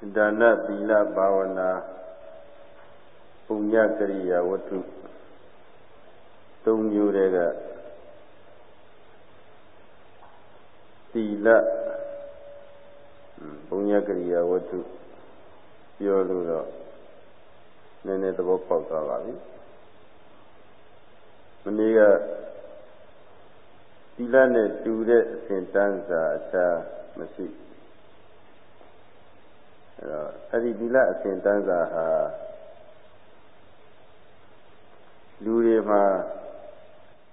ဒါနသီလဘာဝနာပုညကရိယာဝတ္ထုသုံးမျိုးတွေကသီလပုညကရိယာဝတ္ထုပြောလို့တော့နည်းနည်းသဘောပေါက်သွားပါပြီမနေ့ကသီလနဲ့တူတဲ့အစဉ်တန်းစာအခြားမရှိ အဲတော့အဲ့ဒီသီလအစဉ်တန်းစာဟာလူတွေမှာ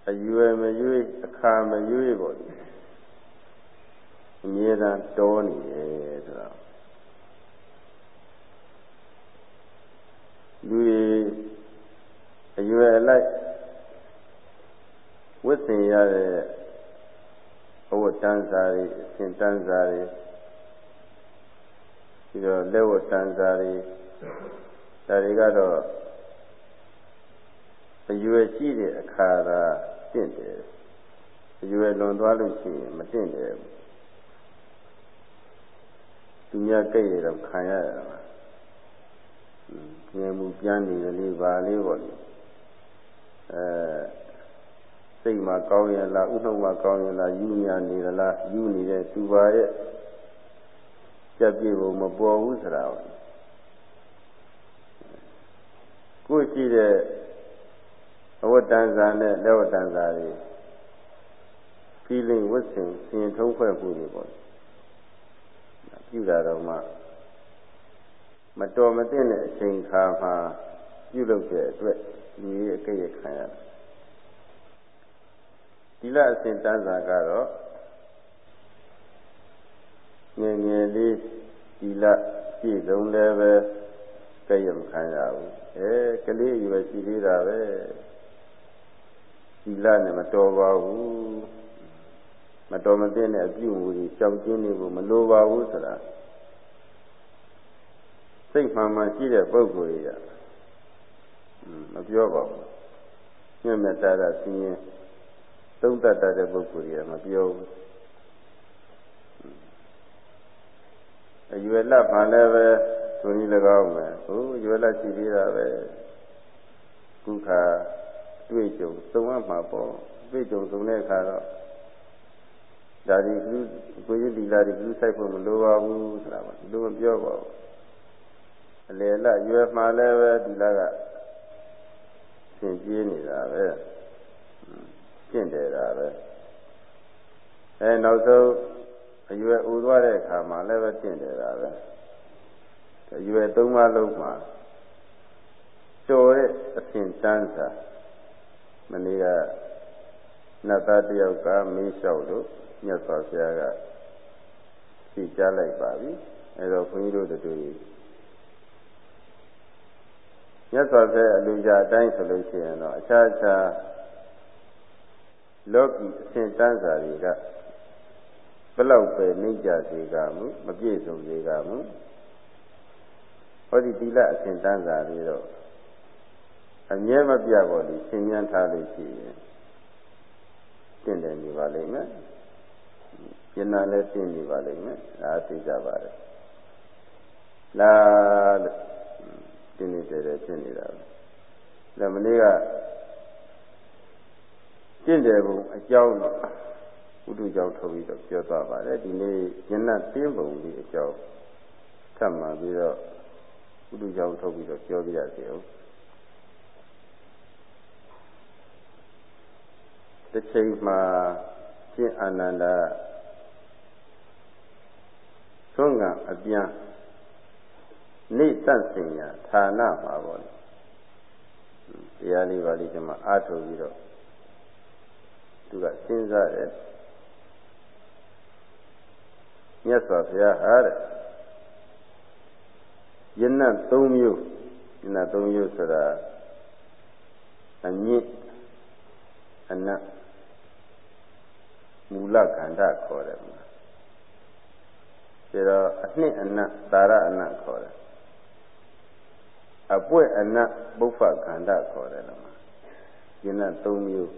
အရွယ်မရွေးအခါမရွေးပေါ့အမြဲတမ်းတောနေတယ်ဆိုတော့လူတွေအရွယ်အလိုက်ဝတ်ဆင်ရတဲ့အဝတ်တန်းစာတွေအရှင်တန်းစာတွေ ပြီးတော့လက်ဝတ်တန်းစာတွေဒါတွေကတော့အရွယ်ရှိတဲ့အခါသာတင့်တယ်အရွယ်လွန်သွားလို့ရှိရင်မတင့်တယ်သူများကြိတ်ရတော့ခံရရတာငယ်မှုပြန်နေတယ်လေးပါလေးပေါ့လေအဲစိတ်မှာကောင်းရင်လားဥနှုတ်မှာကောင်းရင်လားယူညာနေသလားယူနေတဲ့သူပါရဲ့ ကြက်ပြေဖို့မပေါ်ဘူးဆိုတာပေါ့ကိုရှိတဲ့အဝတ္တန်စာနဲ့လက်ဝတ္တန်စာတွေပြီးလင်းဝတ်ဆင်စင်ထုံးဖွဲ့မှုတွေပေါ့ပြုတာတော့မှမတော်မသင့်တဲ့အချိန်ခါမှာပြုလုပ်တဲ့အတွက်လူကြီးအကြိတ်ခံရတယ်ဒီလအစဉ်တန်းစာကတော့ ငယ်ငယ်လေးဒီလပြည့်စုံလည်းပဲကြည့်ရမခံရဘူးအဲကလေးအရွယ်ရှိသေးတာပဲဒီလနဲ့မတော်ပါဘူးမတော်မသင့်တဲ့အပြုအမူတွေကြောက်ကျင်းနေဖို့မလိုပါဘူးဆိုတာစိတ်မှန်မှန်ရှိတဲ့ပုဂ္ဂိုလ်ကြီးကမပြောပါဘူးညံ့မြတ်တာဆင်းရဲသုံးတတ်တဲ့ပုဂ္ဂိုလ်ကြီးကမပြောဘူး အရွယ်လတ်မှလည်းပဲသူကြီး၎င်းပဲဟိုအရွယ်လတ်ရှိသေးတာပဲခုခါတွေ့ကြုံသုံးရမှာပေါ့တွေ့ကြုံသုံးတဲ့အခါတော့ဒါဒီကုကိုကြီးဒီလာဒီကုဆိုင်ဖို့မလိုပါဘူးဆိုတာပါဒီလိုမပြောပါဘူးအလေလရွယ်မှလည်းပဲဒီလာကသင်ပြေးနေတာပဲရှင်းတယ်တာပဲအဲနောက်ဆုံး အရွယ်ဥသွားတဲ့အခါမှာလည်းပဲရှင်းတယ်တာပဲအရွယ်သုံးပါးလုံးမှာတော်တဲ့အစဉ်တန်းစာမနေ့ကနတ်သားတယောက်ကမေးလျှောက်လို့မြတ်စွာဘုရားကသိကြလိုက်ပါပြီအဲတော့ခွန်ကြီးတို့တူမြတ်စွာဘုရားအလိုကြအတိုင်းဆိုလို့ရှိရင်တော့အခြားအခြားလောကီအစဉ်တန်းစာတွေက ဘလောက်ပဲနှိမ့်ကြစေကမူမပြည့်စုံစေကမူဟောဒီသီလအစဉ်တန်းစာတွေတော့အမြဲမပြတ်ပေါ်လို့ရှင်းမြန်ထားလို့ရှိရင်တင့်တယ်နေပါလိမ့်မယ်။ကျင်နာလည်းတင့်နေပါလိမ့်မယ်။ဒါသိကြပါတယ်။လာလို့တင်းနေတယ်တယ်ဖြစ်နေတာပဲ။ဒါမနေ့ကတင့်တယ်ဘုံအကြောင်းတော့ ဥဒုကြောင့်ထုတ်ပြီးတော့ပြောသွားပါတယ်။ဒီနေ့ညနတင်းပုံဒီအကြောင်းထပ်မှပြီးတော့ဥဒုကြောင့်ထုတ်ပြီးတော့ပြောပြရစီအောင်။တစ်ချိန်မှာရှင်အာနန္ဒာသွန်ကအပြန်နေတတ်စင်ညာဌာနမှာပေါ့လေတရားလေးပါဠိကမှာအားထုတ်ပြီးတော့သူကစဉ်းစားတယ် မြတ်စွာဘုရားဟာတဲ့ယနတ်၃မျိုးယနတ်၃မျိုးဆိုတာအမြင့်အနတ်မူလခန္ဓာခေါ်တယ်မှာဒါတော့အနှစ်အနတ်သာရအနတ်ခေါ်တယ်အပွင့်အနတ်ဘုဖခန္ဓာခေါ်တယ်လို့မှာဒီနတ်၃မျိုး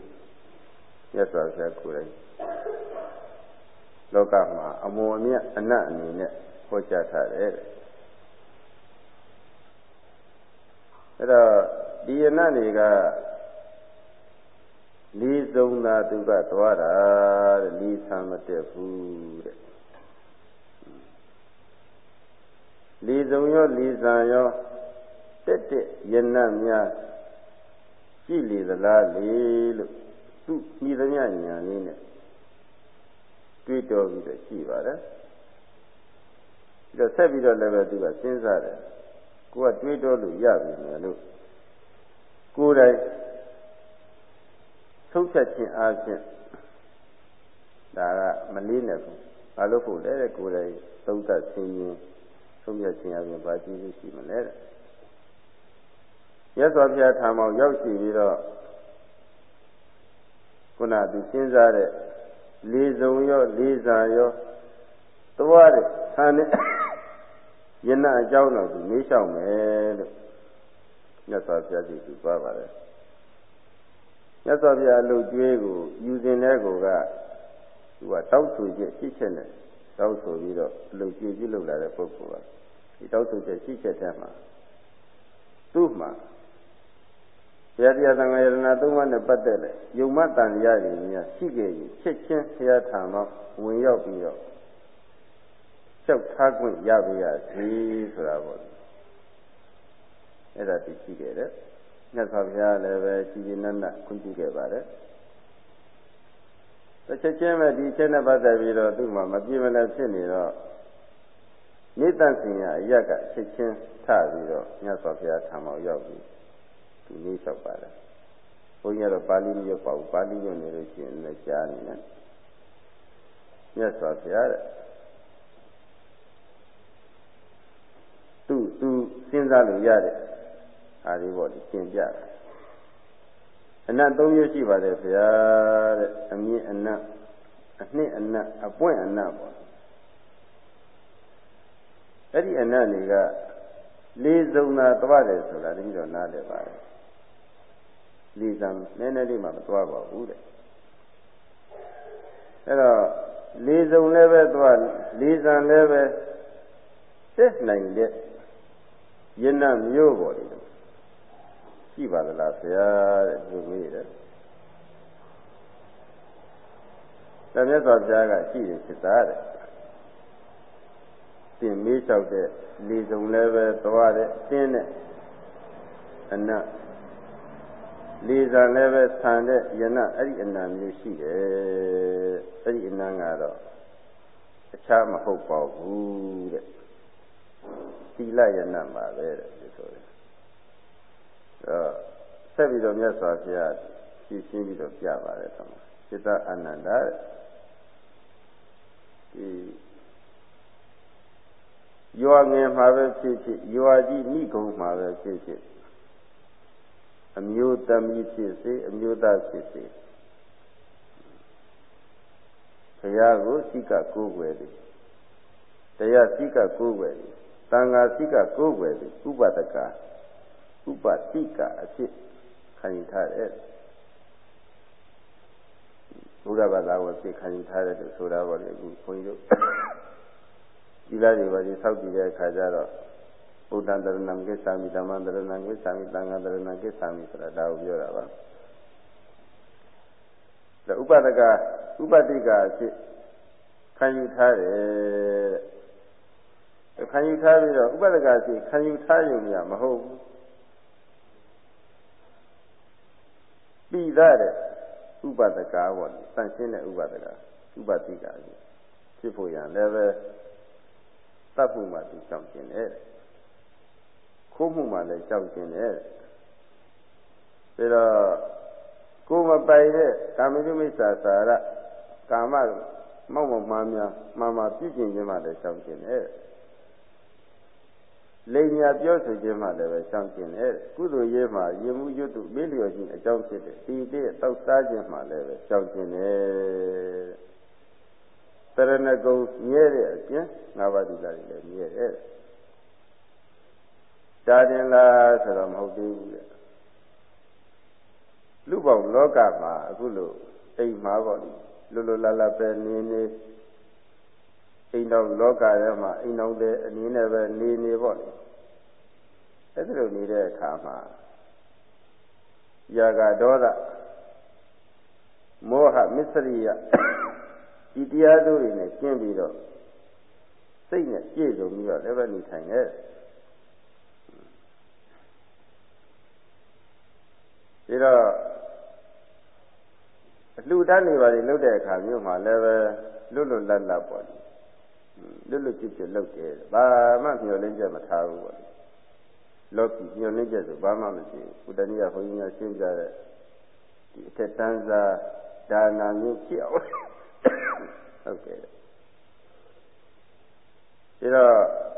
ရသော်ဆက်ကိုယ်တိုင် လောကမှာအမွန်အမြတ်အနတ်အနေနဲ့ဟောကြားထားတယ်အဲ့တော့ဒီအနတ်တွေကလီဆုံးသာသူကသွားတာတဲ့လီဆံမတက်ဘူးတဲ့လီဆုံးရောလီဆံရောတက်တက်ယနတ်များရှိလေသလားလေလို့သူမိသမျှညာလေးနဲ့ တွေးတော်ပြီးတော့ရှိပါတယ်ပြီးတော့ဆက်ပြီးတော့လည်းပဲသူကစဉ်းစားတယ်ကိုကတွေးတော်လို့ရပြီမယ်လို့ကိုယ်တိုင်ဆုံးဖြတ်ခြင်းအားဖြင့်ဒါကမလေးနဲ့ဘူးဘာလို့ဖို့လဲတဲ့ကိုယ်တိုင်သုံးသပ်ဆင်းရင်ဆုံးဖြတ်ခြင်းအားဖြင့်ဘာကြည့်လို့ရှိမလဲတဲ့ရသော်ဘုရားထာမောင်ရောက်ရှိပြီးတော့ခုနသူစဉ်းစားတဲ့ လေးစုံရောလေးစာရောသွားတဲ့ဆံနဲ့ယနာအကြောင်းတော့သူမေးလျှောက်မယ်လို့မြတ်စွာဘုရားကြီးသူသွားပါတယ်မြတ်စွာဘုရားအလုပ်ကျွေးကိုယူစဉ်တဲ့ကိုကသူကတောက်ဆူချက်ရှိချက်နဲ့တောက်ဆူပြီးတော့အလုပ်ကျွေးပြုလုပ်လာတဲ့ပုဂ္ဂိုလ်ကဒီတောက်ဆူချက်ရှိချက်ထဲမှာသူ့မှာ ဘုရားတရားသံဃာယရဏသုံးပါးနဲ့ပတ်သက်တဲ့ယုံမတန်ရည်တွေများရှိခဲ့ရင်ချက်ချင်းဘုရားထံမှာဝင်ရောက်ပြီးတော့လျှောက်ထားခွင့်ရပါရစေဆိုတာပေါ့အဲ့ဒါသိရှိခဲ့တယ်မြတ်စွာဘုရားလည်းပဲကြည်ကြည်နက်နက်ခွင့်ပြုခဲ့ပါတယ်တစ်ချက်ချင်းပဲဒီချက်နဲ့ပတ်သက်ပြီးတော့သူ့မှာမပြေမလည်ဖြစ်နေတော့နိတ္တဆင်ရအရက်ကချက်ချင်းထပြီးတော့မြတ်စွာဘုရားထံမှာရောက်ပြီး ဒီလေးလျှောက်ပါတယ်ဘုန်းကြီးကတော့ပါဠိမရွတ်ပါဘူးပါဠိရွတ်နေလို့ရှိရင်လည်းကြားနေတယ်မြတ်စွာဘုရားတဲ့သူ့သူစဉ်းစားလို့ရတဲ့အာဒီဘောဒီသင်ပြတယ်အနတ်၃မျိုးရှိပါတယ်ဗျာတဲ့အမြင့်အနတ်အနှစ်အနတ်အပွင့်အနတ်ပေါ့အဲ့ဒီအနတ်တွေကလေးစုံသာသွားတယ်ဆိုတာတတိတော့နားလည်ပါတယ် လေးစုံနည်းနည်းလေးမှမသွားပါဘူးတဲ့အဲ့တော့လေးစုံလည်းပဲသွားလေးစုံလည်းပဲတက်နိုင်တဲ့ယနမျိုးပေါ်တယ်ရှိပါသလားဆရာတဲ့သူမေးတယ်တမြတ်စွာဘုရားကရှိတယ်ဖြစ်သားတဲ့ပြင်မေးလျှောက်တဲ့လေစုံလည်းပဲသွားတဲ့တင်းတဲ့အနတ် လေစာလည်းပဲဆန်တဲ့ယနအဲ့ဒီအနံမျိုးရှိတယ်အဲ့ဒီအနံကတော့အခြားမဟုတ်ပါဘူးတဲ့သီလယနပါပဲတဲ့ဆိုတယ်တော့ဆက်ပြီးတော့မြတ်စွာဘုရားရှင်းရှင်းပြီးတော့ပြပါတယ်တော့စိတ္တအနန္ဒဒီရွာငယ်မှာပဲဖြစ်ဖြစ်ရွာကြီးမိကုံမှာပဲဖြစ်ဖြစ် အမျိုးသမီးဖြစ်စေအမျိုးသားဖြစ်စေဘုရားကိုစိကကိုးကွယ်တယ်တရားစိကကိုးကွယ်တယ်တန်ခါစိကကိုးကွယ်တယ်ဥပဒကဥပတိကအဖြစ်ခံယူထားတယ်ဘုရားဘာသာကိုဖြစ်ခံယူထားတယ်လို့ဆိုတာပေါ့လေအခုခွန်ကြီးတို့ဒီလားတွေပါဒီဆောက်တည်တဲ့အခါကျတော့ ဘုဒ္ဓံတရဏံကိစ္ဆာမိဓမ္မံတရဏံကိစ္ဆာမိသံဃာတရဏံကိစ္ဆာမိဆိုတာဒါကိုပြောတာပါဒါဥပဒကဥပတိကအဖြစ်ခံယူထားတယ်ခံယူထားပြီးတော့ဥပဒကအဖြစ်ခံယူထားရုံကမဟုတ်ဘူးပြီးသားတဲ့ဥပဒကာပေါ့တန်ရှင်းတဲ့ဥပဒကာဥပတိကာဖြစ်ဖို့ရန်လည်းပဲတတ်မှုမှသူကြောက်ခြင်းနဲ့ ခိုးမှုမှလည်းကြောက်ခြင်းနဲ့ဒါတော့ကိုမပိုင်တဲ့ကာမိတုမိစ္ဆာစာရကာမမောက်မောက်မှားများမှားမှားပြည့်ကျင်ခြင်းမှလည်းကြောက်ခြင်းနဲ့လိမ်ညာပြောဆိုခြင်းမှလည်းပဲရှောင်ကျင်တယ်ကုသိုလ်ရေးမှာယင်မှုရွတ်တုမေးလျော်ခြင်းအကြောင်းဖြစ်တဲ့ဒီတဲ့တောက်စားခြင်းမှလည်းပဲရှောင်ကျင်တယ်တရဏဂုံမြဲတဲ့အပြင်ငါးပါးသီလတွေလည်းမြဲတယ် ဒါတင်လားဆိုတော့မဟုတ်သေးဘူးလေလူပေါင်းလောကမှာအခုလို့အိမ်မှာပေါ့လေလွတ်လွတ်လပ်လပ်ပဲနေနေအိမ်တော်လောကထဲမှာအိမ်တော်တဲ့အနေနဲ့ပဲနေနေပေါ့လေအဲ့ဒီလိုနေတဲ့အခါမှာယာကဒေါသမောဟမစ္စရိယဒီတရားတို့တွေနဲ့ကျင်းပြီးတော့စိတ်နဲ့ပြည့်စုံပြီးတော့လည်းပဲနေထိုင်ရဲ့ ဒီတော့အလှူဒန်းနေပါလေလုပ်တဲ့အခါမျိုးမှာလည်းပဲလွတ်လွတ်လပ်လပ်ပေါ့လေလွတ်လွတ်ကျွတ်ကျွတ်လုပ်တယ်ဘာမှမျှော်လင့်ချက်မထားဘူးပေါ့လေလောကီမျှော်လင့်ချက်ဆိုဘာမှမရှိဘူးဘုဒ္ဓနည်းကဘုန်းကြီးများရှင်းပြတဲ့ဒီအထက်တန်းစားဒါနာမျိုးဖြစ်အောင်ဟုတ်ကဲ့ဒါတော့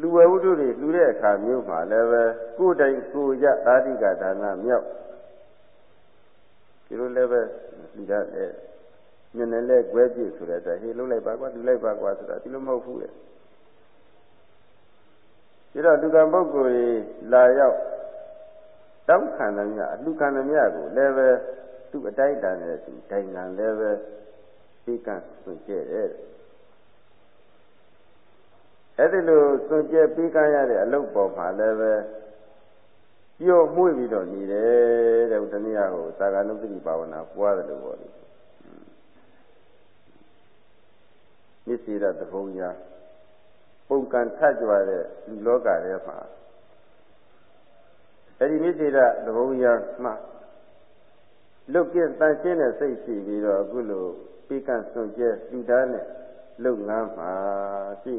လူဝဲဝတ္ထုတွေလူတဲ့အခါမျိုးမှာလည်းပဲကိုယ်တိုင်ကိုယ်ရအာတိကဒါနမြောက်ဒီလိုလည်းပဲလူတတ်တယ်ညနေလဲကွဲပြည့်ဆိုတဲ့အတွက်ဟေးလှုပ်လိုက်ပါကွာလူလိုက်ပါကွာဆိုတာဒီလိုမဟုတ်ဘူးလေဒါတော့လူကံပုဂ္ဂိုလ်ကြီးလာရောက်တောင်းခံတယ်မြအလူခံတယ်မြကိုလည်းပဲသူ့အတိုက်တန်နဲ့သူတိုင်ငံလည်းပဲသိကံစွန့်ကြဲတယ် အဲ့ဒီလိုစွန့်ကြဲပြီးကမ်းရတဲ့အလုပ်ပေါ်မှာလည်းပဲပြော့မှုပြီးတော့နေတယ်တဲ့တနည်းအားကိုသာဂနုပတိဘာဝနာပွားတယ်လို့ပြောတယ်မြစ်စီရသဘုံညာပုံကံထကြွတဲ့လူလောကထဲမှာအဲ့ဒီမြစ်စီရသဘုံညာမှလုတ်ပြတန်ရှင်းတဲ့စိတ်ရှိပြီးတော့အခုလိုပြီးကံစွန့်ကြဲလူသားနဲ့လုံငန်းမှာရှိ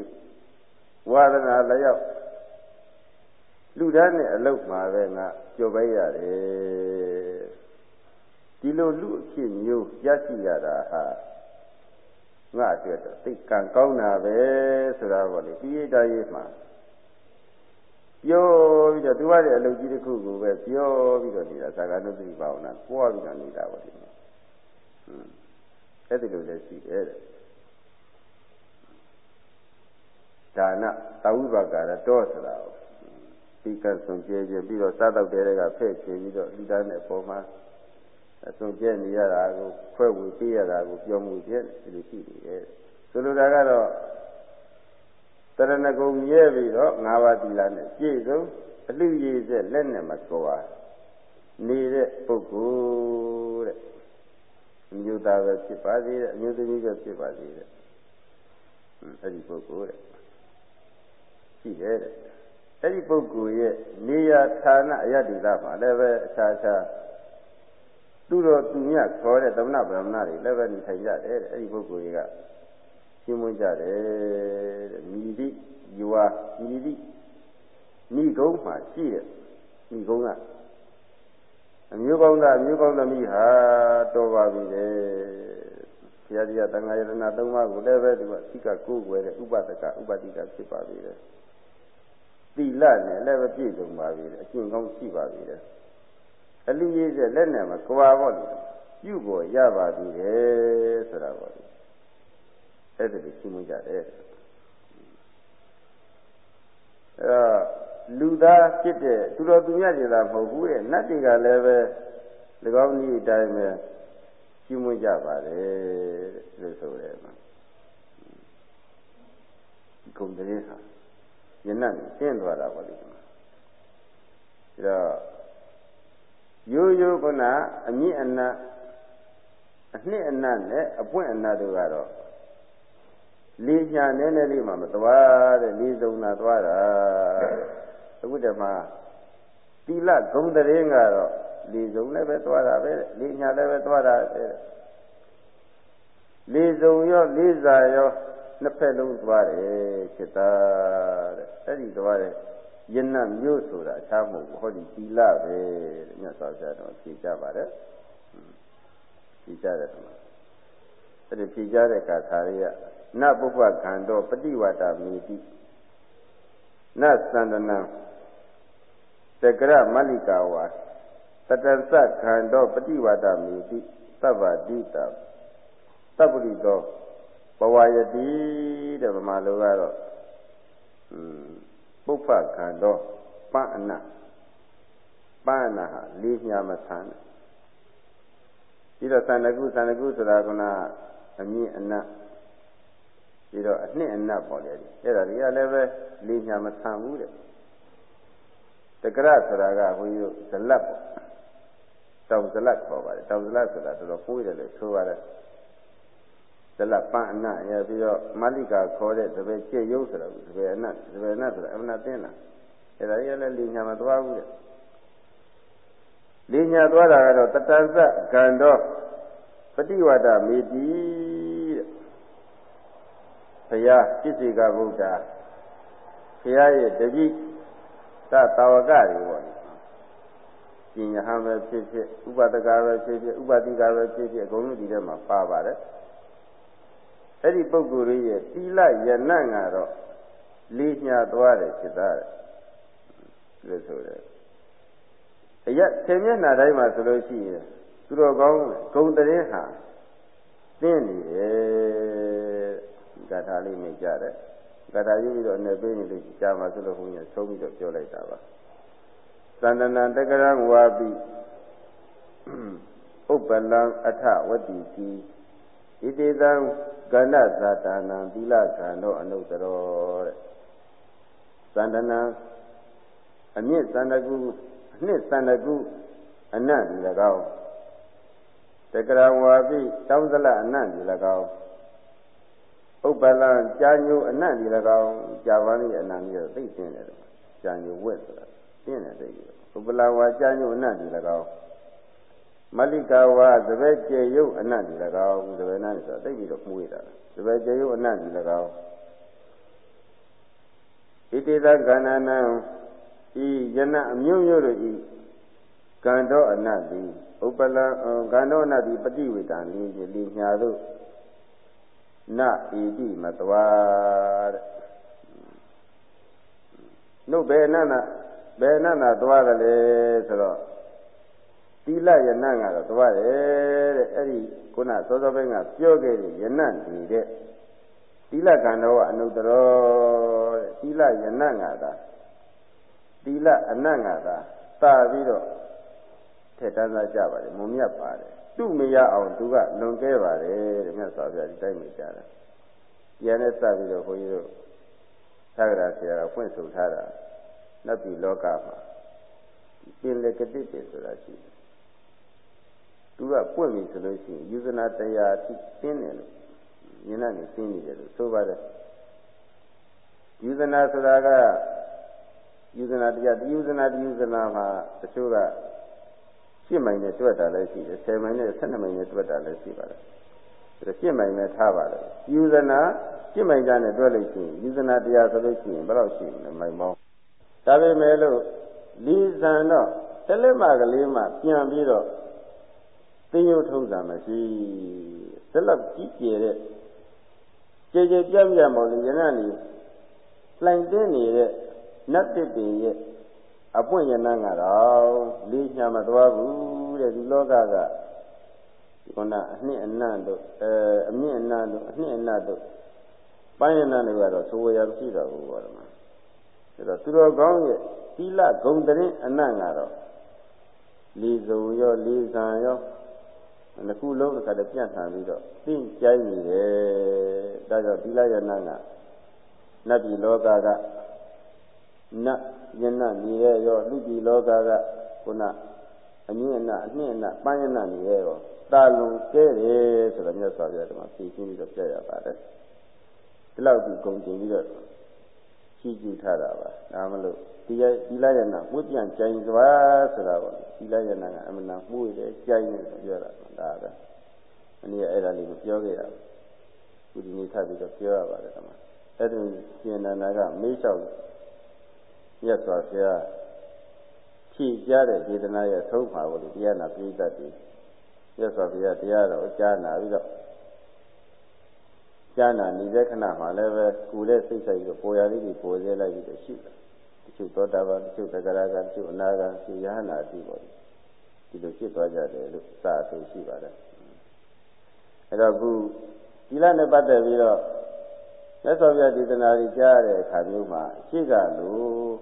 ဝါဒနာလျောက်လူသားနဲ့အလုတ်မှာပဲငါကြော်ပဲရတယ်ဒီလိုလူအဖြစ်မျိုးရရှိရတာဟာငါအတွက်တော့သိကံကောင်းတာပဲဆိုတာပေါ့လေဒီရတာရေးမှာပြောပြီးတော့သူရတဲ့အလုပ်ကြီးတစ်ခုကိုပဲပြောပြီးတော့နေတာသာဂနုတိဘာဝနာပွားပြီးတော့နေတာပေါ့ဒီမှာဟွန်းအဲ့ဒီလိုလည်းရှိတယ်တဲ့ ဒါနသဝိပါကာရတော့ဆိုတာကိုပြီးကဆုံးကျဲကျပြီးတော့စားတော့တဲ့ကဖဲ့ချေပြီးတော့လူသားနဲ့ပေါ်မှာအဆုံးကျဲနေရတာကိုခွဲဝေပေးရတာကိုပြောမှုချက်ဒီလိုရှိနေတယ်ဆိုလိုတာကတော့တရဏဂုံမြဲပြီးတော့ငါးပါးသီလနဲ့ပြည့်စုံအလူရည်ဆက်လက်နဲ့မကွာနေတဲ့ပုဂ္ဂိုလ်တဲ့အမျိုးသားပဲဖြစ်ပါသေးတယ်အမျိုးသမီးပဲဖြစ်ပါသေးတယ်အဲဒီပုဂ္ဂိုလ်တဲ့ ရှိတယ်တဲ့အဲ့ဒီပုဂ္ဂိုလ်ရဲ့နေရာဌာနအယတ္တိသမှာလည်းပဲအခြားခြားသူတော်သူမြတ်ခေါ်တဲ့သမဏဗြဟ္မဏတွေလည်းပဲနေထိုင်ကြတယ်တဲ့အဲ့ဒီပုဂ္ဂိုလ်ကြီးကရှင်းမွင်းကြတယ်တဲ့မိတိယွာမိတိမိကုန်းမှာရှိတဲ့မိကုန်းကအမျိုးကောင်းသားအမျိုးကောင်းသမီးဟာတော်ပါပြီလေဘုရားတရားတန်ခါယတနာသုံးပါးကိုလည်းပဲဒီကသိကကိုးွယ်တဲ့ဥပဒကဥပတိကဖြစ်ပါပြီလေ သီလနဲ့လည်းပဲပြည့်စုံပါပြီလေအကျင့်ကောင်းရှိပါပြီလေအလူရည်တဲ့လက်နဲ့မကွာပေါ့လေပြုဖို့ရပါပြီလေဆိုတာပေါ့လေအဲ့ဒါကိုရှင်းမကြတယ်အဲ့တော့လူသားဖြစ်တဲ့သူတော်သူမြတ်ကြီးသာမဟုတ်ဘူးတဲ့နတ်တွေကလည်းပဲ၎င်းနည်းအတိုင်းပဲရှင်းမကြပါတယ်လို့ဆိုတယ်မှာဂုံတည်းဟာ ယနတ်ရှင်းသွားတာပေါ့လေဒါတော့ရိုးရိုးကနာအမြင့်အနတ်အနှစ်အနတ်နဲ့အပွင့်အနတ်တို့ကတော့လေးညာနည်းနည်းလေးမှမသွားတဲ့လေးစုံသာသွားတာအခုတည်းမှာတိလဂုံတရင်ကတော့လေးစုံလည်းပဲသွားတာပဲလေးညာလည်းပဲသွားတာပဲလေးစုံရောလေးစာရော နှစ်ဖက်လုံးသွားတယ်စိတ်သားတဲ့အဲ့ဒီသွားတယ်ယဉ်နမျိုးဆိုတာအခြားမဟုတ်ဘူးဟောဒီသီလပဲတဲ့မြတ်စွာဘုရားတော်ဖြေကြပါတယ်ဖြေကြတယ်ကွာအဲ့ဒီဖြေကြတဲ့ကာထာလေးကနပုပ္ပခန္တော်ပฏิဝတာမေတိနသန္တနံသကရမလိကာဝါတတသခန္တော်ပฏิဝတာမေတိသဗ္ဗတိတသပ္ပရိတော် ဘဝယတိတဲ့ဗမာလိုကတော့อืมပုပ္ပခန္တောပအနပအနဟာလေးညာမဆန်းပြီးတော့သန္တကုသန္တကုဆိုတာကအမြင့်အနတ်ပြီးတော့အနှစ်အနတ်ပေါ့လေအဲ့ဒါတွေကလည်းပဲလေးညာမဆန်ဘူးတဲ့တကရဆိုတာကဘုန်းကြီးတို့ဇလတ်ပေါ့တောင်ဇလတ်ခေါ်ပါတယ်တောင်ဇလတ်ဆိုတာတော်တော်ကိုးတယ်လို့ဆိုပါတယ် ဇလတ်ပန်းအနရပြီးတော့မလိကာခေါ်တဲ့တပည့်ကျက်ရုပ်ဆိုတာတပည့်အနတပည့်အနဆိုတာအမှန်တင်းတာအဲ့ဒါကြီးလည်းလီညာမသွားဘူးတဲ့လီညာသွားတာကတော့တတန်ဇကံတော်ပฏิဝဒမေတိတဲ့ဘုရားပြည့်စေကဗုဒ္ဓဘုရားရဲ့တပည့်သတာဝကတွေပေါ့ပညာဟံပဲဖြစ်ဖြစ်ဥပဒကပဲဖြစ်ဖြစ်ဥပတိကပဲဖြစ်ဖြစ်အကုန်လုံးဒီထဲမှာပါပါတယ် အဲ့ဒီပုဂ္ဂိုလ်ရဲ့သီလယနံ့ကတော့လေးညာသွားတယ်ဖြစ်သားတယ်လို့ဆိုတယ်အရက်ဆယ်မျက်နှာတိုင်းမှာဆိုလို့ရှိရင်သူတော်ကောင်းဂုံတရင်ဟာသိနေတယ်ဂါထာလေးမြင်ကြတယ်ဂါထာယူပြီးတော့အနေပေးနေလို့ကြာမှာဆိုလို့ဘုန်းကြီးဆုံးပြီးတော့ပြောလိုက်တာပါသန္တနာတက္ကရဝါပိဥပ္ပလံအထဝတိတိဣတိတံ ကန္နဇာတာနံသီလကံတို့အနုတရောတဲ့သန္တနာအမြင့်သန္တကုအနှစ်သန္တကုအနတ်ဒီ၎င်းတက္ကရဝါပိတောင်းစလအနတ်ဒီ၎င်းဥပ္ပလံကြာညိုအနတ်ဒီ၎င်းကြာပန်းလေးအနတ်မျိုးသိသိနေတယ်ကြာညိုဝက်ဆိုတာသိနေတယ်ဥပ္ပလဝါကြာညိုအနတ်ဒီ၎င်း မလိကဝါသဘဲကျေယုတ်အနတ်ဒီ၎င်းသဘဲနာဆိုတာသိပြီးတော့မှုရတာသဘဲကျေယုတ်အနတ်ဒီ၎င်းဣတိသကန္နနံဤယနအမျိုးမျိုးတို့ဤကံတော်အနတ်သည်ဥပ္ပလံကံတော်အနတ်သည်ပฏิဝေတံလေးလေးညာတို့နဣတိမသွားတဲ့နှုတ်ဘယ်နတ်နာဘယ်နတ်နာသွားတယ်လဲဆိုတော့ သီလယနတ်ကတော့သွားတယ်တဲ့အဲ့ဒီခုနစောစောပိုင်းကပြောခဲ့တဲ့ယနတ်နေတဲ့သီလကံတော်ကအနုတ္တရောတဲ့သီလယနတ်ငါသာသီလအနတ်ငါသာတာပြီးတော့ထက်တန်းစားကြပါတယ်မုံမြတ်ပါတယ်သူ့မရအောင်သူကလွန်ကဲပါတယ်တဲ့မြတ်စွာဘုရားဒီတိုင်းမိကြတာ။တရားနဲ့စပြီးတော့ဘုန်းကြီးတို့သာဂရာဆရာကဖွင့်ဆိုထားတာနတ်ပြည်လောကမှာပင်လေကတိပင်ဆိုတာရှိတယ်။ သူကပွင့်ပြီဆိုလို့ရှိရင်ယူဇနာတရားသိသိနေလို့ဉာဏ်နဲ့သိနေတယ်လို့ဆိုပါတယ်။ယူဇနာဆိုတာကယူဇနာတရားဒီယူဇနာဒီယူဇနာမှာတချို့က7မိုင်နဲ့တွက်တာလည်းရှိတယ်10မိုင်နဲ့12မိုင်နဲ့တွက်တာလည်းရှိပါတယ်ဒါ7မိုင်နဲ့ထားပါတယ်ယူဇနာ7မိုင်ကြနဲ့တွက်လို့ရှိရင်ယူဇနာတရားဆိုလို့ရှိရင်ဘယ်လောက်ရှိမလဲမိုင်ပေါင်းဒါပေမဲ့လို့လီဇန်တော့တလက်မကလေးမှပြန်ပြီးတော့ သိယုထုံးတာမရှိစလက်ကြီးကျယ်တဲ့ကြည်ကြည်ပြန့်ပြန့်ပေါ်လေရဏနေလှိုင်တင်းနေတဲ့နတ်တစ်ပင်ရဲ့အပွင့်ရနန်းကတော့လေးညာမသွားဘူးတဲ့ဒီလောကကဒီကနအနှစ်အနတ်တို့အဲအမြင့်အနတ်တို့အနှစ်အနတ်တို့ပိုင်းရနန်းတွေကတော့သိုးရမရှိတော့ဘူးဘောဓမအဲတော့သူတော်ကောင်းရဲ့သီလဂုံတရင်အနတ်ကတော့လီစုံရောလီဆံရော နှစ်ခုလုံးတစ်ခါတည်းပြန့်ထန်ပြီးတော့သိကြိုင်းနေတယ်ဒါကြောင့်သီလရဏကနတ်ပြည်လောကကနတ်ယနနေရရောလူပြည်လောကကခုနအမြင့်အနအနှင့်အနပန်းယနနေရရောတာလွန်ကဲတယ်ဆိုတော့မြတ်စွာဘုရားကမှဖြေရှင်းပြီးတော့ပြရပါတယ်ဒီလောက်ဒီဂုံတင်ပြီးတော့ ရှိကြည့်ထားတာပါဒါမလို့ဒီဒီလာယနာမှုပြန်ကြိုင်စွာဆိုတာပေါ့ဒီလာယနာကအမှန်တန်မှုတယ်ကြိုင်တယ်ဆိုပြောတာဒါပဲအနည်းအဲ့ဒါလေးကိုပြောခဲ့ရဘူးဒီနေ့ထပ်ပြီးတော့ပြောရပါတယ်ကမှာအဲ့ဒီရှင်နန္ဒာကမေးလျှောက်မြတ်စွာဘုရားဖြည့်ကြတဲ့ဒေသနာရဲ့သုံးပါကိုတရားနာပြိတတ်တယ်မြတ်စွာဘုရားတရားတော်ကြားနာပြီးတော့ ကြားနာနေတဲ့ခဏမှာလည်းပဲကုတဲ့စိတ်ဆိုင်ကိုပေါ်ရလေးတွေပေါ်စေလိုက်ပြီးတော့ရှိတယ်တချို့သောတာပန်တချို့တဂရကတချို့အနာဂံရှိယဟနာတိပေါ့ဒီလိုဖြစ်သွားကြတယ်လို့စအဆိုရှိပါတယ်အဲ့တော့ခုဒီလနဲ့ပတ်သက်ပြီးတော့မြတ်စွာဘုရားဒေသနာကြီးကြားတဲ့အခါမျိုးမှာရှိကလို့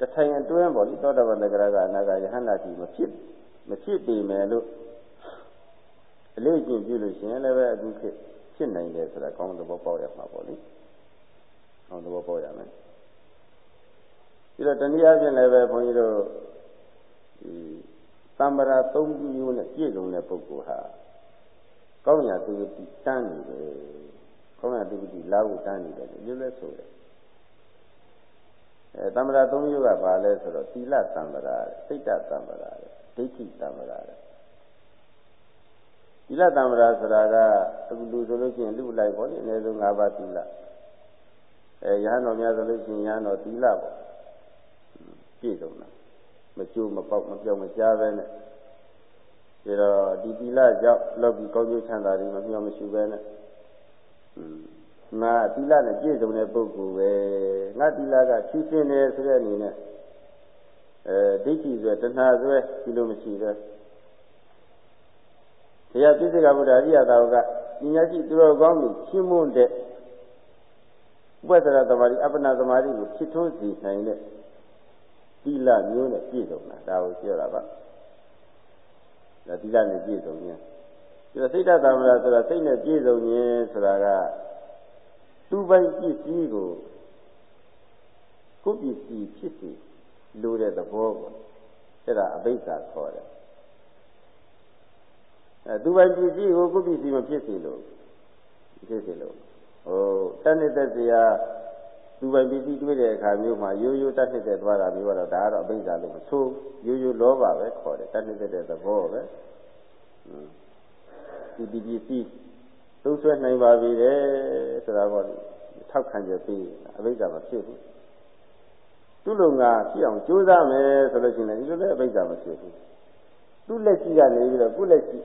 တထိုင်အတွင်းပေါ့လေသောတာပန်တဂရကအနာဂယဟန္တာတိမဖြစ်မဖြစ်ပေမဲ့လို့အလေးကျင့်ပြုလို့ရှိရင်လည်းပဲအခုဖြစ် ဖြစ်နိုင်တယ်ဆိုတာကောင်းသဘောပေါက်ရမှာပေါ့လေကောင်းသဘောပေါက်ရမယ်ပြီးတော့တနည်းအားဖြင့်လည်းပဲဘုန်းကြီးတို့ဒီသံဗရာ၃မျိုးနဲ့ပြည့်စုံတဲ့ပုဂ္ဂိုလ်ဟာကောင်းရာသူတိတန်းနေတယ်ကောင်းရာသူတိလာဖို့တန်းနေတယ်လို့လည်းဆိုတယ်အဲသံဗရာ၃မျိုးကဘာလဲဆိုတော့သီလသံဗရာစိတ်တသံဗရာဒိဋ္ဌိသံဗရာသီ လတံ္ဍရာဆိုတာကအခုလူဆိုလို့ရှိရင်လူလိုက်ပေါ့လေအနည်းဆုံး၅ပါးသီလအဲရဟန်းတော်များဆိုလို့ရှိရင်ရဟန်းတော်သီလပေါ့ပြည့်စုံတာမကျိုးမပေါက်မပြောင်းမကြားပဲနဲ့ဒါတော့ဒီသီလကြောင့်လောကီကောင်းကျိုးချမ်းသာတွေမပြောင်းမရှိပဲနဲ့ငါသီလနဲ့ပြည့်စုံတဲ့ပုဂ္ဂိုလ်ပဲငါသီလကဖြည့်ရှင်းတယ်ဆိုတဲ့အနေနဲ့အဲဒိဋ္ဌိဆိုတဏှာဆိုဒီလိုမရှိပဲ တရားပြည့်စုံကဗုဒ္ဓအရိယသာဝကပညာရှိသူတော်ကောင်းကိုရှင်းမွန်းတဲ့ဥပဒရသမารိအပ္ပနာသမารိကိုဖြစ်ထွန်းစေနိုင်တဲ့သီလမျိုးနဲ့ပြည့်စုံတာဒါကိုပြောတာပါဒါသီလနဲ့ပြည့်စုံခြင်းဒါစိတ်တသမရာဆိုတာစိတ်နဲ့ပြည့်စုံခြင်းဆိုတာကသူ့ပိုင်ပစ္စည်းကိုကိုယ်ပစ္စည်းဖြစ်စီလိုတဲ့သဘောကိုအဲ့ဒါအဘိဓါခေါ်တယ် အဲသူပိုင်ပစ္စည်းကိုကိုယ်ပစ္စည်းမဖြစ်စီလို့ဖြစ်စီလို့ဟိုတဏှိသက်စရာသူပိုင်ပစ္စည်းတွေ့တဲ့အခါမျိုးမှာရိုးရိုးတတ်တဲ့သွားတာမျိုးတော့ဒါကတော့အဘိဓါလို့မဆိုးရိုးရိုးလောဘပဲခေါ်တယ်တတ်တဲ့သဘောပဲဒီဒီပစ္စည်းသုံးဆွဲနိုင်ပါပြီတဲ့ဆိုတာပေါ့ထောက်ခံချက်ပေးအဘိဓါမဖြစ်ဘူးသူ့လုံငါဖြစ်အောင်ကြိုးစားမယ်ဆိုလို့ရှိရင်ဒီလိုလည်းအဘိဓါမဖြစ်ဘူးသူ့လက်ရှိကနေပြီးတော့ကုလက်ရှိ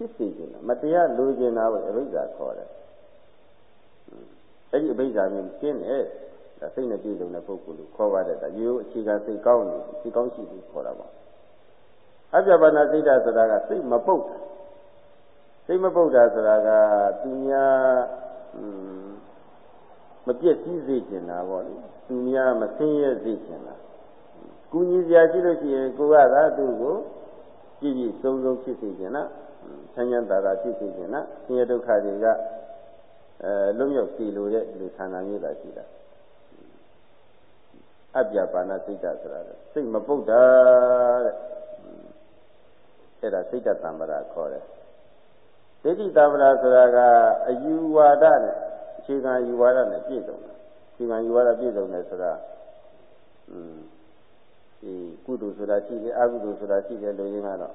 ဖြစ်စေခြင်းမတရားလိုချင်တာပဲအဘိဓါခေါ်တယ်အဲ့ဒီအဘိဓါမျိုးရှင်းတယ်ဒါစိတ်နဲ့ပြည့်စုံတဲ့ပုဂ္ဂိုလ်ကိုခေါ်ပါတဲ့ဒါရိုးအခြေခံစိတ်ကောင်းနေစိတ်ကောင်းရှိပြီးခေါ်တာပါအပြပါဏစိတ်ဓာတ်ဆိုတာကစိတ်မပုတ်စိတ်မပုတ်တာဆိုတာကသူများမပြည့်စည်စေချင်တာပေါ့လေသူများမဆင်းရဲစေချင်တာကုညီစရာရှိလို့ရှိရင်ကိုကသာသူ့ကိုကြည့်ကြည့်စုံစုံဖြစ်စေချင်တာ ဆန်းချမ်းသာသာဖြစ်စေချင်တာဆင်းရဲဒုက္ခတွေကအဲလွတ်မြောက်စီလိုတဲ့လူဆန္ဒမျိုးသာရှိတာအပြပါဏစိတ်ဓာတ်ဆိုတာစိတ်မပုတ်တာတဲ့အဲ့ဒါစိတ်ဓာတ်တံပရာခေါ်တယ်ဒိဋ္ဌိတံပရာဆိုတာကအယူဝါဒနဲ့အခြေခံယူဝါဒနဲ့ပြည့်စုံတယ်အခြေခံယူဝါဒပြည့်စုံတယ်ဆိုတာอืมဒီကုသိုလ်ဆိုတာရှိတယ်အကုသိုလ်ဆိုတာရှိတယ်လို့ရင်းကတော့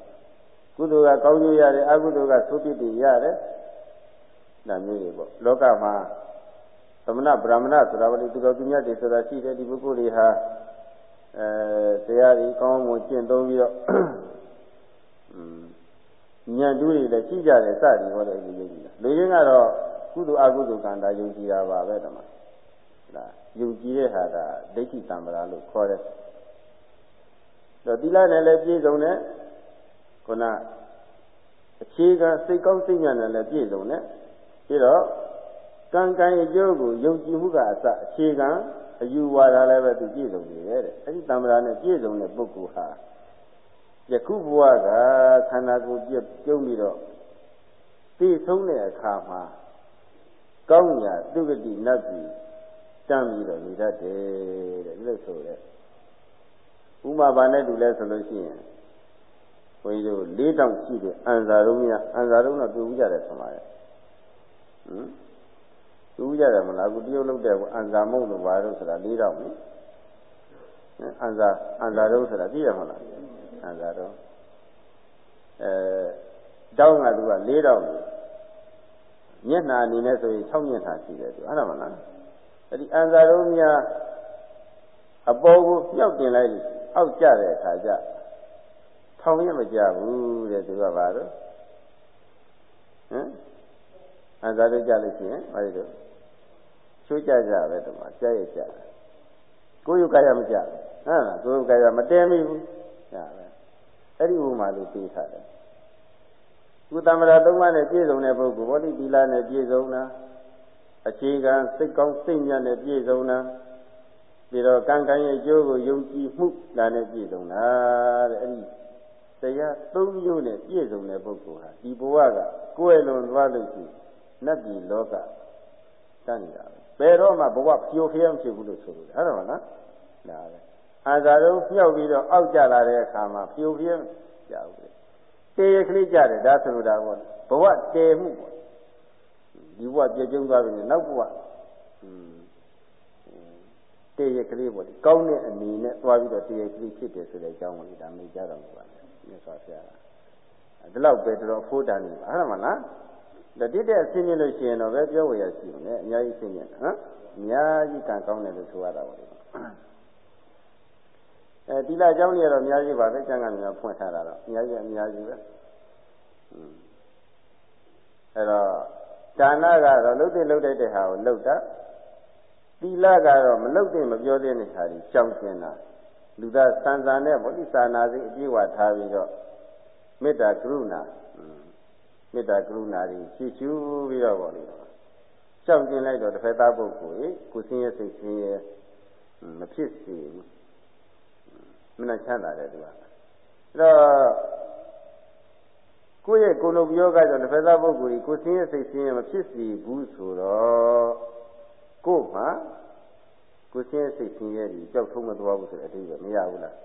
ကုသိုလ်ကကောင်းကျိုးရတယ်အကုသိုလ်ကသုတိတိရတယ်ဒါမျိုးတွေပေါ့လောကမှာသမဏဗြဟ္မဏဆိုတာဘာလို့သူတော်သူမြတ်တွေဆိုတာရှိတယ်ဒီပုဂ္ဂိုလ်တွေဟာအဲတရားကြီးကောင်းမှုကျင့်သုံးပြီးတော့ဉာဏ်တူးတွေလည်းရှိကြတယ်စသည်ဟောတဲ့ဒီယုံကြည်တာလူရင်းကတော့ကုသိုလ်အကုသိုလ်ကံတာယုံကြည်တာပါပဲတမဒါယုံကြည်တဲ့ဟာကဒိဋ္ဌိတံပရာလို့ခေါ်တယ်တော့သီလနဲ့လည်းပြည့်စုံတယ် ခုနအခြေခံစိတ်ကောင်းစိတ်ညံ့နဲ့လည်းပြည့်စုံတယ်ပြီးတော့ကံကံအကျိုးကိုယုံကြည်မှုကအစအခြေခံအယူဝါဒလည်းပဲသူပြည့်စုံနေတယ်တဲ့အဲဒီတမ္ပရာနဲ့ပြည့်စုံတဲ့ပုဂ္ဂိုလ်ဟာယခုဘဝကခန္ဓာကိုယ်ပြည့်ပြုံးပြီးတော့သိဆုံးတဲ့အခါမှာကောင်းရာသုဂတိနတ်ပြည်တမ်းပြီးတော့နေတတ်တယ်တဲ့ဒီလိုဆိုတဲ့ဥမာဘာနဲ့တူလဲဆိုလို့ရှိရင် ဘုန်းကြီးတို့၄တောင်ရှိတဲ့အန်စာရုံးများအန်စာရုံးတော့ပြုတ်ကြတယ်ဆိုပါရဲ့ဟမ်သူကြတယ်မလားအခုတရုတ်လုပ်တဲ့အန်ဇာမုတ်လို့ပါတော့ဆိုတာ၄တောင်လေအန်ဇာအန်ဇာတော့ဆိုတာသိရမလားအန်ဇာတော့အဲတောင်းကသူက၄တောင်မျက်နှာအနေနဲ့ဆိုရင်6မျက်နှာရှိတယ်သူအဲ့ဒါမလားအဲ့ဒီအန်ဇာတော့များအပေါ်ကိုမြောက်တင်လိုက်လို့အောက်ကျတဲ့အခါကျ ထောင်ရမကြဘူးတဲ့သူကပါတော့ဟမ်အန်ဇာတော့ကြလို့ရှိရင်ဘာလို့ချိုးကြကြပဲတမကြဲရကြကိုယ်ယူကာယမကြဟုတ်လားကိုယ်ယူကာယမတဲမိဘူးဒါပဲအဲ့ဒီဥမာလေးပြီးထားတယ်ကုသမရာသုံးပါးနဲ့ပြည့်စုံတဲ့ပုဂ္ဂိုလ်ဘောဓိသီလနဲ့ပြည့်စုံတာအခြေခံစိတ်ကောင်းစိတ်မြတ်နဲ့ပြည့်စုံတာပြီးတော့ကံကံရဲ့ကျိုးကိုယုံကြည်မှုဒါနဲ့ပြည့်စုံတာတဲ့အဲ့ဒီ တရားသုံးမျိုးနဲ့ပြည့်စုံတဲ့ပုဂ္ဂိုလ်ဟာဒီဘဝကကိုယ်လွန်သွားလို့ရှိရင်နတ်ပြည်လောကတန်းနေတာပဲဘယ်တော့မှဘဝဖြိုဖျက်မဖြစ်ဘူးလို့ဆိုလို့အဲ့ဒါမှနော်ဒါပဲအာသာတော့မြှောက်ပြီးတော့အောက်ကျလာတဲ့အခါမှာပြိုပြင်းကြဘူးတေရကလေးကြတယ်ဒါဆိုလိုတာပေါ့ဘဝတည်မှုပေါ့ဒီဘဝပြည့်ကျုံသွားပြီနောက်ဘဝတေရကလေးပေါ့ကောင်းတဲ့အနေနဲ့သွားပြီးတော့တေရကလေးဖြစ်တယ်ဆိုတဲ့အကြောင်းကိုဒါမိကြတော့မှာပါ မြတ်စွာဘုရားဒါတော့ပဲတော်ဖိုးတန်နေပါဟုတ်မလားဒါတိတဲ့အဆင်းမြင်လို့ရှိရင်တော့ပဲပြောဝရရှိမယ်အများကြီးဆင်းမြင်ဟမ်အများကြီးကံကောင်းတယ်လို့ဆိုရတာပါလေအဲဒီလာเจ้าကြီးကတော့အများကြီးပါပဲကျန်ကများဖွင့်ထားတာတော့အများကြီးအများကြီးပဲအဲတော့ဒါနကတော့လှုပ်တဲ့လှုပ်တဲ့တဲ့ဟာကိုလှုပ်တာသီလကတော့မလှုပ်တဲ့မပြောတဲ့နေဟာကြီးကြောင်းကျင်တာ လူသားစံစံနဲ့ဗောဓိစာနာစိတ်အပြည့်ဝထားပြီးတော့မေတ္တာကရုဏာမေတ္တာကရုဏာကြီးရှိရှုပြီးတော့ဗောလေကြောင်းကျင်လိုက်တော့တစ်ဖက်သားပုဂ္ဂိုလ်ကြီးကိုစင်းရဲ့စိတ်စင်းရဲ့မဖြစ်စေဘူးမနှချမ်းသာတယ်သူကအဲ့တော့ကိုယ့်ရဲ့ကိုယ်လုံးပြောကကြောင့်တစ်ဖက်သားပုဂ္ဂိုလ်ကြီးကိုစင်းရဲ့စိတ်စင်းရဲ့မဖြစ်စီဘူးဆိုတော့ကို့မှာ ကိုစင်းရဲ့စိတ်စင်းရဲ့ဒီကြောက်ထုံးမသွားဘူးဆိုတဲ့အတိတ်ပဲမရဘူးလား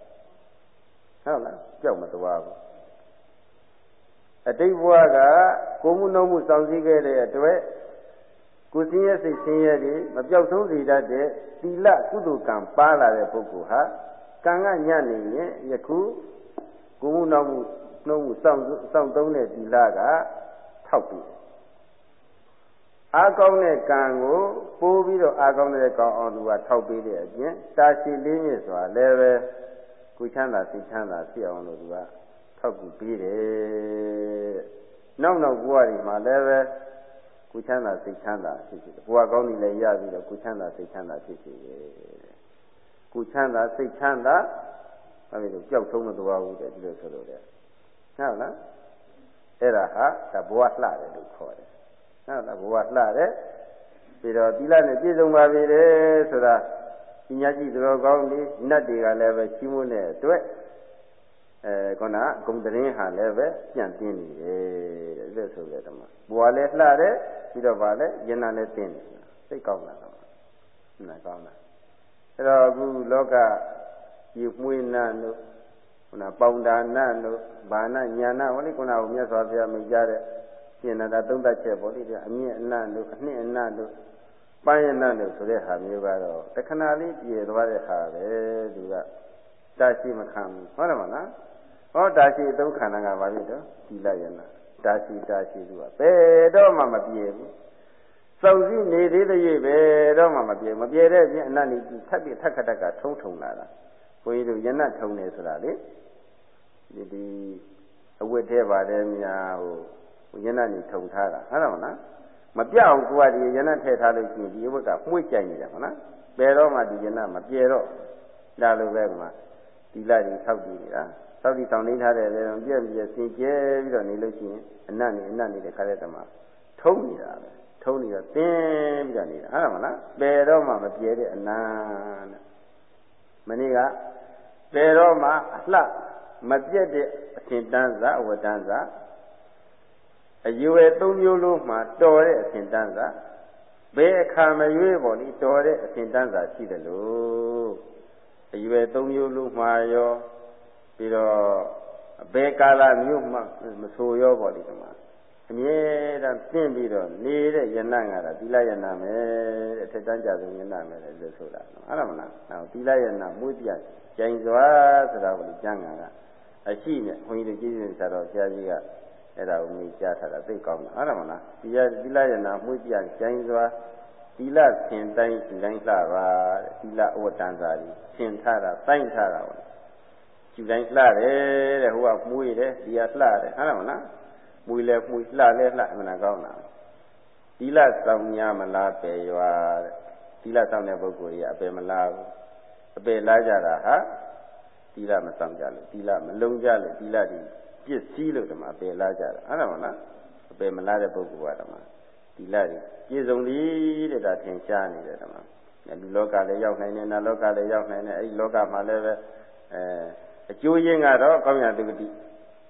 ဟုတ်လားကြောက်မသွားဘူးအတိတ်ဘဝကကိုမှုနှုံးမှုစောင့်စည်းခဲ့တဲ့အတွက်ကိုစင်းရဲ့စိတ်စင်းရဲ့ဒီမပြောက်ဆုံးစေတတ်တဲ့သီလကုသိုလ်ကံပါလာတဲ့ပုဂ္ဂိုလ်ဟာကံကညံ့နေရင်ယခုကိုမှုနှောက်မှုနှုံးမှုစောင့်စောင့်သုံးတဲ့သီလကထောက်ပြီး အားကောင်းတဲ့ကံကိုပိုးပြီးတော့အားကောင်းတဲ့ကောင်းအောင်သူကထောက်ပေးတဲ့အပြင်တာရှိလေးမြစ်စွာလည်းပဲကိုချမ်းသာစိတ်ချမ်းသာဖြစ်အောင်လို့သူကထောက်ကူပေးတယ်နောက်နောက်ဘဝတွေမှာလည်းပဲကိုချမ်းသာစိတ်ချမ်းသာဖြစ်ဖြစ်ဘဝကောင်းနေလည်းရပြီးတော့ကိုချမ်းသာစိတ်ချမ်းသာဖြစ်ဖြစ်ကိုချမ်းသာစိတ်ချမ်းသာအဲ့ဒီလိုကြောက်ဆုံးမသွားဘူးတဲ့ဒီလိုဆိုလို့တဲ့ဟုတ်လားအဲ့ဒါဟာဒါဘဝလှတယ်လို့ခေါ်တယ် ဟုတ်လားဘဝလှတယ်ပြီးတော့သီလနဲ့ပြည့်စုံပါပြီတဲ့ဆိုတာပညာရှိသူတော်ကောင်းတွေနတ်တွေကလည်းပဲချီးမွမ်းတဲ့အတွက်အဲခုနဂုံတရင်ဟာလည်းပဲပြန့်တင်းနေတယ်တဲ့လက်ဆိုတဲ့ဓမ္မဘဝလည်းလှတယ်ပြီးတော့ဗာလဲယနာလည်းတင်းတယ်စိတ်ကောင်းတာတော့နာကောင်းတာအဲ့တော့အခုလောကဒီမွေးနာတို့ခုနပေါင်ဒါနတို့ဘာနာညာနာဟောလေခုနကမြတ်စွာဘုရားမိကြတဲ့ ပြင်နာတာသုံးသက်ချက်ပေါ့လေအမြင့်အနတ်တို့အနှစ်အနတ်တို့ပန်းရနတ်တို့ဆိုတဲ့ဟာမျိုးကတော့တခဏလေးပြည့်သွားတဲ့ဟာပဲသူကတာရှိမခံဘူးဟုတ်တယ်မလားဟောတာရှိသုံးခန္ဓာကဘာဖြစ်တော့ဒီလယနာတာရှိတာရှိသူကဘယ်တော့မှမပြေဘူးစောင့်စည်းနေသေးတဲ့၍ပဲတော့မှမပြေမပြေတဲ့ပြင်အနတ်ကြီးထပ်ပြီးထက်ခတ်တက်ကထုံထုံလာတာဘုန်းကြီးတို့ယနတ်ထုံနေဆိုတာလေဒီဒီအဝတ်ထဲပါတယ်များဟို ယနတ်နေထုံထားတာဟုတ်တယ်မလားမပြအောင်ကိုကဒီယနတ်ထည့်ထားလို့ရှိရင်ဒီအဝတ်ကမှု့ကြိုက်နေတယ်မလားဘယ်တော့မှဒီယနတ်မပြေတော့ဒါလိုပဲမှာဒီလာကြီးဆောက်ကြည့်နေတာသောက်တီဆောင်နေထားတဲ့လေပြည့်ပြည့်စင်ကြဲပြီးတော့နေလို့ရှိရင်အနတ်နေအနတ်နေတဲ့ခါတဲ့တမှာထုံးနေတာပဲထုံးနေတော့တင်းပြီးတော့နေတာဟုတ်တယ်မလားပယ်တော့မှမပြေတဲ့အနတ်တဲ့မနေ့ကပယ်တော့မှအလှမပြတ်တဲ့အရှင်တန်းစာအဝတန်းစာ အယူဝဲသုံးမျိုးလုံးမှာတော်တဲ့အရှင်တန်းစာဘယ်အခါမရွေးပေါ်လိတော်တဲ့အရှင်တန်းစာရှိတယ်လို့အယူဝဲသုံးမျိုးလုံးမှာရောပြီးတော့ဘယ်ကာလမျိုးမှမဆိုရောပေါ့ဒီကမှာအမြဲတမ်းသင်ပြီးတော့နေတဲ့ယနကတာသီလယနာမယ်တဲ့ထက်တန်းကြဆုံးယနာမယ်လို့ဆိုတာနော်အဲ့ဒါမလားနောက်သီလယနာမွေးပြကြိုင်စွာဆိုတာကိုကျမ်းဂန်ကအရှိနဲ့ခွန်ကြီးတို့ကြည့်နေကြတော့ဆရာကြီးက အဲ့ဒါကိုမိကြားထားတာသိကောင်းတယ်အဲ့ဒါမလားဒီသီလယနာမွေးပြကြိုင်စွာသီလဆင်တိုင်းဒီတိုင်းလှပါတဲ့သီလဩတန်စာကြီးဆင်ထားတာတိုင်းထားတာပေါ့ယူတိုင်းလှတယ်တဲ့ဟိုကမွေးတယ်ဒီကလှတယ်ဟုတ်တယ်မလားမွေးလဲမွေးလှလဲလှမနာကောင်းတာသီလဆောင်냐မလားပယ်ရွာတဲ့သီလဆောင်တဲ့ပုဂ္ဂိုလ်ကြီးအပယ်မလားဘူးအပယ်လားကြတာဟာသီလမဆောင်ကြလို့သီလမလုံးကြလို့သီလဒီ ပြည့်စည်လို့ဓမ္မအပယ်လားကြတာဟုတ်တယ်မလားအပယ်မလားတဲ့ပုဂ္ဂိုလ်ကဓမ္မသီလဒီပြည့်စုံသည်တဲ့ဒါထင်ရှားနေတယ်ဓမ္မလူလောကလည်းရောက်နိုင်တယ်နတ်လောကလည်းရောက်နိုင်တယ်အဲဒီလောကမှာလည်းပဲအဲအကျိုးရင်းကတော့ကောင်းရတုတိ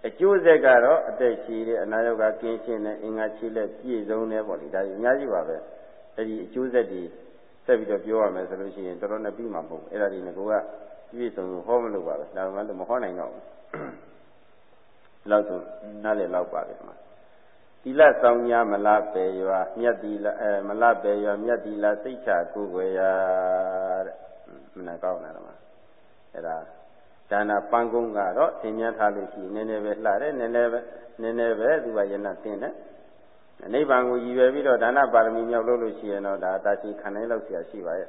အကျိုးဆက်ကတော့အသက်ရှိတဲ့အနာရောဂါကင်းရှင်းတဲ့အင်္ဂါချိလက်ပြည့်စုံတယ်ပေါ့လေဒါကြီးအများကြီးပါပဲအဲ့ဒီအကျိုးဆက်တွေဆက်ပြီးတော့ပြောရမယ်ဆိုလို့ရှိရင်တော်တော်နဲ့ပြီးမှာမဟုတ်အဲ့ဒါဒီငကောကပြည့်စုံဟောမလို့ပါပဲဒါမှလည်းမဟောနိုင်တော့ဘူး လောက်ဆိုနားလေလောက်ပါပဲမှာသီလဆောင်ညာမလားပေရွာမြတ်သီလအဲမလားပေရွာမြတ်သီလစိတ်ချကိုယ်ွယ်ရာတဲ့မနာကောင်းတာတော့အဲ့ဒါဒါနာပန်းကုန်းကတော့သင်ညာထားလို့ရှိရင်နည်းနည်းပဲလှတယ်နည်းနည်းပဲနည်းနည်းပဲသူကယနာသင်တယ်နိဗ္ဗာန်ကိုရည်ရွယ်ပြီးတော့ဒါနပါရမီမြောက်လို့လို့ရှိရင်တော့ဒါတာရှိခံနိုင်လို့ဆရာရှိပါရဲ့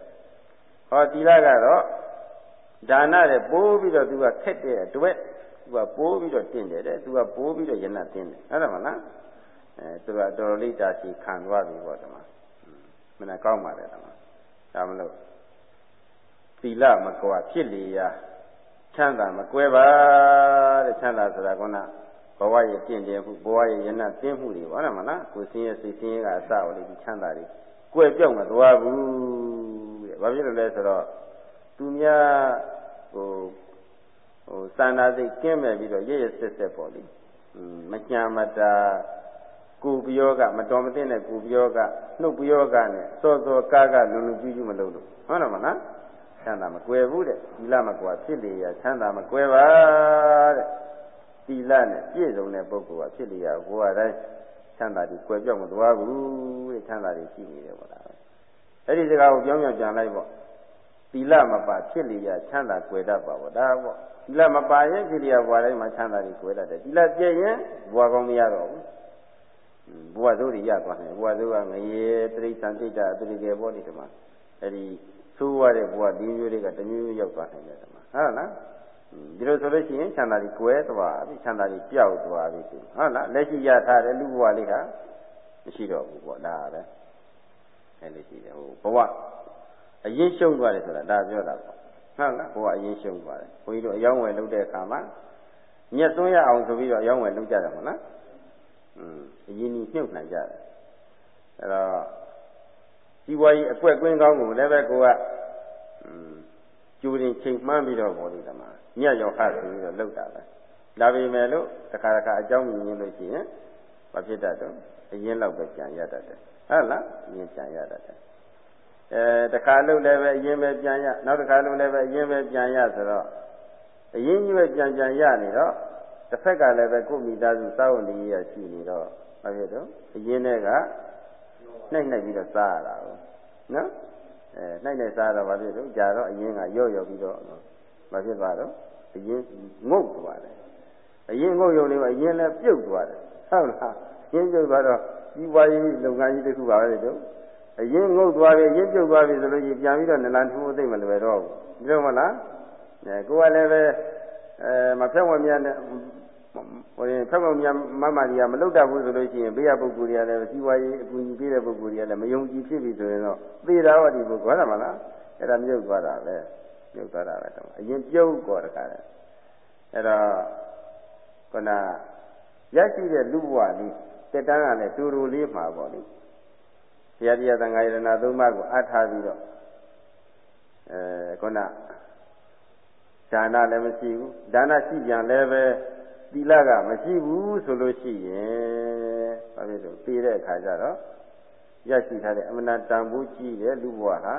ဟောသီလကတော့ဒါနတဲ့ပိုးပြီးတော့သူကခက်တဲ့အတွက်သူ ကပိုးပြီးတော့တင့်တယ်တဲ့သူကပိုးပြီးတော့ယနာတင်းတယ်ဟုတ်တယ်မလားအဲသူကတော်တော်လေးတာရှိခံသွားပြီပေါ့ဓမ္မမနာကောင်းပါတယ်ဓမ္မဒါမလို့သီလမကွာဖြစ်လေရာချမ်းသာမကွဲပါတဲ့ချမ်းသာဆိုတာကဘဝရဲ့တင့်တယ်မှုဘဝရဲ့ယနာတင်းမှုတွေဟုတ်တယ်မလားကိုယ်စင်းရဲ့စိတ်စင်းရဲ့ကအစဟောလေးဒီချမ်းသာတွေကွဲပြောက်မသွားဘူးတဲ့ဘာဖြစ်လို့လဲဆိုတော့သူများဟို ဟိုစာနာစိတ်ကင်းမဲ့ပြီးတော့ရရဆက်ဆက်ပေါ့လေမကြံမတာကိုပြောကမတော်မသင့်တဲ့ကိုပြောကနှုတ်ပြောကနဲ့စောစောကားကလုံလုံကြီးကြီးမလုပ်လို့ဟုတ်တယ်မလားချမ်းသာမကွယ်ဘူးတဲ့သီလမကွာဖြစ်လေရချမ်းသာမကွယ်ပါတဲ့သီလနဲ့ပြည့်စုံတဲ့ပုဂ္ဂိုလ်ကဖြစ်လေရဘဝတိုင်းချမ်းသာပြီးကွယ်ပြောက်မသွားဘူးတဲ့ချမ်းသာတွေရှိနေတယ်ပေါ့လားအဲ့ဒီစကားကိုပြောင်းပြောင်းကြံလိုက်ပေါ့သီလမပါဖြစ်လေရချမ်းသာကွယ်တတ်ပါဘောဒါပေါ့ သီလမပါရင်ဖြစ်လေရဘဝတိုင်းမှာချမ်းသာတွေကွယ်တတ်တယ်သီလပြည့်ရင်ဘဝကောင်းမရတော့ဘူးဘဝသိုးတွေရသွားတယ်ဘဝသိုးကငရေတိရစ္ဆာန်တိတ်တာအတူတကယ်ပေါ့ဒီမှာအဲ့ဒီသိုးရတဲ့ဘဝဒီမျိုးတွေကတမျိုးမျိုးရောက်သွားနိုင်တယ်ဒီမှာဟုတ်လားဒီလိုဆိုလို့ရှိရင်ချမ်းသာတွေကွယ်သွားပြီချမ်းသာတွေကြောက်သွားပြီဟုတ်လားလက်ရှိရထားတဲ့လူဘဝလေးဟာမရှိတော့ဘူးပေါ့ဒါပဲအဲ့လိုရှိတယ်ဟိုဘဝအရင်ရှုံးသွားတယ်ဆိုတာဒါပြောတာပေါ့ ဟုတ်လားဘဝအရင်ရှုံးသွားတယ်ဘုန်းကြီးတို့အယောင်းဝယ်လုပ်တဲ့အခါမှာညက်သွင်းရအောင်ဆိုပြီးတော့အယောင်းဝယ်လုပ်ကြတယ်မဟုတ်လားอืมအရင်ကြီးမြုပ်နိုင်ကြတယ်အဲ့တော့စီးပွားရေးအကွက်ကွင်းကောင်းကိုလည်းပဲကိုကอืมကျူရင်ချိန်မှန်းပြီးတော့ပေါ်လို့တမညက်ရောခဆိုပြီးတော့လုပ်တာပဲလာပြီမယ်လို့တခါတခါအကြောင်းမြင်လို့ရှိရင်မဖြစ်တတ်တော့အရင်လောက်ပဲကြံရတတ်တယ်ဟုတ်လားအရင်ကြံရတတ်တယ် အဲတခါလုံးလည်းပဲအရင်ပဲပြန်ရနောက်တစ်ခါလုံးလည်းပဲအရင်ပဲပြန်ရဆိုတော့အရင်ကြီးပဲပြန်ပြန်ရနေတော့တစ်ဖက်ကလည်းပဲကိုမိသားစုစောင့်နေရရှိနေတော့ဘာဖြစ်တော့အရင်နဲ့ကနှိမ့်နှိမ့်ပြီးတော့စားရတာကိုနော်အဲနှိမ့်နှိမ့်စားတော့ဘာဖြစ်တော့ကြာတော့အရင်ကရော့ရော့ပြီးတော့ဘာဖြစ်သွားတော့အရင်ငုတ်သွားတယ်အရင်ငုတ်ရုံလေးကအရင်လည်းပြုတ်သွားတယ်ဟုတ်လားရင်းပြုတ်သွားတော့ဒီပွားရေးလုပ်ငန်းကြီးတစ်ခုပါပဲတို့ အရင်ငုတ်သွားပြီအရင်ပြုတ်သွားပြီဆိုလို့ရှိရင်ပြန်ပြီးတော့နလန်ထူးသိမ့်မလွယ်တော့ဘူးပြောမလားအဲကိုကလည်းပဲအဲမဖြတ်ဝမြနဲ့ဟိုရင်ဖြတ်ဝမြမမကြီးကမလုတ်တတ်ဘူးဆိုလို့ရှိရင်ဘေးကပုဂ္ဂိုလ်တွေကလည်းစီဝါရေးအကူအညီပေးတဲ့ပုဂ္ဂိုလ်တွေကလည်းမယုံကြည်ဖြစ်ပြီဆိုရင်တော့သေတာဟောဒီပုဂ္ဂိုလ်ကမလားအဲ့ဒါမြုပ်သွားတာပဲပြုတ်သွားတာပဲတော့အရင်ပြုတ်ก่อတခါတဲ့အဲ့တော့ခုနရရှိတဲ့လူဘဝလေးတက်တန်းကလည်းတူတူလေးမှာပေါ့လေ ရားတရားသံဃာယရဏသုံးပါးကိုအထားပြီးတော့အဲခုနဒါနလည်းမရှိဘူးဒါနရှိကြလည်းပဲသီလကမရှိဘူးဆိုလို့ရှိရင်ဘာဖြစ်လို့ပြီးတဲ့အခါကျတော့ရရှိထားတဲ့အမနာတန်ဖိုးကြီးတဲ့လူဘဝဟာ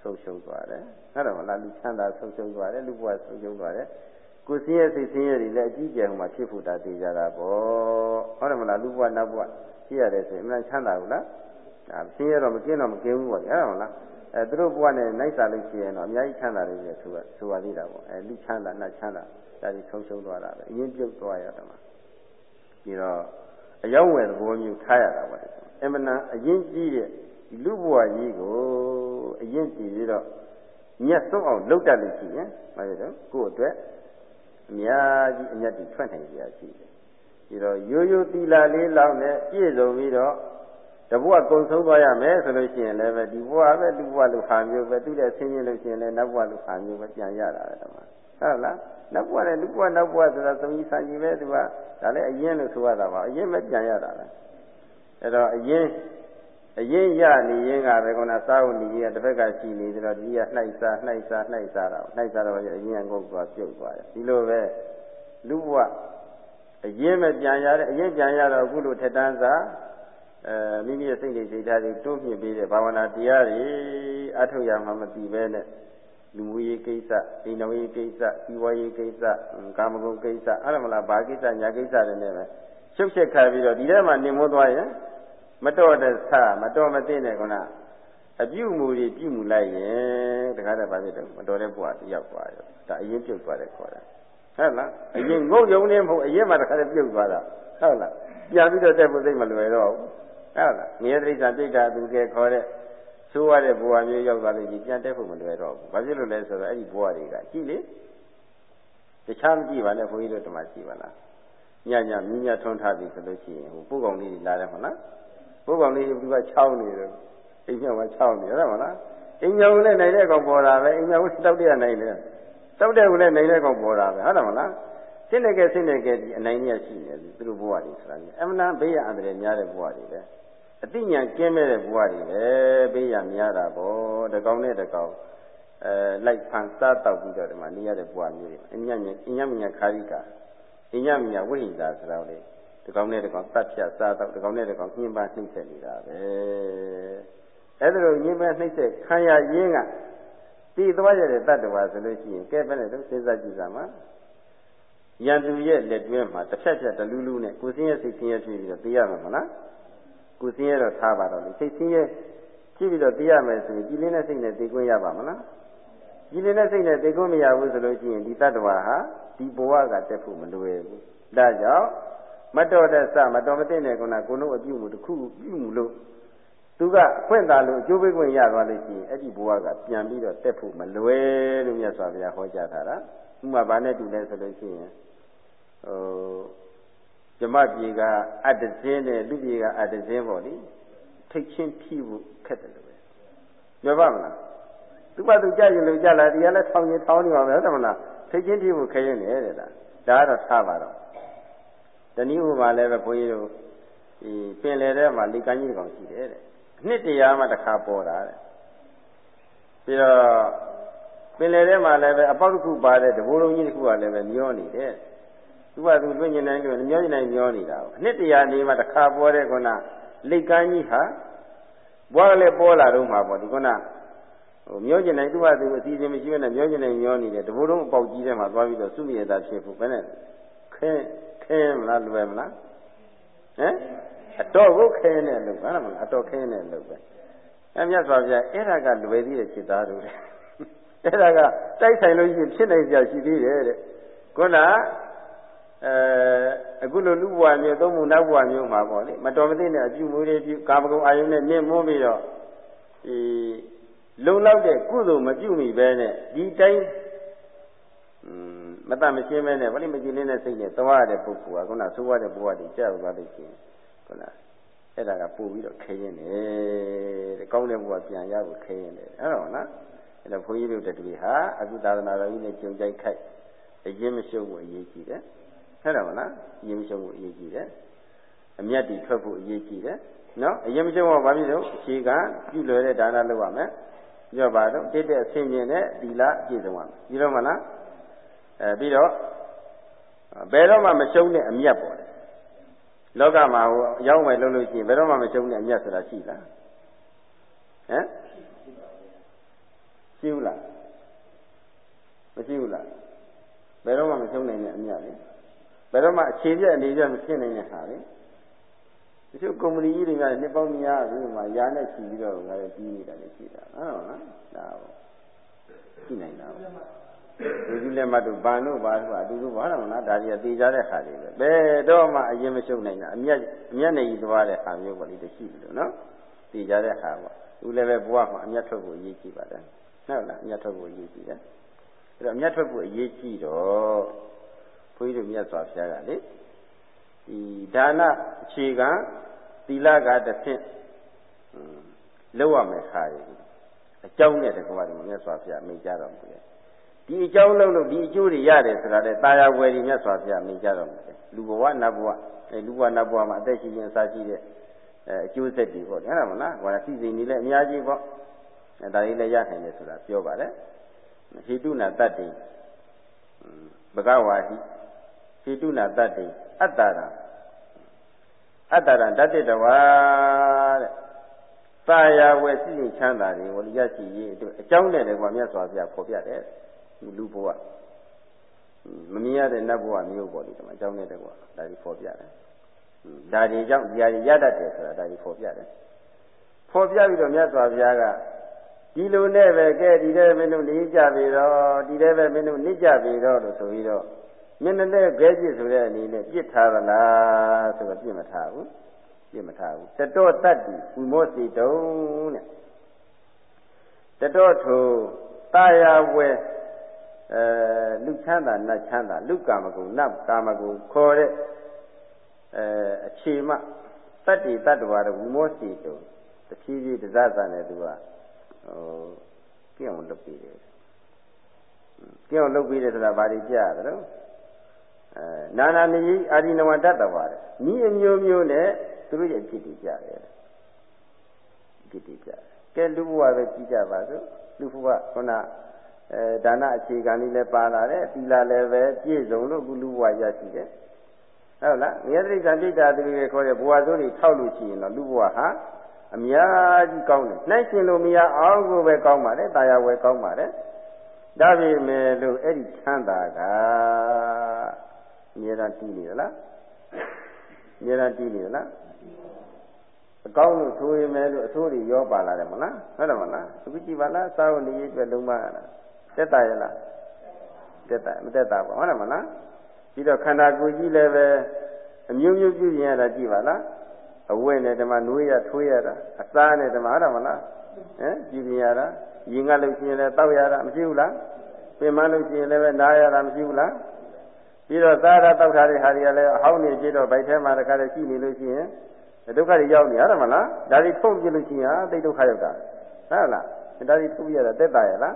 ဆုံးရှုံးသွားတယ်ဟုတ်တယ်မလားလူချမ်းသာဆုံးရှုံးသွားတယ်လူဘဝဆုံးရှုံးသွားတယ်ကိုယ်စင်းရဲ့စိတ်စင်းရဲ့တွေလည်းအကြီးကျယ်ဟိုမှာဖြစ်ဖို့တာသိကြတာပေါ့ဟုတ်တယ်မလားလူဘဝနောက်ဘဝဖြစ်ရတယ်ဆိုရင်အမှန်ချမ်းသာဘူးလား ဒါဆင်းရဲတော့မကင်းတော့မကင်းဘူးပေါ့လေဟုတ်တယ်မလားအဲသူတို့ဘဝနဲ့နိုင်စားလို့ရှိရင်တော့အများကြီးချမ်းသာတယ်ဆိုဆိုပါသေးတာပေါ့အဲလူချမ်းသာနတ်ချမ်းသာဒါကြီးဆုံးရှုံးသွားတာပဲအရင်ပြုတ်သွားရတော့မှပြီးတော့အယောင်းဝယ်သဘောမျိုးထားရတာပေါ့အမှန်တန်အရင်ကြီးတဲ့လူဘဝကြီးကိုအရင်ကြည့်ပြီးတော့ညက်ဆုံးအောင်လုပ်တတ်လို့ရှိရင်ဘာလဲတော့ကိုယ့်အတွက်အများကြီးအမျက်တွေထွက်နိုင်ကြရှိတယ်ပြီးတော့ရိုးရိုးသီလာလေးလောက်နဲ့ပြည့်စုံပြီးတော့ တဘဝကုံဆုံးသွားရမယ်ဆိုလို့ရှိရင်လည်းပဲဒီဘဝပဲလူဘဝလူဟာမျိုးပဲသူတဲ့ဆင်းရဲလို့ရှိရင်လည်းနောက်ဘဝလူဟာမျိုးပဲပြန်ရတာပဲတမဟုတ်လားနောက်ဘဝနဲ့လူဘဝနောက်ဘဝဆိုတာသုံးကြီးဆန်ကြီးပဲသူကဒါလည်းအရင်လို့ဆိုရတာပါအရင်ပဲပြန်ရတာပဲအဲ့တော့အရင်အရင်ရနေရင်ကပဲကောနာစားဖို့နေရင်တစ်ဖက်ကရှိနေတယ်တော့ဒီကနှိုက်စားနှိုက်စားနှိုက်စားတော့နှိုက်စားတော့အရင်ကငုတ်သွားပြုတ်သွားတယ်ဒီလိုပဲလူဘဝအရင်ပဲပြန်ရတဲ့အရင်ပြန်ရတော့အခုလိုထက်တန်းစား အဲမိမိရဲ့စိတ်တွေစိတ်ဓာတ်တွေတိုးမြင့်ပြီးတဲ့ဘာဝနာတရားတွေအထုတ်ရမှမသိပဲနဲ့လူမှုရေးကိစ္စအိမ်တော်ရေးကိစ္စစီးပွားရေးကိစ္စကာမဂုဏ်ကိစ္စအဲ့ဒါမလားဘာကိစ္စညာကိစ္စတွေနဲ့ပဲရှုပ်ချက်ခါပြီးတော့ဒီထဲမှာနေမိုးသွားရင်မတော်တဲ့ဆမတော်မသိတဲ့ကုနာအပြုမူတွေပြုမူလိုက်ရင်တခါတည်းဘာဖြစ်တော့မတော်တဲ့ဘဝတယောက်သွားရောဒါအရင်ပြုတ်သွားတယ်ခေါ်တာဟုတ်လားအရင်ငုတ်ယုံနေမဟုတ်အရင်မှတခါတည်းပြုတ်သွားတာဟုတ်လားပြန်ပြီးတော့တက်ဖို့သိမလွယ်တော့ဘူး ဟုတ်လားငရဲတိစ္ဆာပြိတ္တာသူကဲခေါ်တဲ့ဆိုးရတဲ့ဘဝမျိုးရောက်သွားလို့ကြီးပြန်တက်ဖို့မလွယ်တော့ဘူးဘာဖြစ်လို့လဲဆိုတော့အဲ့ဒီဘဝတွေကကြည့်လေတခြားမကြည့်ပါနဲ့ဘုန်းကြီးတို့တမကြည့်ပါလားညညမြင်းညထွန်းထားပြီဆိုလို့ရှိရင်ဟိုပို့ကောင်လေးလာတယ်မဟုတ်လားပို့ကောင်လေးကသူကချောင်းနေတယ်အိမ်မြောင်ကချောင်းနေတယ်မဟုတ်လားအိမ်မြောင်လည်းနိုင်တဲ့ကောင်ပေါ်တာပဲအိမ်မြောင်တောက်တဲ့နိုင်တယ်တောက်တဲ့ကလည်းနိုင်တဲ့ကောင်ပေါ်တာပဲဟုတ်တယ်မလားစိတ်နဲ့ကဲစိတ်နဲ့ကဲဒီအနိုင်ကြီးရှိနေတယ်သူတို့ဘဝတွေဆိုတာကြီးအမှန်တန်ဘေးရအန္တရာယ်များတဲ့ဘဝတွေပဲ အတိညာကင်းမဲ့တဲ့ဘဝတွေပဲဘေးရများတာပေါ့တကောင်နဲ့တကောင်အဲလိုက်ဖန်စားတောက်ပြီးတော့ဒီမှာနေရတဲ့ဘဝမျိုးတွေအညညအညမညာခါရိကာအညမညာဝိဟိတာဆိုတော့လေတကောင်နဲ့တကောင်တတ်ဖြတ်စားတောက်တကောင်နဲ့တကောင်ညှင်းပန်းနှိမ့်ဆက်နေတာပဲအဲ့ဒါလိုညှင်းပန်းနှိမ့်ဆက်ခံရရင်းကတည်သွားရတဲ့တတ္တဝါဆိုလို့ရှိရင်ကဲပဲနဲ့တော့စဉ်းစားကြည့်စမ်းပါရန်သူရဲ့လက်တွဲမှာတစ်ဖြတ်ဖြတ်တလူးလူးနဲ့ကိုစင်းရဲ့စိတ်ဆင်းရဲဖြစ်ပြီးတော့သိရမှာမလား ကိုစင်းရဲတော့ထားပါတော့လေစိတ်ဆင်းရဲဖြစ်ပြီးတော့သိရမယ်ဆိုရင်ကြည်လင်းတဲ့စိတ်နဲ့သိခွင့်ရပါမလားကြည်လင်းတဲ့စိတ်နဲ့သိခွင့်မရဘူးဆိုလို့ရှိရင်ဒီတတ္တဝါဟာဒီဘဝကတက်ဖို့မလွယ်ဘူးဒါကြောင့်မတော်တဲ့စမတော်မတဲ့နဲ့ကုနာကိုတို့အပြုမှုတစ်ခုပြုမှုလို့သူကအခွင့်သာလို့အကျိုးပေးခွင့်ရသွားလို့ရှိရင်အဲ့ဒီဘဝကပြန်ပြီးတော့တက်ဖို့မလွယ်လို့မြတ်စွာဘုရားဟောကြားထားတာဥမာဘာနဲ့တူလဲဆိုလို့ရှိရင်ဟို ဓမ္မပြေကအတ္တဇင်းနဲ့လူပြေကအတ္တဇင်းပေါ့လေထိတ်ချင်းဖြီးဖို့ခက်တယ်လို့ပဲပြောပါမလားသူကသူကြရင်လို့ကြလာဒီကလည်းထောင်ရင်ထောင်နေပါမယ်ဟုတ်တယ်မလားထိတ်ချင်းဖြီးဖို့ခရင်နေတယ်ဒါဒါကတော့ထားပါတော့တနည်းဥပါလည်းပဲဘုန်းကြီးတို့ဒီပင်လယ်ထဲမှာလေကမ်းကြီးကောင်ရှိတယ်တဲ့နှစ်တရားမှတစ်ခါပေါ်တာတဲ့ပြီးတော့ပင်လယ်ထဲမှာလည်းပဲအပေါက်တစ်ခုပါတဲ့တဘိုးလုံးကြီးတစ်ခုကလည်းပဲမျောနေတယ် သူကသူလွင့်ကျင်နိုင်လို့မျောကျင်နိုင်မျောနေတာအနှစ်တရာနေမှတစ်ခါပေါ်တဲ့ခုနလိတ်ကမ်းကြီးဟာဘွားကလေးပေါ်လာတော့မှာပေါ့ဒီခုနဟိုမျောကျင်နိုင်သူကသူအစီအစဉ်မရှိဘဲနဲ့မျောကျင်နိုင်မျောနေတယ်တဘိုးလုံးအပေါက်ကြီးထဲမှာသွားပြီးတော့စုမြေတာဖြစ်ဖို့ဘယ်နဲ့ခဲခဲမလားလွယ်မလားဟမ်အတော်ကိုခဲနေလို့ဘာလဲမလားအတော်ခဲနေလို့ပဲအဲမြတ်စွာဘုရားအဲ့ဒါကလွယ်သေးတဲ့စိတ်သားတို့လေအဲ့ဒါကတိုက်ဆိုင်လို့ရှိရင်ဖြစ်နိုင်ကြရှိသေးတယ်တဲ့ခုန အဲအခုလိုလူဘဝမျိုးသုံးမှုနောက်ဘဝမျိုးမှာပေါ့လေမတော်မသင့်တဲ့အပြုမူတွေပြုကာမဂုဏ်အာယုန်နဲ့မြင့်မွန်းပြီးတော့ဒီလုံလောက်တဲ့ကုသိုလ်မပြုမိပဲနဲ့ဒီတိုင်းမတတ်မရှင်းပဲနဲ့ဗလိမကြည်လင်းတဲ့စိတ်နဲ့သွားရတဲ့ပုဂ္ဂိုလ်ကခုနဆိုးရတဲ့ဘဝတွေကြောက်သွားလို့ရှိရင်ခုနအဲ့ဒါကပို့ပြီးတော့ခရင်တယ်တဲ့ကောင်းတဲ့ဘဝပြန်ရဖို့ခရင်တယ်အဲ့တော့နော်အဲ့တော့ဘုန်းကြီးတို့တူဟာအခုသာသနာတော်ကြီးနဲ့ကြုံကြိုက်ခိုက်အရင်မရှုံးဖို့အရေးကြီးတယ် ဟုတ်တယ်မလားအရင်မရှုံးဖို့အရေးကြီးတယ်အမျက်တီထွက်ဖို့အရေးကြီးတယ်နော်အရင်မရှုံးတော့ဘာဖြစ်လို့အခြေခံပြုလွယ်တဲ့ဒါနလုပ်ရမယ်ပြောပါတော့တိတဲ့အဆင်မြင်တဲ့ဒီလအပြည့်စုံရမယ်ပြီးတော့မလားအဲပြီးတော့ဘယ်တော့မှမရှုံးတဲ့အမျက်ပေါ်တယ်လောကမှာဟိုရောက်မယ်လို့လို့ရှိရင်ဘယ်တော့မှမရှုံးတဲ့အမျက်ဆိုတာရှိလားဟမ်ရှိဘူးလားမရှိဘူးလားဘယ်တော့မှမရှုံးနိုင်တဲ့အမျက်လေ ဘယ်တော့မှအခြေပြအနေပြမဖြစ်နိုင်တဲ့ဟာလေတချို့ကုမ္ပဏီကြီးတွေကနှစ်ပေါင်းများပြီးမှယာနဲ့ချီပြီးတော့ငါလည်းပြီးနေတာလည်းရှိတာဟုတ်နော်ဒါပေါ့ရှိနိုင်တာပေါ့လူကြီးလက်မှတ်တို့ဘာတို့ဘာတို့အတူတူဘာလို့မလားဒါကြီးသေကြတဲ့ခါတွေပဲဘယ်တော့မှအရင်မရှုံနိုင်တာအမျက်အမျက်နေကြီးသွားတဲ့ဟာမျိုးပေါ့လေတရှိပြီလို့နော်သေကြတဲ့ခါပေါ့သူလည်းပဲဘဝမှာအမျက်ထွက်ဖို့အရေးကြီးပါတယ်ဟုတ်လားအမျက်ထွက်ဖို့အရေးကြီးတယ်အဲ့တော့အမျက်ထွက်ဖို့အရေးကြီးတော့ ဘုန်းကြီးတို့မြတ်စွာဘုရားကလေဒီဒါနအခြေခံသီလကတစ်ဆင့်လောက်ရမယ်ခါရီအကြောင်းနဲ့တကွာဒီမြတ်စွာဘုရားမိန့်ကြတော်မူတယ်ဒီအကြောင်းလုံးလို့ဒီအကျိုးတွေရတယ်ဆိုတာလေတာယာဝယ်ဒီမြတ်စွာဘုရားမိန့်ကြတော်မူတယ်လူဘဝနတ်ဘဝအဲလူဘဝနတ်ဘဝမှာအသက်ရှင်ခြင်းအစာရှိတဲ့အဲအကျိုးဆက်တွေပေါ့ဟုတ်တယ်မလားဟောစီစဉ်နေလဲအများကြီးပေါ့အဲဒါလေးလည်းရနိုင်တယ်ဆိုတာပြောပါတယ်ဟိတုနာတတ္တိဘဂဝါဟိဟိ တုနာတတ္တိအတ္တရာအတ္တရဓာတိတဝါတဲ့တာယာဝယ်ရှိရင်ချမ်းသာတယ်ဝရရှိရေးအတွက်အကြောင်းနဲ့တည်းကမြတ်စွာဘုရားဖော်ပြတယ်လူဘဝမမြင်ရတဲ့နတ်ဘဝမျိုးပေါ့ဒီမှာအကြောင်းနဲ့တည်းကဒါကြီးဖော်ပြတယ်ဒါတွေကြောင့်ဒီဟာတွေရတတ်တယ်ဆိုတာဒါကြီးဖော်ပြတယ်ဖော်ပြပြီးတော့မြတ်စွာဘုရားကဒီလိုနဲ့ပဲကဲဒီတဲ့မင်းတို့နေကြပြီတော့ဒီတဲ့ပဲမင်းတို့နေကြပြီတော့လို့ဆိုပြီးတော့ မျက်နှာနဲ့ခဲပြစ်ဆိုတဲ့အနေနဲ့ပြစ်ထားသလားဆိုတော့ပြစ်မထားဘူးပြစ်မထားဘူးတတောတတ္တိဥမောစီတုံတဲ့တတောထိုတာယာဝဲအဲလူချမ်းသာနတ်ချမ်းသာလူကာမဂုဏနတ်ကာမဂုဏခေါ်တဲ့အဲအခြေမတတ္တိတတ္တဝါဝမောစီတုံတဖြည်းဖြည်းတစားစားနဲ့သူကဟိုကြည့်အောင်လုပ်ပြီးတယ်ကြည့်အောင်လုပ်ပြီးတယ်ဆိုတာဘာတွေကြားရသလဲအဲ နာနာနိယအာရိနဝတ္တဝါတဲ့ဤအမျိုးမျိုးနဲ့သူတို့ရဲ့ဖြစ်တည်ကြတယ်ဖြစ်တည်ကြတယ်ကဲလူဘဝပဲကြည့်ကြပါစို့လူဘဝခုနအဲဒါနအခြေခံလေးလည်းပါလာတယ်သီလလည်းပဲပြည့်စုံလို့ကုလူဘဝရရှိတယ်ဟုတ်လားငရဲတိစ္ဆာပြိတ္တာသူတွေခေါ်တဲ့ဘဝဆိုးတွေထောက်လို့ရှိရင်တော့လူဘဝဟာအများကြီးကောင်းတယ်နှိုက်ရှင်လို့မရအောင်ကိုပဲကောင်းပါတယ်တာယာဝယ်ကောင်းပါတယ်ဒါပေမဲ့လို့အဲ့ဒီချမ်းသာက အများအားတည်နေသလားအများအားတည်နေသလားအကောင်းလို့ဆိုရင်ပဲလို့အဆိုးတွေရောပါလာတယ်မလားဟုတ်တယ်မလားအခုကြည့်ပါလားစာဝန်နေရေးအတွက်လုံးမရတာတက်တာရလားတက်တာမတက်တာပါဟုတ်တယ်မလားပြီးတော့ခန္ဓာကိုယ်ကြီးလည်းပဲအမျိုးမျိုးပြုရင်ရတာကြည့်ပါလားအဝဲနဲ့ဓမ္မနွေးရထွေးရတာအသားနဲ့ဓမ္မဟုတ်တယ်မလားဟမ်ကြည်ပြရတာရင်ကလို့ရှိရင်လည်းတောက်ရတာမရှိဘူးလားပင်မလို့ရှိရင်လည်းပဲနားရတာမရှိဘူးလား ပြီးတော့သားရတောက်ထားတဲ့ဟာတွေကလည်းအဟောင်းနေကြတော့ဗိုက်ထဲမှာတခါတည်းရှိနေလို့ရှိရင်ဒုက္ခတွေရောက်နေရတယ်မလားဒါတွေထုံပြလို့ရှိရင်သိဒုက္ခရောက်တာဟုတ်လားဒါတွေထုံပြရတာတက်တာရလား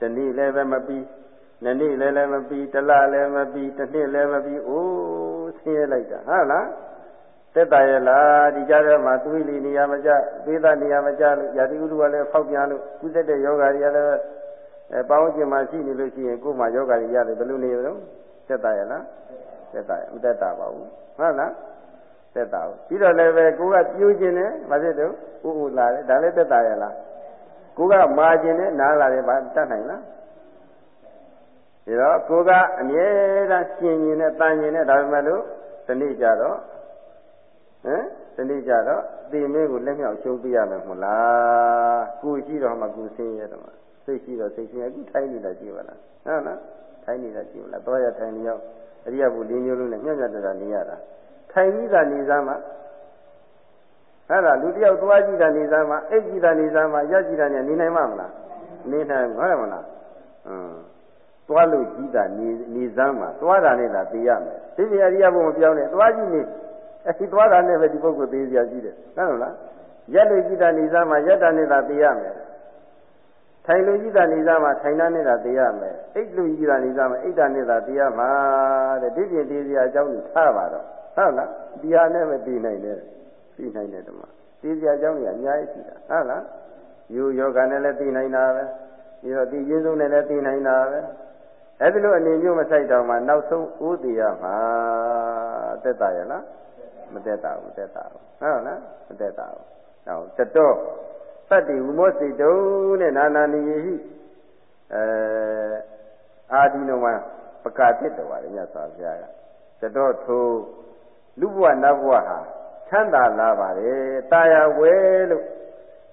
တနည်းလည်းပဲမပြီးနှစ်နေ့လည်းလည်းမပြီးတစ်လလည်းမပြီးတစ်နှစ်လည်းမပြီးအိုးဆင်းရဲလိုက်တာဟုတ်လားတက်တာရလားဒီကြားထဲမှာသွေးလီနေရမကြသေးတာနေရမကြလို့ယာတိဥဒ္ဓကလည်းဖောက်ပြန်လို့ကုသတဲ့ယောဂါတွေကလည်းအဲပေါင်းကျင်မှာရှိနေလို့ရှိရင်ကိုယ်မှာယောဂါတွေရတယ်ဘယ်လိုနေရ လဲတက်တာရလားတက်တာမတက်တာပါဘူးဟုတ်လားတက်တာဘူးပြီးတော့လည်းပဲကိုကပြိုးခြင်းနဲ့မဖြစ်တော့ဥဥလာတယ်ဒါလည်းတက်တာရလားကိုကမာခြင်းနဲ့နားလာတယ်ဗာတတ်နိုင်လားဒီတော့ကိုကအမြဲတမ်းရှင်ရင်နဲ့တန်ရင်နဲ့ဒါပေမဲ့လို့ဒီနေ့ကြတော့ဟမ်ဒီနေ့ကြတော့ဒီမင်းကိုလက်မြောက်ရှုံးပြရမယ်မလားကိုရှိတော့မှကိုဆင်းရဲတော့မှစိတ်ရှိတော့စိတ်ဆင်းရဲအခုထိုင်းနေတာကြည့်ပါလားဟုတ်လား ထိုင်းနေတာကြည့်ပါလားတော့ရထိုင်းနေရောက်အရိယဘုလေးမျိုးလုံးနဲ့မြတ်မြတ်တရာနေရတာထိုင်ကြီးတာနေစားမှာအဲ့ဒါလူတယောက်သွားကြည့်တာနေစားမှာအိတ်ကြည့်တာနေစားမှာရက်ကြည့်တာနေနေနိုင်မှာမလားနေနိုင်မှာဟုတ်မလားအင်းသွားလို့ကြည့်တာနေနေစားမှာသွားတာနဲ့သာသိရမယ်သိပြီအရိယဘုံမပြောင်းနဲ့သွားကြည့်နေအဲ့ဒီသွားတာနဲ့ပဲဒီပုဂ္ဂိုလ်သိစရာရှိတယ်ဟုတ်လားရက်လို့ကြည့်တာနေစားမှာရက်တာနဲ့သာသိရမယ် ထိုင်လို့ကြည့်တာနေစားမှာထိုင်တာနဲ့သာသိရမယ်အိတ်လို့ကြည့်တာနေစားမှာအိတ်တာနဲ့သာသိရမှာတဲ့ဒီပြင်သိစရာအကြောင်းကိုထားပါတော့ဟုတ်လားဒီဟာနဲ့ပဲသိနိုင်တယ်သိနိုင်တယ်ဓမ္မသိစရာအကြောင်းကြီးအများကြီးရှိတာဟုတ်လားယူယောဂနဲ့လည်းသိနိုင်တာပဲပြီးတော့ဒီရင်းဆုံးနဲ့လည်းသိနိုင်တာပဲအဲ့ဒီလိုအနေမျိုးမဆိုင်တော့မှနောက်ဆုံးဥတည်ရမှာတက်တာရလားမတက်တာဘူးမတက်တာဘူးဟုတ်လားမတက်တာဘူးနောက်တတော် သတ္တိဝမောစိတုံနဲ့နာနာနိယဟိအဲအာဒီနဝပကာတိတော်ပါလေမြတ်စွာဘုရားကတတော်ထိုလူဘဝနတ်ဘဝဟာချမ်းသာလာပါတယ်တာယာဝဲလို့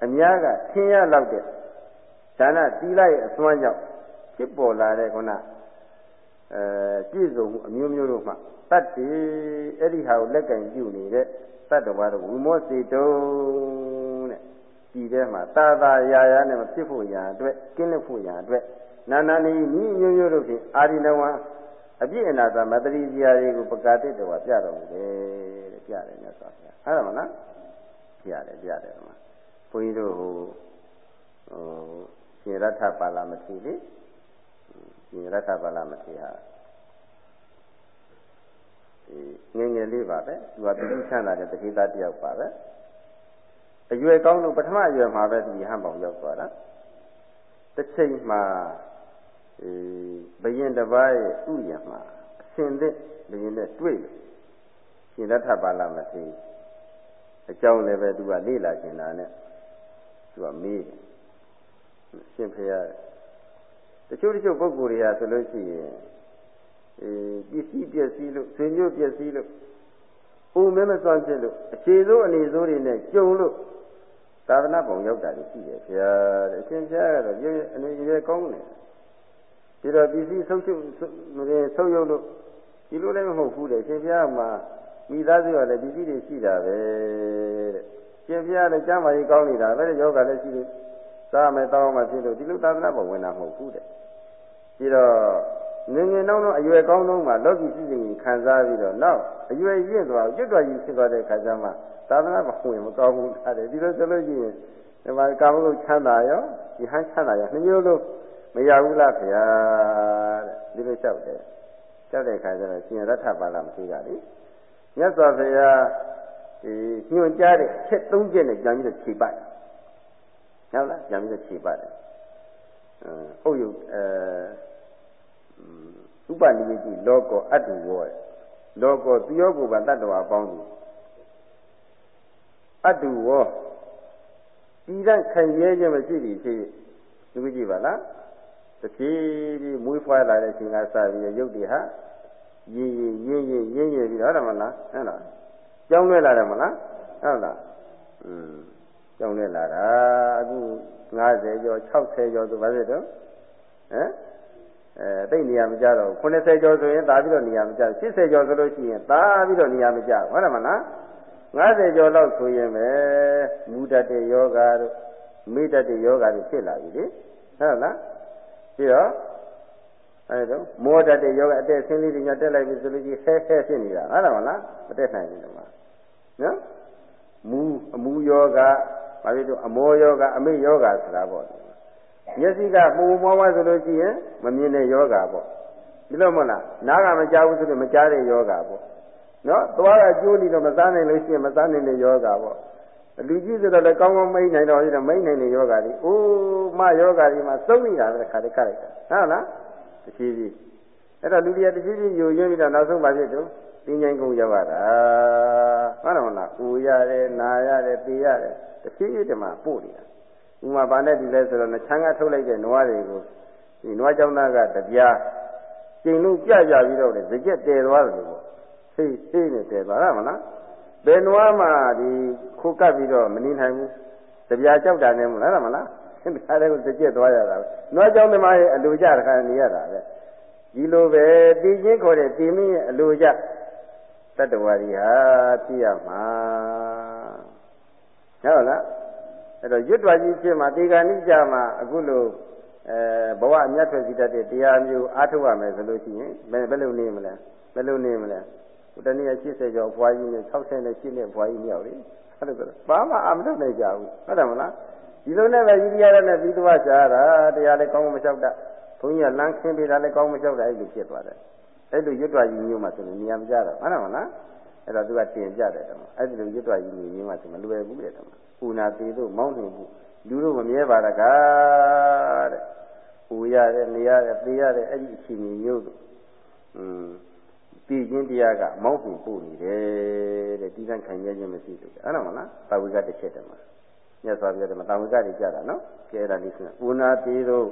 အများကထင်ရလောက်တဲ့ဒါနသီလရဲ့အစွမ်းကြောင့်ဖြစ်ပေါ်လာတဲ့ခုနအဲပြည့်စုံမှုအမျိုးမျိုးတို့မှတတ်တည်အဲ့ဒီဟာကိုလက်ကင်ပြုနေတဲ့တတ္တဝါတို့ဝိမောစေတုံး တဲ့ဒီထဲမှာတာတာရာရာနဲ့မဖြစ်ဖို့ရာအတွက်ကင်းလွတ်ဖို့ရာအတွက်နာနာနေဤမျိုးမျိုးတို့ဖြင့်အာရိနဝံအပြည့်အနာသမတရိဇာတွေကိုပကာတိတော်ကပြတော်မူတယ်တဲ့ပြတယ်မြတ်စွာဘုရားအဲ့ဒါမလားပြတယ်ပြတယ်ဒီမှာဘုန်းကြီးတို့ဟိုဟိုရှင်ရထပါဠမထေလေရှင်ရထပါဠမထေဟာငယ်ငယ်လေးပါပဲသူကပြင်းချမ်းသာတဲ့တတိသားတယောက်ပါပဲ အရွယ်ကောင်းလို့ပထမအရွယ်မှာပဲဒီဟန်ပေါင်ရောက်သွားတာတစ်ချိန်မှာအဲဘယင်တစ်ပါးရဲ့ဥယျာမှာအစင်တဲ့ဘယင်နဲ့တွေ့လို့ရှင်ရထပါဠမထေအကြောင်းလည်းပဲသူကလေ့လာကျင်တာနဲ့သူကမေးတယ်ရှင်ဖရာတချို့တချို့ပုဂ္ဂိုလ်တွေကဆိုလို့ရှိရင်အဲပစ္စည်းပစ္စည်းလို့ဆွေမျိုးပစ္စည်းလို့ဥမဲမစွမ်းဖြစ်လို့အခြေစိုးအနေစိုးတွေနဲ့ကြုံလို့ သာသနာ့ပုံရောက်တာတွေရှိတယ်ဗျာတဲ့အရှင်ဘုရားကတော့ရေအနေရေကောင်းတယ်ပြီးတော့ပစ္စည်းဆုံးရှုပ်ဆုံးရုပ်လို့ဒီလိုလည်းမဟုတ်ဘူးတဲ့အရှင်ဘုရားမှာမိသားစုကလည်းပစ္စည်းတွေရှိတာပဲတဲ့ရှင်ဘုရားလည်းကျမ်းမာရေးကောင်းနေတာပဲယောဂလည်းရှိလို့စားမယ်တောင်းမှဖြစ်လို့ဒီလိုသာသနာ့ပုံဝင်တာမဟုတ်ဘူးတဲ့ပြီးတော့ ငငယ်နှောင်းတော့အရွယ်ကောင်းဆုံးမှာလောကီစိစိမ်ခံစားပြီးတော့နောက်အရွယ်ရင့်သွားကျွတ်တော်ကြီးဖြစ်သွားတဲ့ခါကျမှသာသနာ့ဘဝင်မကောင်းဘူးထားတယ်ဒီလိုဆိုလို့ရှိရင်ဒီမှာကာမဂုဏ်ချမ်းသာရောဒီဟန်ချမ်းသာရောနှမျိုးလုံးမရဘူးလားခင်ဗျာတဲ့ဒီလိုလျှောက်တယ်လျှောက်တဲ့ခါကျတော့ရှင်ရထပါဠမသိတာလေမြတ်စွာဘုရားဒီညွှန်ကြားတဲ့ချက်၃ချက်နဲ့ကြံပြီးတော့ခြေပတ်ဟုတ်လားကြံပြီးတော့ခြေပတ်တယ်အဟုတ်ယူအဲ ဥပနိယတိလောကောအတုဝောလောကောသူယောကိုယ်ပါတတ္တဝါအပေါင်းသူအတုဝောဒီတန့်ခံရဲခြင်းမရှိသည်ဖြစ်ဒီကြည့်ပါလားတဖြည်းဖြည်းမွေးဖွားလာတဲ့အချိန်ကစပြီးရုပ်တွေဟာရင်းရင်းရင်းရင်းရင်းရင်းပြီးတော့ဟုတ်တယ်မလားဟုတ်လားကြောင်းလွဲလာတယ်မလားဟုတ်လားอืมကြောင်းလွဲလာတာအခု50ကျော်60ကျော်ဆိုပါစေတော့ဟမ် အဲတိတ်နေရာမကြတော့80ကျော်ဆိုရင်သာပြီးတော့နေရာမကြ80ကျော်ဆိုလို့ရှိရင်သာပြီးတော့နေရာမကြဟုတ်တယ်မလား50ကျော်လောက်ဆိုရင်ပဲမူတတ်တဲ့ယောဂါတို့မိတတ်တဲ့ယောဂါတို့ဖြစ်လာပြီလေဟုတ်လားပြီးတော့အဲတော့မောတတ်တဲ့ယောဂအတက်ဆင်းလေးတွေညတက်လိုက်ပြီဆိုလို့ရှိရင်ဟဲဟဲဖြစ်နေတာဟုတ်တယ်မလားမတက်နိုင်ဘူးတော့နော်မူအမူယောဂဘာဖြစ်လို့အမောယောဂအမိယောဂဆိုတာပေါ့ မျက်စိကပူမောဝါဆိုလို့ရှိရင်မမြင်တဲ့ယောဂပေါ့ဒီလိုမဟုတ်လားနားကမကြားဘူးဆိုတော့မကြားတဲ့ယောဂပေါ့နော်သွားကကျိုးနေတော့မစားနိုင်လို့ရှိရင်မစားနိုင်တဲ့ယောဂပေါ့လူကြီးဆိုတော့လည်းကောင်းကောင်းမိတ်နိုင်တော့ဒီတော့မိတ်နိုင်တဲ့ယောဂတွေအိုးမယောဂတွေမှာစုံနေတာပဲခါတည်းကလိုက်တာဟုတ်လားတချီးကြီးအဲ့တော့လူတွေကတချီးကြီးယူရင်းပြီးတော့နောက်ဆုံးပါဖြစ်တော့ပင်ញိုင်ကုန်ရောက်ရတာဟုတ်တယ်မလားဦးရတယ်နာရတယ်ပေရတယ်တချီးကြီးတမပို့နေတာ ဥမာဘာနဲ့ဒီလဲဆိုတော့နှချမ်းကထုတ်လိုက်တဲ့နွားတွေကိုဒီနွားကြောင်းသားကတပြားကျင်လို့ကြကြပြီးတော့လေစကြက်တဲသွားတယ်ပေါ့ဟေးဟေးနဲ့တဲသွားရမလားဘယ်နွားမှဒီခိုးကပ်ပြီးတော့မနေနိုင်ဘူးတပြားကြောက်တာနဲ့မလားမလားဒါလည်းကိုစကြက်သွားရတာပဲနွားကြောင်းသမားရဲ့အလိုကြတခါနေရတာပဲဒီလိုပဲတည်ချင်းခေါ်တဲ့တည်မင်းရဲ့အလိုကြတတ္တဝါကြီးဟာဖြစ်ရမှာဟုတ်လား အဲ့တော့ရွတ်တော်ကြီးဖြစ်မှာဒီကဏိကြမှာအခုလိုအဲဘဝအမြတ်ထွက်စီတတ်တဲ့တရားမျိုးအားထုတ်ရမယ်ဆိုလို့ရှိရင်ဘယ်ဘယ်လိုနေမလဲဘယ်လိုနေမလဲတနည်း80ကျော်ဘွားကြီးနဲ့60နဲ့8နဲ့ဘွားကြီးမြောက်လေအဲ့လိုဆိုဘာမှအမလုပ်နိုင်ကြဘူးဟုတ်တယ်မလားဒီလိုနဲ့ပဲရည်ရရနဲ့ပြီးသွားရှားတာတရားလည်းကောင်းမလျှောက်တတ်ဘုန်းကြီးကလမ်းခင်းပေးတာလည်းကောင်းမလျှောက်တတ်အဲ့လိုဖြစ်သွားတယ်အဲ့လိုရွတ်တော်ကြီးမျိုးမှဆိုလို့နေရာမကြတော့ဟုတ်တယ်မလားအဲ့တော့သူကတင်ပြတယ်တမအဲ့ဒီလိုရွတ်တော်ကြီးမျိုးမှဆိုမလွယ်ဘူးတဲ့တမ ဥနာသေးတို့မောင်းနေမှုလူတို့မမြဲပါတကားတဲ့ဥရတယ်နေရတယ်သေးရတယ်အဲ့ဒီအချိန်မျိုးတို့อืมသိခြင်းတရားကမောင်းမှုပို့နေတယ်တဲ့ဒီကံခံရခြင်းမရှိလို့အဲ့ဒါမလားတာဝိကတစ်ချက်တည်းမှာမြတ်စွာဘုရားကတာဝိကတွေကြတာနော်ကဲအဲ့ဒါလေးဆိုဥနာသေးတို့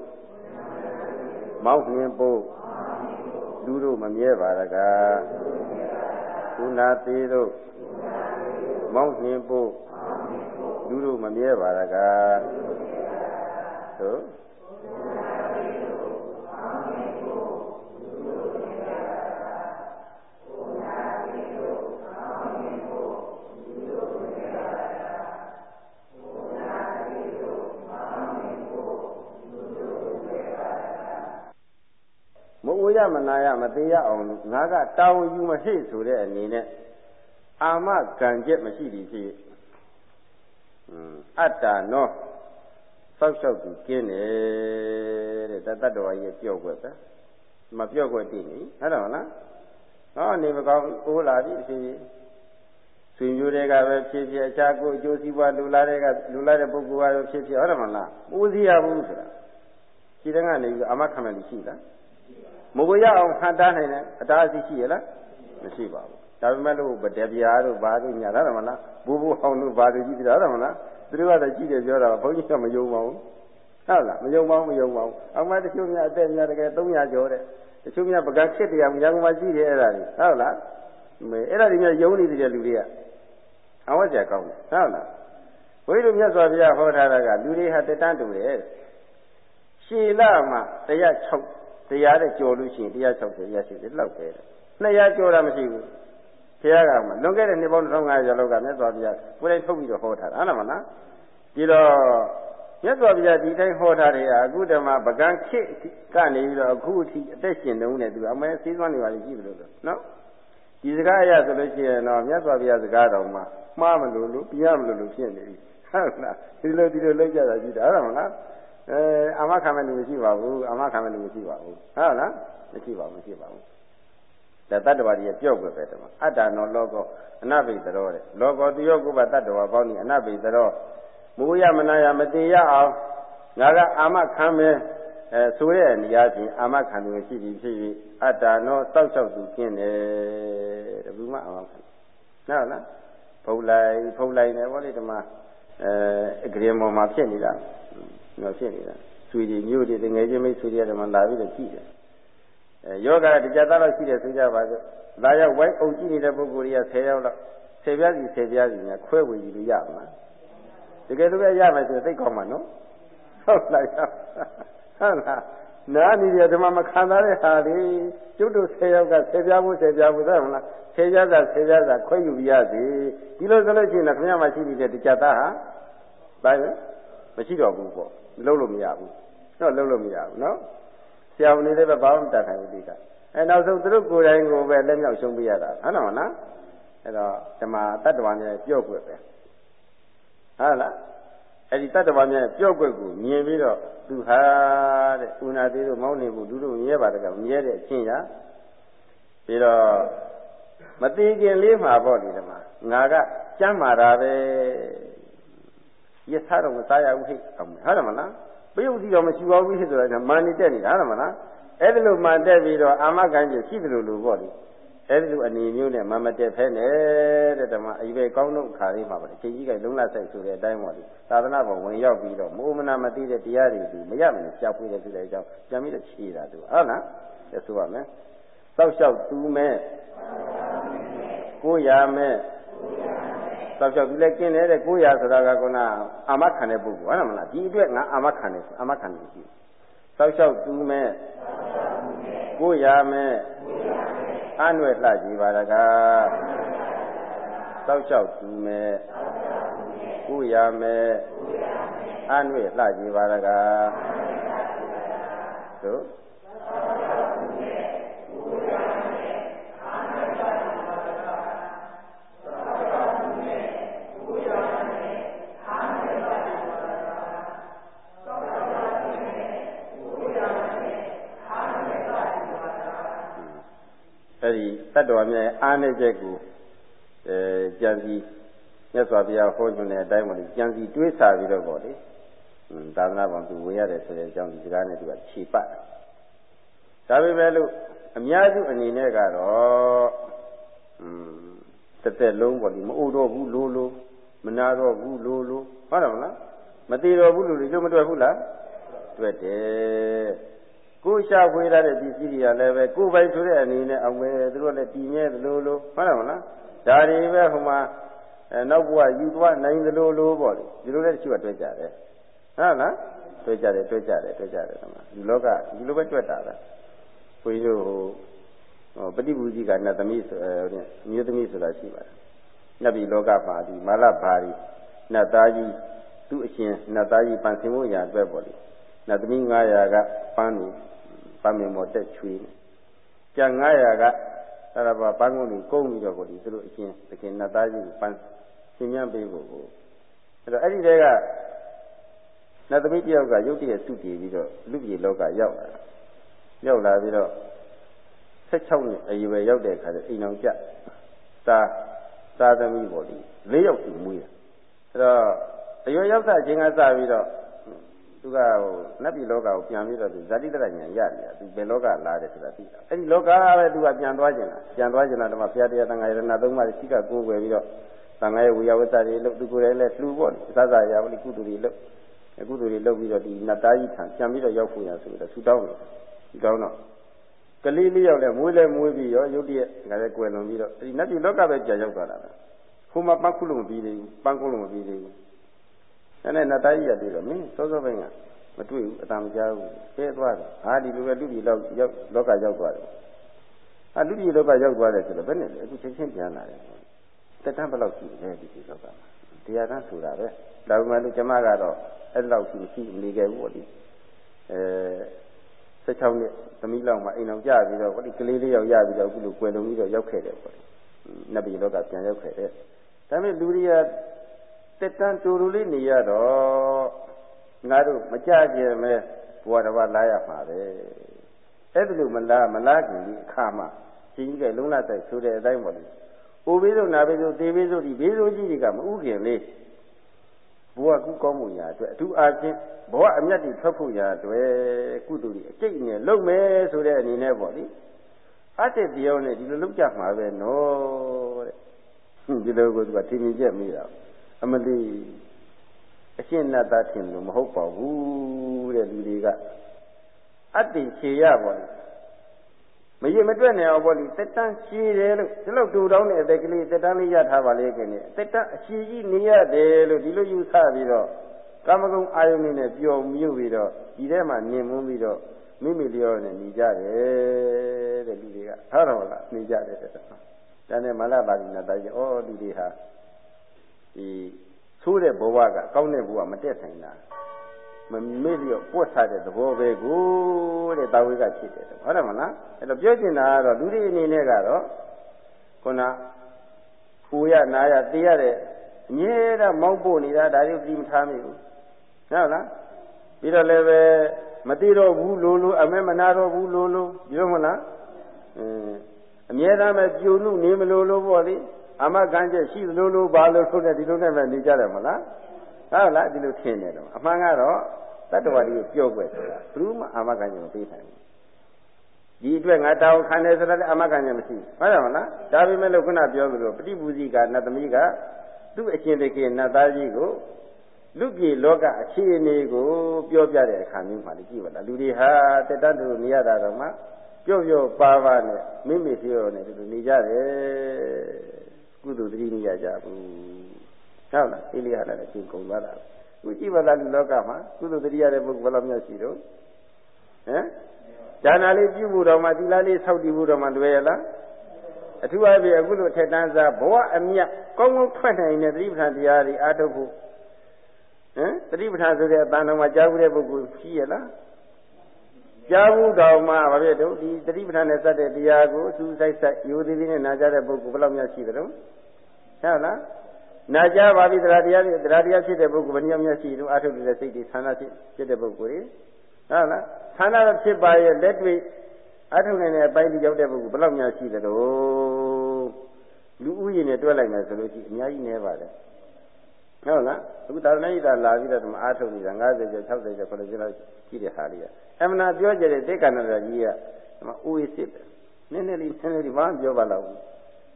မောင်းနှင်ပို့လူတို့မမြဲပါတကားဥနာသေးတို့မောင်းနှင်ပို့ လူတို့မမြဲပါတကားသို့မဝရမနာရမသေးရအောင်ငါကတာဝန်ယူမဟိဆိုတဲ့အနေနဲ့အာမကံကျက်မရှိသည်ဖြစ် အတ္တနောဆောက်ရှောက်သူကျင်းတယ်တဲ့တတ္တဝါကြီးပြော့ွက်ပဲမပြော့ွက်တည်နေဟုတ်တယ်မလားဟောနေမကောင်းအိုးလာပြီအဖြစ်ဆွေမျိုးတွေကပဲဖြစ်ဖြစ်အခြားကိုအကျိုးစီးပွားလူလာတဲ့ကလူလာတဲ့ပုဂ္ဂိုလ်ကပဲဖြစ်ဖြစ်ဟုတ်တယ်မလားအိုးစီရဘူးဆိုတာရှိတဲ့ကနေပြီးအာမခံမယ်ရှိလားမကိုရအောင်ဟန်တားနိုင်တယ်အတားအဆီးရှိရလားမရှိပါဘူး ဒါပေမဲ့လို့ဗဒပြားတို့ဘာတို့ညာလားမလားဘူဘူဟောင်းတို့ဘာတို့ကြီးပြတာလားမလားသူတို့ကတော့ကြည့်တယ်ပြောတာဘုန်းကြီးကမယုံပါဘူးဟုတ်လားမယုံပါဘူးမယုံပါဘူးအမှတချို့များအသက်များတကယ်300ကျော်တဲ့တချို့များပကံခစ်တရားရန်ကုန်မှာရှိတယ်အဲ့ဒါတွေဟုတ်လားမေအဲ့ဒါတွေများယုံနေတဲ့လူတွေကအဝတ်ကြကောင်းတယ်ဟုတ်လားဘုရားမြတ်စွာဘုရားဟောထားတာကလူတွေဟာတတန်းတူတယ်ရှည်လမှာတရား6တရားတဲ့ကြော်လို့ရှိရင်တရား60တရား80လောက်ပဲ200ကျော်တာမရှိဘူး ဘုရားကမှလွန်ခဲ့တဲ့နှစ်ပေါင်း1500လောက်ကမြတ်စွာဘုရားကိုယ်တိုင်ထုတ်ပြီးတော့ဟောထားတာဟုတ်လားမလားဒီတော့မြတ်စွာဘုရားဒီတိုင်းဟောထားတယ်အခုတည်းမှာပကံခေကနေပြီးတော့အခုအထိအသက်ရှင်နေဦးနေသူအမဲစေးသွမ်းနေပါလိမ့်ရှိတယ်လို့နော်ဒီစကားအရဆိုလို့ရှိရင်တော့မြတ်စွာဘုရားစကားတော်မှာမှားမလို့လို့ပြရမလို့လို့ဖြစ်နေပြီဟုတ်လားဒီလိုဒီလိုလောက်ကြတာကြည့်တာဟုတ်လားအဲအာမခံမဲ့လူမရှိပါဘူးအာမခံမဲ့လူမရှိပါဘူးဟုတ်လားမရှိပါဘူးမရှိပါဘူး ဒါတတ္တဝါကြီးပြော့ွယ်ပဲတမအတ္တနောလောကောအနဘိတရောတဲ့လောကောတယောကုပတတ္တဝါပေါင်းဤအနဘိတရောမူရမနာယမတေရအောင်ငါကအာမခံမယ်အဲဆိုတဲ့နေရာချင်းအာမခံသူရှိပြီဖြစ်၍အတ္တနောစောက်ရှောက်သူကျင်းတယ်တပူမအာမခံနော်လားဖုတ်လိုက်ဖုတ်လိုက်နေဗောလေဒီမှာအဲအကရင်ပေါ်မှာဖြစ်နေတာနော်ဖြစ်နေတာဆွေကြီးမျိုးတွေငယ်ချင်းမိတ်ဆွေတွေကတော့လာပြီးတော့ကြည့်တယ်အဲ ယောဂကတရားသားတော့ရှိတယ်ဆိုကြပါစို့လာရောက်ဝိုင်းအုပ်ကြည့်နေတဲ့ပုဂ္ဂိုလ်တွေက10ယောက်လောက်10ပြားစီ10ပြားစီများခွဲဝေယူလို့ရမှာတကယ်လို့ရမယ်ဆိုသိကောင်းမှာနော်ဟုတ်လားဟုတ်လားနားနေရဓမ္မမခံစားတဲ့ဟာလေကျွတ်တို့10ယောက်က10ပြားဖို့10ပြားဖို့သိမလား10ပြားစာ10ပြားစာခွဲယူရစေဒီလိုဆိုလို့ရှိရင်ခင်ဗျားမှရှိနေတဲ့တရားသားဟာဘာလဲမရှိတော့ဘူးပေါ့လုံးလို့မရဘူးတော့လုံးလို့မရဘူးနော် ဆရာဝန်တွေလည်းဘာမှမတတ်နိုင်ဘူးဒီကအဲနောက်ဆုံးသူတို့ကိုယ်တိုင်ကိုပဲလက်မြောက်ရှုံးပေးရတာဟုတ်တယ်မလားအဲတော့ဓမ္မတတ္တဝါများပြော့ွယ်ပဲဟုတ်လားအဲ့ဒီတတ္တဝါများပြော့ွယ်ကိုမြင်ပြီးတော့သူဟာတဲ့ဥနာသေးတို့မောင်းနေဘူးသူတို့မြဲပါတယ်ကမြဲတဲ့အချင်းရပြီးတော့မတိခင်လေးမှာပေါ့ဒီဓမ္မငါကကြမ်းမာတာပဲရထားတော့မစားရဘူးဟိအောင်ဟုတ်တယ်မလား ပယုတ်စီတော့မရှိပါဘူးဆိုတာကမာနေတက်နေတာဟုတ်တယ်မလားအဲ့ဒီလိုမာတက်ပြီးတော့အာမခံကျရှိတယ်လို့လို့ပေါ့လေအဲ့ဒီလိုအနေမျိုးနဲ့မမတက်ဖဲနဲ့တဲ့ဓမ္မအယူပဲကောင်းတော့ခါလေးမှာပါလေအချိန်ကြီးကလုံးလဆိုင်ဆိုတဲ့အတိုင်းပေါ့လေသာသနာ့ဘုံဝင်ရောက်ပြီးတော့မိုးမနာမသိတဲ့တရားတွေသူမရမလို့ကြောက်ပွေးတယ်ဆိုတဲ့အကြောင်းပြန်ပြီးတော့ခြေတာသူဟုတ်လားဒါဆိုပါမယ်စောက်လျှောက်သူမဲ့ကိုရမဲ့ စောက်လျှောက်သူလည်းကျင်းတယ်တဲ့ကိုရဆိုတာကကောအာမခံတဲ့ပုဂ္ဂိုလ်ဟုတ်လားမလားဒီအတွက်ငါအာမခံတယ်အာမခံတယ်ရှိစောက်လျှောက်သူမဲ့ကိုရမဲ့အနွယ်လှကြည်ပါရကားစောက်လျှောက်သူမဲ့ကိုရမဲ့အနွယ်လှကြည်ပါရကားသို့အဲ့ဒီ တတ္တဝါများအားနည်းချက်ကိုအဲကြံစီမြတ်စွာဘုရားဟောညွှန်တဲ့အတိုင်းပေါ့လေကြံစီတွေးဆပြီးတော့ပေါ့လေသာသနာ့ဘောင်သူဝင်ရတယ်ဆိုတဲ့အကြောင်းဒီစကားနဲ့သူကခြေပတ်ဒါပေမဲ့လို့အများစုအနေနဲ့ကတော့อืมတစ်သက်လုံးပေါ့ဒီမအိုတော့ဘူးလိုလိုမနာတော့ဘူးလိုလိုဟုတ်တယ်မလားမသေးတော့ဘူးလို့လို့မတွေ့ဘူးလားတွေ့တယ် ကိုရှာဖွေရတဲ့ပစ္စည်းတွေကလည်းပဲကိုယ်ပိုင်ဆိုတဲ့အနေနဲ့အောင်ပဲသူတို့လည်းတည်မြဲသလိုလိုဟုတ်တယ်မလားဒါတွေပဲဟိုမှာအဲနောက်ဘဝယူသွားနိုင်သလိုလိုပေါ့လေဒီလိုလည်းတချို့ကတွေ့ကြတယ်ဟုတ်လားတွေ့ကြတယ်တွေ့ကြတယ်တွေ့ကြတယ်ဒီမှာဒီလောကဒီလိုပဲတွေ့တာပဲဘုန်းကြီးတို့ဟိုပฏิပူဇိကနတ်သမီးဆိုအဲမြို့သမီးဆိုတာရှိပါတယ်နတ်ပြည်လောကမှာဒီမာလဘာရီနတ်သားကြီးသူ့အရှင်နတ်သားကြီးပန်ဆင်ဖို့ရာအတွက်ပေါ့လေနတ်သမီး900ကပန်းနေ ပန်းမင်မော်တက်ချွေးနေကျန်900ကအဲ့ဒါပါပန်းကုန်းကိုကုန်းပြီးတော့ကိုဒီသူတို့အရှင်သခင်နတ်သားကြီးကိုပန်းရှင်းမြန်းပေးဖို့ကိုအဲ့တော့အဲ့ဒီတည်းကနတ်သမီးတယောက်ကရုပ်တရက်စုတည်ပြီးတော့လူပြည်လောကရောက်လာရောက်လာပြီးတော့16နှစ်အရွယ်ရောက်တဲ့အခါကျအိမ်အောင်ကြသာသာသမီးပေါ့ဒီ၄ယောက်သူမွေးတယ်အဲ့တော့အရွယ်ရောက်တဲ့အချိန်ကစပြီးတော့ သူကဟိုနတ်ပြည်လောကကိုပြန်ပြီးတော့သူဇာတိတရဉာဏ်ရနေတာသူဘယ်လောကလာတယ်ဆိုတာသိတာအဲ့ဒီလောကပဲသူကပြန်သွားကျင်တာပြန်သွားကျင်တာတော့ဘုရားတရားသံဃာယရဏသုံးပါးရှိကကိုးွယ်ပြီးတော့သံဃာရဲ့ဝေယဝတ္တတွေလို့သူကိုယ်တိုင်လည်းလှူပေါ့အစစရာဘုလိကုသိုလ်တွေလို့ကုသိုလ်တွေလုပ်ပြီးတော့ဒီနတ်သားကြီးထံပြန်ပြီးတော့ရောက်ဖို့ရဆိုတော့ဆူတောင်းတယ်ဆူတောင်းတော့ကလေးလေးယောက်လည်းမွေးလည်းမွေးပြီးရောရုတ်တရက်ငါလည်းကွယ်လွန်ပြီးတော့ဒီနတ်ပြည်လောကပဲကြာရောက်သွားတာပဲဟိုမှာပန်းခုလုံးမပြီးသေးဘူးပန်းကုန်းလုံးမပြီးသေးဘူး အဲ့နဲ့နတ်သားကြီးရတွေ့တော့မင်းစောစောပိုင်းကမတွေ့ဘူးအတန်မကြားဘူးဆဲသွားတယ်ဟာဒီလိုပဲလူပြည်လောက်ရောက်လောကရောက်သွားတယ်ဟာလူပြည်လောကရောက်သွားတယ်ဆိုတော့ဘယ်နဲ့လဲအခုချက်ချင်းပြန်လာတယ်တက်တန်းဘယ်လောက်ရှိလဲဒီဒီလောကမှာတရားတန်းဆိုတာပဲဒါပေမဲ့လို့ကျမကတော့အဲ့လောက်ရှိရှိမနေခဲ့ဘူးပေါ့ဒီအဲ16နှစ်သမီးလောက်မှအိမ်အောင်ကြပြီးတော့ဒီကလေးလေးယောက်ရပြီးတော့အခုလိုကွယ်လုံးပြီးတော့ရောက်ခဲ့တယ်ပေါ့နတ်ပြည်လောကပြန်ရောက်ခဲ့တယ်ဒါပေမဲ့လူတွေက တက်တန်းတူတူလေးနေရတော့ငါတို့မကြကြင်မဲဘဝတစ်ပါးလာရမှာပဲအဲ့ဒါလိုမလားမလားခင်ဒီအခါမှာရှင်ကြီးကလုံးလာတိုက်ဆိုတဲ့အတိုင်းပေါ့လေအိုဘေးဆိုနာဘေးဆိုသေဘေးဆိုဒီဘေးဆိုကြီးတွေကမဥခင်လေးဘဝကုကောင်းမှုရာအတွက်အထူးအားဖြင့်ဘဝအမျက်တွေထွက်ဖို့ရာအတွက်ကုသိုလ်တွေအကျိတ်နဲ့လုပ်မယ်ဆိုတဲ့အနေနဲ့ပေါ့လေအတ္တတရားနဲ့ဒီလိုလုပ်ကြမှာပဲနော်တဲ့ဒီလိုကိုသူကထင်မြင်ချက်မိတာ အမလီအရှင်းနတ်သားထင်လို့မဟုတ်ပါဘူးတဲ့လူတွေကအတ္တိခြေရပါလေမရမတွက်နိုင်အောင်ပေါ့လေတက်တန်းရှည်တယ်လို့ဒီလောက်တူတောင်းတဲ့အသက်ကလေးတက်တန်းလေးရထားပါလေခင်ဗျတက်တန်းအရှည်ကြီးနေရတယ်လို့ဒီလိုယူဆပြီးတော့ကာမဂုဏ်အာယုန်နဲ့ပျော်မြုပ်ပြီးတော့ဒီထဲမှာနေမွန်းပြီးတော့မိမိလျောနဲ့နေကြတယ်တဲ့လူတွေကဟုတ်တော့လားနေကြတယ်တဲ့ဒါနဲ့မလပါဠိနဲ့တိုင်းဩလူတွေဟာ ဒီဆိုးတဲ့ဘဝကကောင်းတဲ့ဘဝမတက်ဆိုင်တာမမေ့လျော့ပွက်ထားတဲ့သဘောပဲကိုတဲ့တာဝေကဖြစ်တယ်ဟုတ်တယ်မလားအဲ့တော့ပြောချင်တာကတော့လူတွေအနေနဲ့ကတော့ခုနပူရနာရတေးရတဲ့အမြဲတမ်းမောင်းပို့နေတာဒါတွေပြီးမထားမိဘူးဟုတ်လားပြီးတော့လည်းပဲမသိတော့ဘူးလိုလိုအမဲမနာတော့ဘူးလိုလိုပြောမလားအင်းအမြဲတမ်းပဲပြိုနှုနေမလို့လို့ပေါ့လေ အမကံချက်ရှိသလိုလိုဘာလို့ဆိုတဲ့ဒီလိုနဲ့ပဲနေကြတယ်မလားဟုတ်လားဒီလိုထင်နေတော့အမှန်ကတော့တတ္တဝါတွေကိုပြောွယ်ဆိုတာဘယ်သူမှအာမခံချက်မပေးနိုင်ဘူးဒီအတွက်ငါတောင်းခံတယ်ဆိုတာလည်းအာမခံချက်မရှိဘူးဟုတ်တယ်မလားဒါပေမဲ့လို့ခုနပြောသလိုပฏิပူဇိကနတ်သမီးကသူ့အရှင်တခေနတ်သားကြီးကိုလူပြည်လောကအခြေအနေကိုပြောပြတဲ့အခါမျိုးမှလည်းကြည့်ပါလားလူတွေဟာတက်တတ်လို့နေရတာတော့မှပြော့ပြော့ပါပါနဲ့မိမိပြောနဲ့ဒီလိုနေကြတယ် ကုသိုလ်တတိနေရကြဘူးဟုတ်လားအေးလေးဟာလည်းအရှင်ကုန်သွားတာခုကြည့်ပါလားလူလောကမှာကုသိုလ်တတိရတဲ့ပုဂ္ဂိုလ်ဘယ်လောက်များရှိတော့ဟမ်ဒါနာလေးပြုဖို့တော့မှသီလလေးဆောက်တည်ဖို့တော့မှလွယ်ရလားအထူးအဖြင့်အခုလိုထက်တန်းစားဘဝအမြတ်ကောင်းကောင်းထွက်နိုင်တဲ့သတိပဋ္ဌာန်တရားတွေအားထုတ်ဖို့ဟမ်သတိပဋ္ဌာန်ဆိုတဲ့အတန်တော်မှာကြားဘူးတဲ့ပုဂ္ဂိုလ်ရှိရလား ကြားဘူးတော်မှာဘာဖြစ်တော့ဒီသတိပဋ္ဌာန်နဲ့စတဲ့တရားကိုသူဆိုင်ဆိုင်ရိုသေသေးနဲ့နာကြတဲ့ပုဂ္ဂိုလ်ဘယ်လောက်များရှိသလဲဟုတ်လားနာကြပါပြီတရားတရားတွေတရားတရားဖြစ်တဲ့ပုဂ္ဂိုလ်ဘယ်နည်းများရှိတော့အာထုတဲ့စိတ်တွေဆန္ဒဖြစ်ဖြစ်တဲ့ပုဂ္ဂိုလ်တွေဟုတ်လားဆန္ဒဖြစ်ပါရဲ့လက်တွေ့အာထုနိုင်တဲ့အပိုင်းတွေရောက်တဲ့ပုဂ္ဂိုလ်ဘယ်လောက်များရှိသလဲလူဦးရေနဲ့တွဲလိုက်မယ်ဆိုလို့ရှိရင်အများကြီးနည်းပါတယ် ဟုတ်လားအခုသာသနာ့ဤသာလာပြီးတော့ဒီမှာအာထုနေတာ90ကျော်60ကျော်90ကျော်လောက်ရှိတဲ့ဟာလေးကအမှန်တရားပြောကြတဲ့တေက္ကန္တရာကြီးကဒီမှာအိုးစစ်ပဲနည်းနည်းလေးနည်းနည်းလေးဘာမှပြောပါတော့ဘူး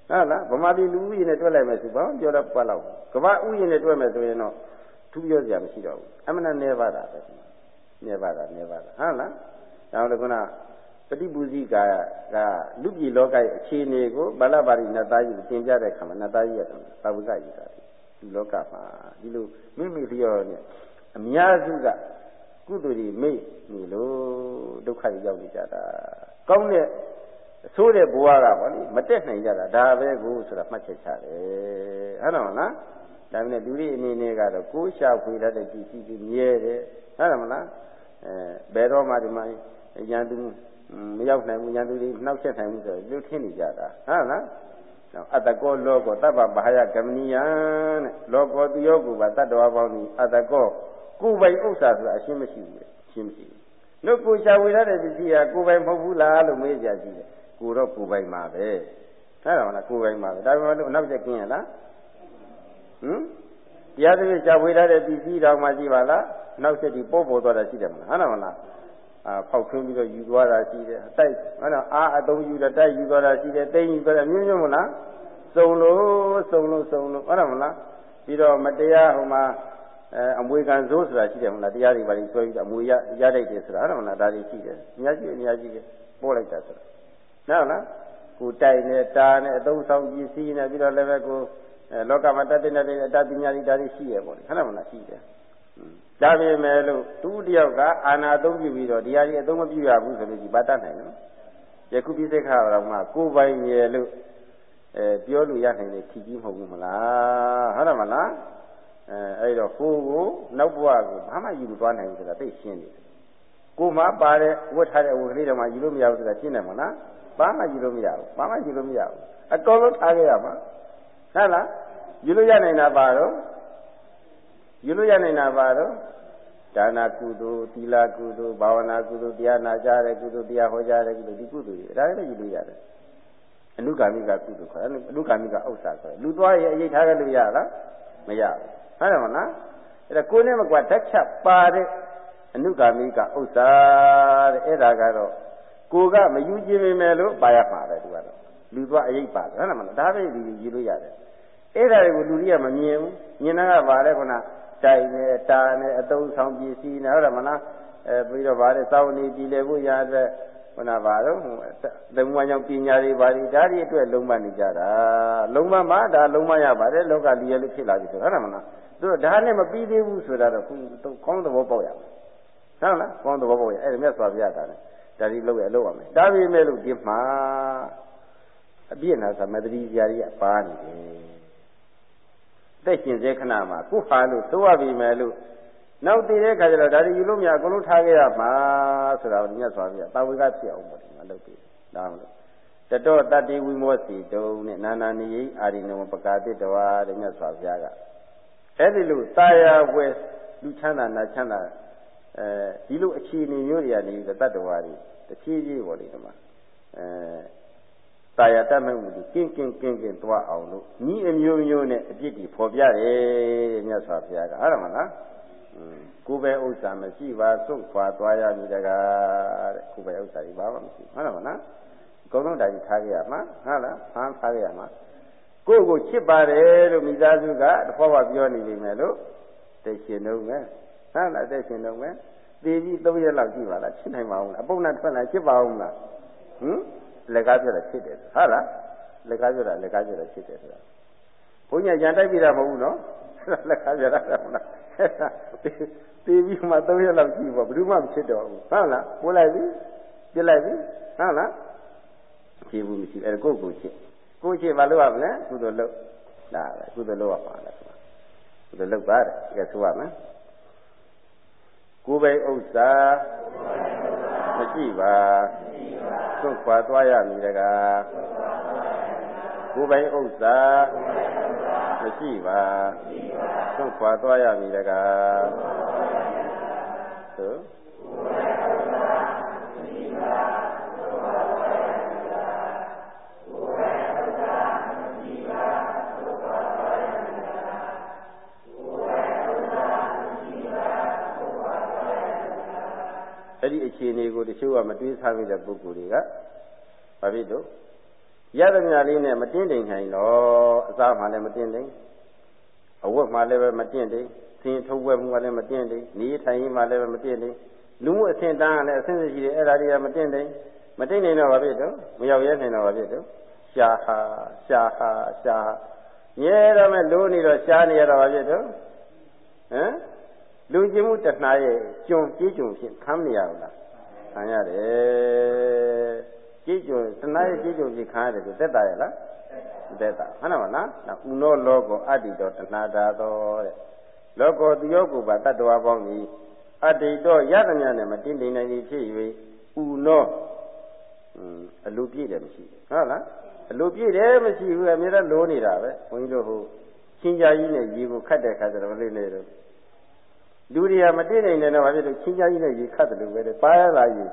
ဟုတ်လားဗမာပြည်လူဦးရေနဲ့တွက်လိုက်မယ်ဆိုဘာမှပြောတော့ပတ်တော့ကမ္ဘာဥယျာဉ်နဲ့တွက်မယ်ဆိုရင်တော့ထူးပြောစရာမရှိတော့ဘူးအမှန်နဲ့နေပါတာပဲနေပါတာနေပါတာဟုတ်လားဒါလို့ခုနပฏิပူဇိကာကလူပြည်လောကရဲ့အခြေအနေကိုဗလပါရိနတ်သားကြီးသင်ပြတဲ့အခါမှာနတ်သားကြီးရတယ်သာဝကကြီးတာ ဒီလောကမှာဒီလိုမိမိလျော်နဲ့အများစုကကုသိုလ်တွေမိတ်နေလို့ဒုက္ခရောက်နေကြတာကောင်းတဲ့အဆိုးတဲ့ဘဝကဗောလေမတက်နိုင်ကြတာဒါပဲကိုဆိုတာမှတ်ချက်ချတယ်ဟုတ်တယ်မလားဒါပေမဲ့လူတွေအနေနဲ့ကတော့ကိုးရှာဖွေတတ်တဲ့ကြည်စီကြီးမြဲတယ်ဟုတ်တယ်မလားအဲဘယ်တော့မှဒီမှာရန်သူမရောက်နိုင်ဘူးရန်သူတွေနှောက်ချက်နိုင်ဘူးဆိုတော့လူထင်းနေကြတာဟုတ်လား အတ္တကောလောကောတပ္ပဘာယကမနိယံတဲ့လောကောသူယောကိုပါတတ္တဝါပေါင်းဒီအတ္တကောကိုယ်ပိုင်ဥစ္စာဆိုတာအရှင်းမရှိဘူးလေရှင်းမရှိဘူးလို့ကိုရှာဝေရတဲ့ပစ္စည်းဟာကိုယ်ပိုင်မဟုတ်ဘူးလားလို့မေးကြကြည့်တယ်ကိုတော့ကိုပိုင်မှာပဲအဲ့ဒါမလားကိုပိုင်မှာပဲဒါပေမဲ့လို့နောက်ကျကင်းရလားဟမ်တရားသဖြင့်ရှားဝေထားတဲ့ပစ္စည်းတော်မှရှိပါလားနောက်ဆက်ဒီပို့ပေါ်သွားတာရှိတယ်မလားဟုတ်တယ်မလား အာဖောက်ထွင်းပြီးတော့ယူသွားတာရှိတယ်တိုက်ဟုတ်လားအာအသုံးယူတဲ့တိုက်ယူသွားတာရှိတယ်တိမ့်ယူသွားတာမျိုးမျိုးမလားစုံလို့စုံလို့စုံလို့ဟုတ်တယ်မလားပြီးတော့မတရားဟိုမှာအဲအမွေခံစိုးဆိုတာရှိတယ်မလားတရားတွေပါလိဆွဲပြီးအမွေရရတတ်တယ်ဆိုတာဟုတ်တယ်မလားဒါတွေရှိတယ်အများကြီးအများကြီးပဲပို့လိုက်တာဆိုတာနော်လားကိုတိုင်နေတာနဲ့အသုံးဆောင်ပစ္စည်းနဲ့ပြီးတော့လည်းပဲကိုလောကမှာတတ်တဲ့အတတ်ပညာတွေဒါတွေရှိရပေါ့လေဟုတ်တယ်မလားရှိတယ် ဒါပေမဲ့လို့သူတယောက်ကအာနာသုံးပြုပြီးတော့ဒီဟာကြီးအသုံးမပြုရဘူးဆိုလို့ဒီဘာတတ်နိုင်နော်ယခုပြိစိတ်ခါတော်မှာကိုယ်ပိုင်ရလို့အဲပြောလို့ရနိုင်တဲ့ခီကြီးမဟုတ်ဘူးမလားဟုတ်တယ်မလားအဲအဲ့တော့ကိုယ်ကိုနောက်ဘဝကိုဘာမှယူလို့သွားနိုင်ဘူးဆိုတာသိရှင်းတယ်ကိုယ်မှပါတဲ့ဝတ်ထားတဲ့ဝတ်ကလေးတော့မှယူလို့မရဘူးဆိုတာရှင်းတယ်မလားဘာမှယူလို့မရဘူးဘာမှယူလို့မရဘူးအကုန်လုံးထားခဲ့ရမှာဟုတ်လားယူလို့ရနိုင်တာပါတော့ ယူလို့ရနိုင်တာပါတော့ဒါနာကုသိုလ်သီလကုသိုလ်ဘာဝနာကုသိုလ်တရားနာကြတဲ့ကုသိုလ်တရားဟောကြားတဲ့ကုသိုလ်ဒီကုသိုလ်တွေဒါလည်းယူလို့ရတယ်အနုကာမိကကုသိုလ်ခေါ်တယ်အနုကာမိကဥစ္စာခေါ်တယ်လူသွားရဲ့အရေးထားခဲ့လို့ရလားမရဘူးဟုတ်တယ်မလားအဲ့ဒါကိုယ်နဲ့မကွာဓာတ်ချက်ပါတဲ့အနုကာမိကဥစ္စာတဲ့အဲ့ဒါကတော့ကိုကမယူခြင်းပေမဲ့လို့ပါရမှာပဲသူကတော့လူသွားအရေးပါတယ်ဟုတ်တယ်မလားဒါပဲဒီယူလို့ရတယ်အဲ့ဒါတွေကိုလူတွေကမမြင်ဘူးမြင်တာကပါလေခုန တိုင်နဲ့တာနဲ့အသုံးဆောင်ပစ္စည်းနဲ့ဟုတ်တယ်မလားအဲပြီးတော့ဗါတဲ့စောင်းနေကြည်လေဖို့ရတဲ့ခုနဗါတော့သမုံကြောင့်ပညာတွေဗါဒီဒါတွေအတွက်လုံးမနေကြတာလုံးမမှာဒါလုံးမရပါတယ်လောကလီရလို့ဖြစ်လာပြီဆိုဟုတ်တယ်မလားသူတို့ဒါနဲ့မပြီးသေးဘူးဆိုတာတော့ခုကောင်းသဘောပေါက်ရမယ်ဟုတ်လားကောင်းသဘောပေါက်ရအဲ့ဒါမြတ်စွာဘုရားတာလေဒါဒီလောက်ရလောက်ရမယ်ဒါပေမဲ့လို့ဒီမှာအပြည့်နာသမတ္တိဇာတိကပါနေတယ် သက်ရှင်စေခဏမှာခုဟာလို့သိုးရပြီမယ်လို့နောက်တည်တဲ့ခါကျတော့ဒါတွေယူလို့မရအကုန်လုံးထားခဲ့ရမှာဆိုတာကိုမြတ်စွာဘုရားတာဝေကဖြစ်အောင်ပေါ့ဒီမှာလုပ်ပြီးဒါမှမဟုတ်တတောတတ္တိဝိမောစီတုံနဲ့နာနာနိယိအာရိနဝပကာတိတဝါတဲ့မြတ်စွာဘုရားကအဲ့ဒီလိုတာယာဝဲလူချမ်းသာနာချမ်းသာအဲဒီလိုအခြေအနေမျိုးတွေကနေပြီးတတ္တဝါတွေတဖြည်းဖြည်းပေါ့လေဒီမှာအဲ တာယာတတ်မဲ့မှုတွေကင်းကင်းကင်းကင်းသွားအောင်လို့ဤအမျိုးမျိုးနဲ့အပြစ်တွေဖော်ပြတယ်တဲ့မြတ်စွာဘုရားကအဲ့ဒါမလားကိုယ်ပဲဥစ္စာမရှိပါစွန့်ခွာသွားရမည်တကားတဲ့ကိုယ်ပဲဥစ္စာကြီးဘာမှမရှိဟုတ်တယ်မလားအကုန်လုံးတာကြီးထားခဲ့ရမှာဟုတ်လားဖမ်းထားခဲ့ရမှာကိုယ့်ကိုချစ်ပါတယ်လို့မိသားစုကတဖွာဖွာပြောနေပြီမယ်လို့သိရှင်တော့မယ်ဟုတ်လားသိရှင်တော့မယ်သေပြီး၃ရက်လောက်ကြည့်ပါလားချစ်နိုင်ပါဦးလားအပုပ်နဲ့ထွက်လာချစ်ပါဦးလားဟင် လက်ကားပြောတာချစ်တယ်ဟုတ်လားလက်ကားပြောတာလက်ကားပြောတာချစ်တယ်ဆိုတာဘုန်းကြီးကြံတိုက်ပြီးတာမဟုတ်ဘူးနော်လက်ကားပြောတာဟုတ်လားတေးပြီးမှ၃ရက်လောက်ကြည့်ပေါ့ဘယ်သူမှမချစ်တော့ဘူးဟုတ်လားပိုးလိုက်ပြီပြစ်လိုက်ပြီဟုတ်လားချစ်ဘူးမရှိအဲ့ကိုကိုချစ်ကိုချစ်ဘာလို့ရမလဲကုသိုလ်လုပ်ဒါပဲကုသိုလ်လုပ်ရပါလားကုသိုလ်လုပ်ပါတယ်ဒီကဆိုရမယ်ကိုယ်ပိုင်ဥစ္စာမရှိပါ သွတ်ခွာသွားရမည်တကားကိုယ်ပိုင်ဥစ္စာမရှိပါသွတ်ခွာသွားရမည်တကားသို့ အဲ့ဒီအခြေအနေကိုတချို့ကမတွေးစားမိတဲ့ပုဂ္ဂိုလ်တွေကဘာဖြစ်လို့ရသမျှလေးနဲ့မတင်းတိမ်နိုင်တော့အစားမှလည်းမတင်းတိမ်အဝတ်မှလည်းပဲမတင်းတိမ်သင်ထုတ်ဝဲမှုမှလည်းမတင်းတိမ်နေထိုင်မှလည်းပဲမတင်းတိမ်လူမှုအဆင့်တန်းကလည်းအဆင့်ရှိတယ်အဲ့ဒါတွေကမတင်းတိမ်မတင်းနိုင်တော့ဘာဖြစ်တော့မရောက်ရဲနိုင်တော့ဘာဖြစ်တော့ရှားဟာရှားဟာရှားရဲတော့မဲ့လိုးနေတော့ရှားနေရတော့ဘာဖြစ်တော့ဟမ် လူကျင်မှုတဏှာရဲ့ကျွံကြေးကျွံဖြင့်ခံမရဘူးလားခံရတယ်ကြေးကျွံတဏှာရဲ့ကြေးကျွံဖြင့်ခံရတယ်ဆိုသက်တာရဲ့လားသက်တာဟုတ်တယ်မလားဒါဥနောလောကောအတ္တိတောတဏှာတာသောတဲ့လောကောတိယောကိုပါတတ္တဝါပေါင်းသည်အတ္တိတောယသမြနဲ့မတင်တင်နိုင်သည်ဖြစ်၍ဥနောအလိုပြည့်တယ်မရှိဟုတ်လားအလိုပြည့်တယ်မရှိဘူးအမြဲတမ်းလိုနေတာပဲဘုန်းကြီးတို့ဟိုချင်းကြာကြီးနဲ့ရေကိုခတ်တဲ့ခါကျတော့မလေးလေးတော့ လူတွေကမသိနိုင်တယ်တော့ဘာဖြစ်လို့ချင်းချာကြီးနဲ့ရေခတ်တယ်လို့ပဲပါရလာရေ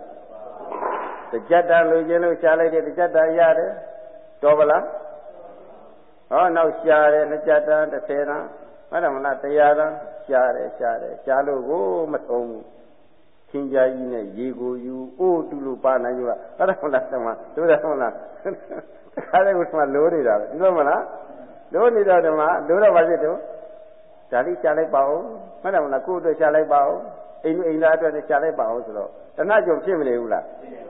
တကြက်တန်လိုချင်လို့ရှားလိုက်တယ်တကြက်တန်ရတယ်တော်ပလားဟောနောက်ရှားတယ်နှစ်ကြက်တန်30တန်မှတ်တယ်မလားတရားတန်ရှားတယ်ရှားတယ်ရှားလို့ကိုမထုံဘူးချင်းကြာကြီးနဲ့ရေကိုယူအိုးတူလို့ပါနိုင်ကြတာအဲ့ဒါမလားဆမတို့တယ်ဟုတ်လားတခါတည်းကမှလိုးနေတာပဲဒီလိုမလားလိုးနေတော့ဓမ္မလိုးတော့ပါဖြစ်တော့ ဒါလေးရှားလိုက်ပါဦးမှတ်တယ်မလားကိုယ့်အတွက်ရှားလိုက်ပါဦးအိမ်လူအိမ်သားအတွက်ရှားလိုက်ပါဦးဆိုတော့တဏှကြုံဖြစ်မနေဘူးလား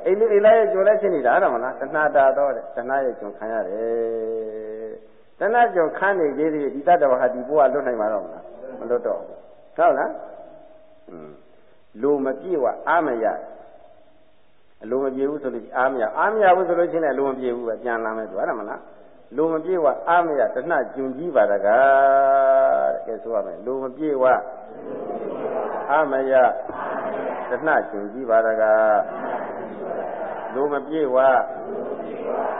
အိမ်လူအိမ်သားရဲ့ကြုံလည်းဖြစ်နေတာအဲ့ဒါမလားတဏှတာတော့တဲ့တဏှရဲ့ကြုံခံရတယ်တဏှကြုံခံနေသေးသေးဒီတတ္တဝါဟာဒီဘဝလွတ်နိုင်မှာတော့မလားမလွတ်တော့ဘူးဟုတ်လားอืมလိုမပြည့်ဝအားမရအလိုမပြေဘူးဆိုလို့အားမရအားမရဘူးဆိုလို့ချင်းလည်းလိုမပြေဘူးပဲပြန်လာမယ်သူဟုတ်တယ်မလားလိုမပြေဝအားမရတဏှကျုံကြီးပါတကား တဲ့ကဲဆိုရမယ်လိုမပြေဝအားမရတဏှကျုံကြီးပါတကားလိုမပြေဝ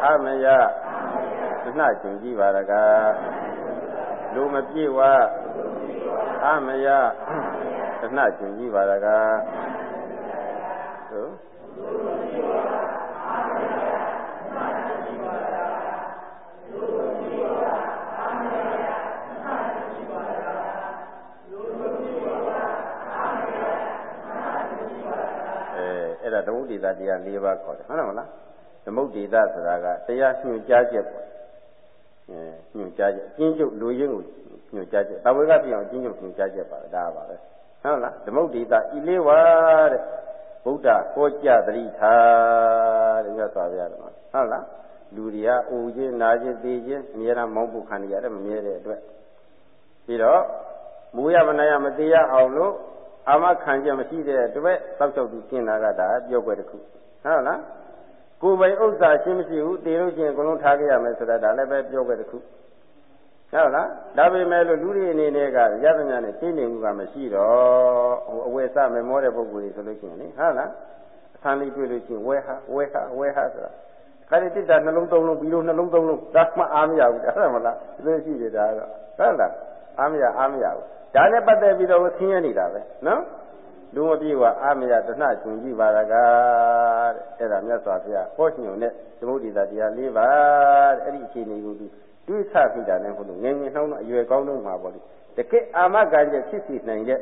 အားမရတဏှကျုံကြီးပါတကားလိုမပြေဝအားမရတဏှကျုံကြီးပါတကားသို့ အဲ့ဒါသမုဒ္ဒေသတရား၄ပါးခေါ်တယ်ဟုတ်တယ်မလားသမုဒ္ဒေသဆိုတာကတရားညွှန်ကြားချက်ပေါ့အဲညွှန်ကြားချက်အကျဉ်းချုပ်လူရင်းကိုညွှန်ကြားချက်တဝေကပြောင်းအကျဉ်းချုပ်ညွှန်ကြားချက်ပါဒါပါပဲဟုတ်လားသမုဒ္ဒေသဤလေးပါတဲ့ဗုဒ္ဓဟောကြားတတိထားတဲ့မြတ်စွာဘုရားကဟုတ်လားလူတွေကအိုခြင်းနာခြင်းသိခြင်းအများအားမောင်းဖို့ခံရတယ်မမြဲတဲ့အတွက်ပြီးတော့မူရမနာရမသေးရအောင်လို့ အာမခံချက်မရှိတဲ့တပည့်တောက်ချောက်သူကျင်တာကဒါပြောွယ်တစ်ခုဟုတ်လားကိုယ်ပိုင်ဥစ္စာရှင်းမရှိဘူးတည်လို့ချင်းအကုန်လုံးထားကြရမယ်ဆိုတာဒါလည်းပဲပြောွယ်တစ်ခုဟုတ်လားဒါပေမဲ့လို့လူတွေအနေနဲ့ကရသညာနဲ့ရှင်းနေမှုကမရှိတော့ဟိုအဝယ်စမမောတဲ့ပုဂ္ဂိုလ်တွေဆိုလို့ရှိရင်လေဟုတ်လားအဆန်းလေးတွေ့လို့ချင်းဝဲဟာဝဲဟာဝဲဟာဆိုတာခါရီတိတာနှလုံးသုံးလုံးပြီးလို့နှလုံးသုံးလုံးဒါမှအားမရဘူးဟုတ်မလားသိရှိတယ်ဒါတော့ဟုတ်လားအားမရအားမရဘူး ဒါနဲ့ပတ်သက်ပြီးတော့ဆင်းရဲနေတာပဲနော်လူမပြေဝအာမယတဏှကျွင်ကြည့်ပါရကားတဲ့အဲ့ဒါမြတ်စွာဘုရားဟောညွန်တဲ့သမုဒ္ဒိတာတရား၄ပါးတဲ့အဲ့ဒီအခြေအနေကိုသူတွေးဆပြီးတာနဲ့ဘုလို့ငယ်ငယ်နှောင်းတော့အရွယ်ကောင်းတော့မှာပေါ့လေတကယ်အာမခံချက်ဖြစ်စီနိုင်တဲ့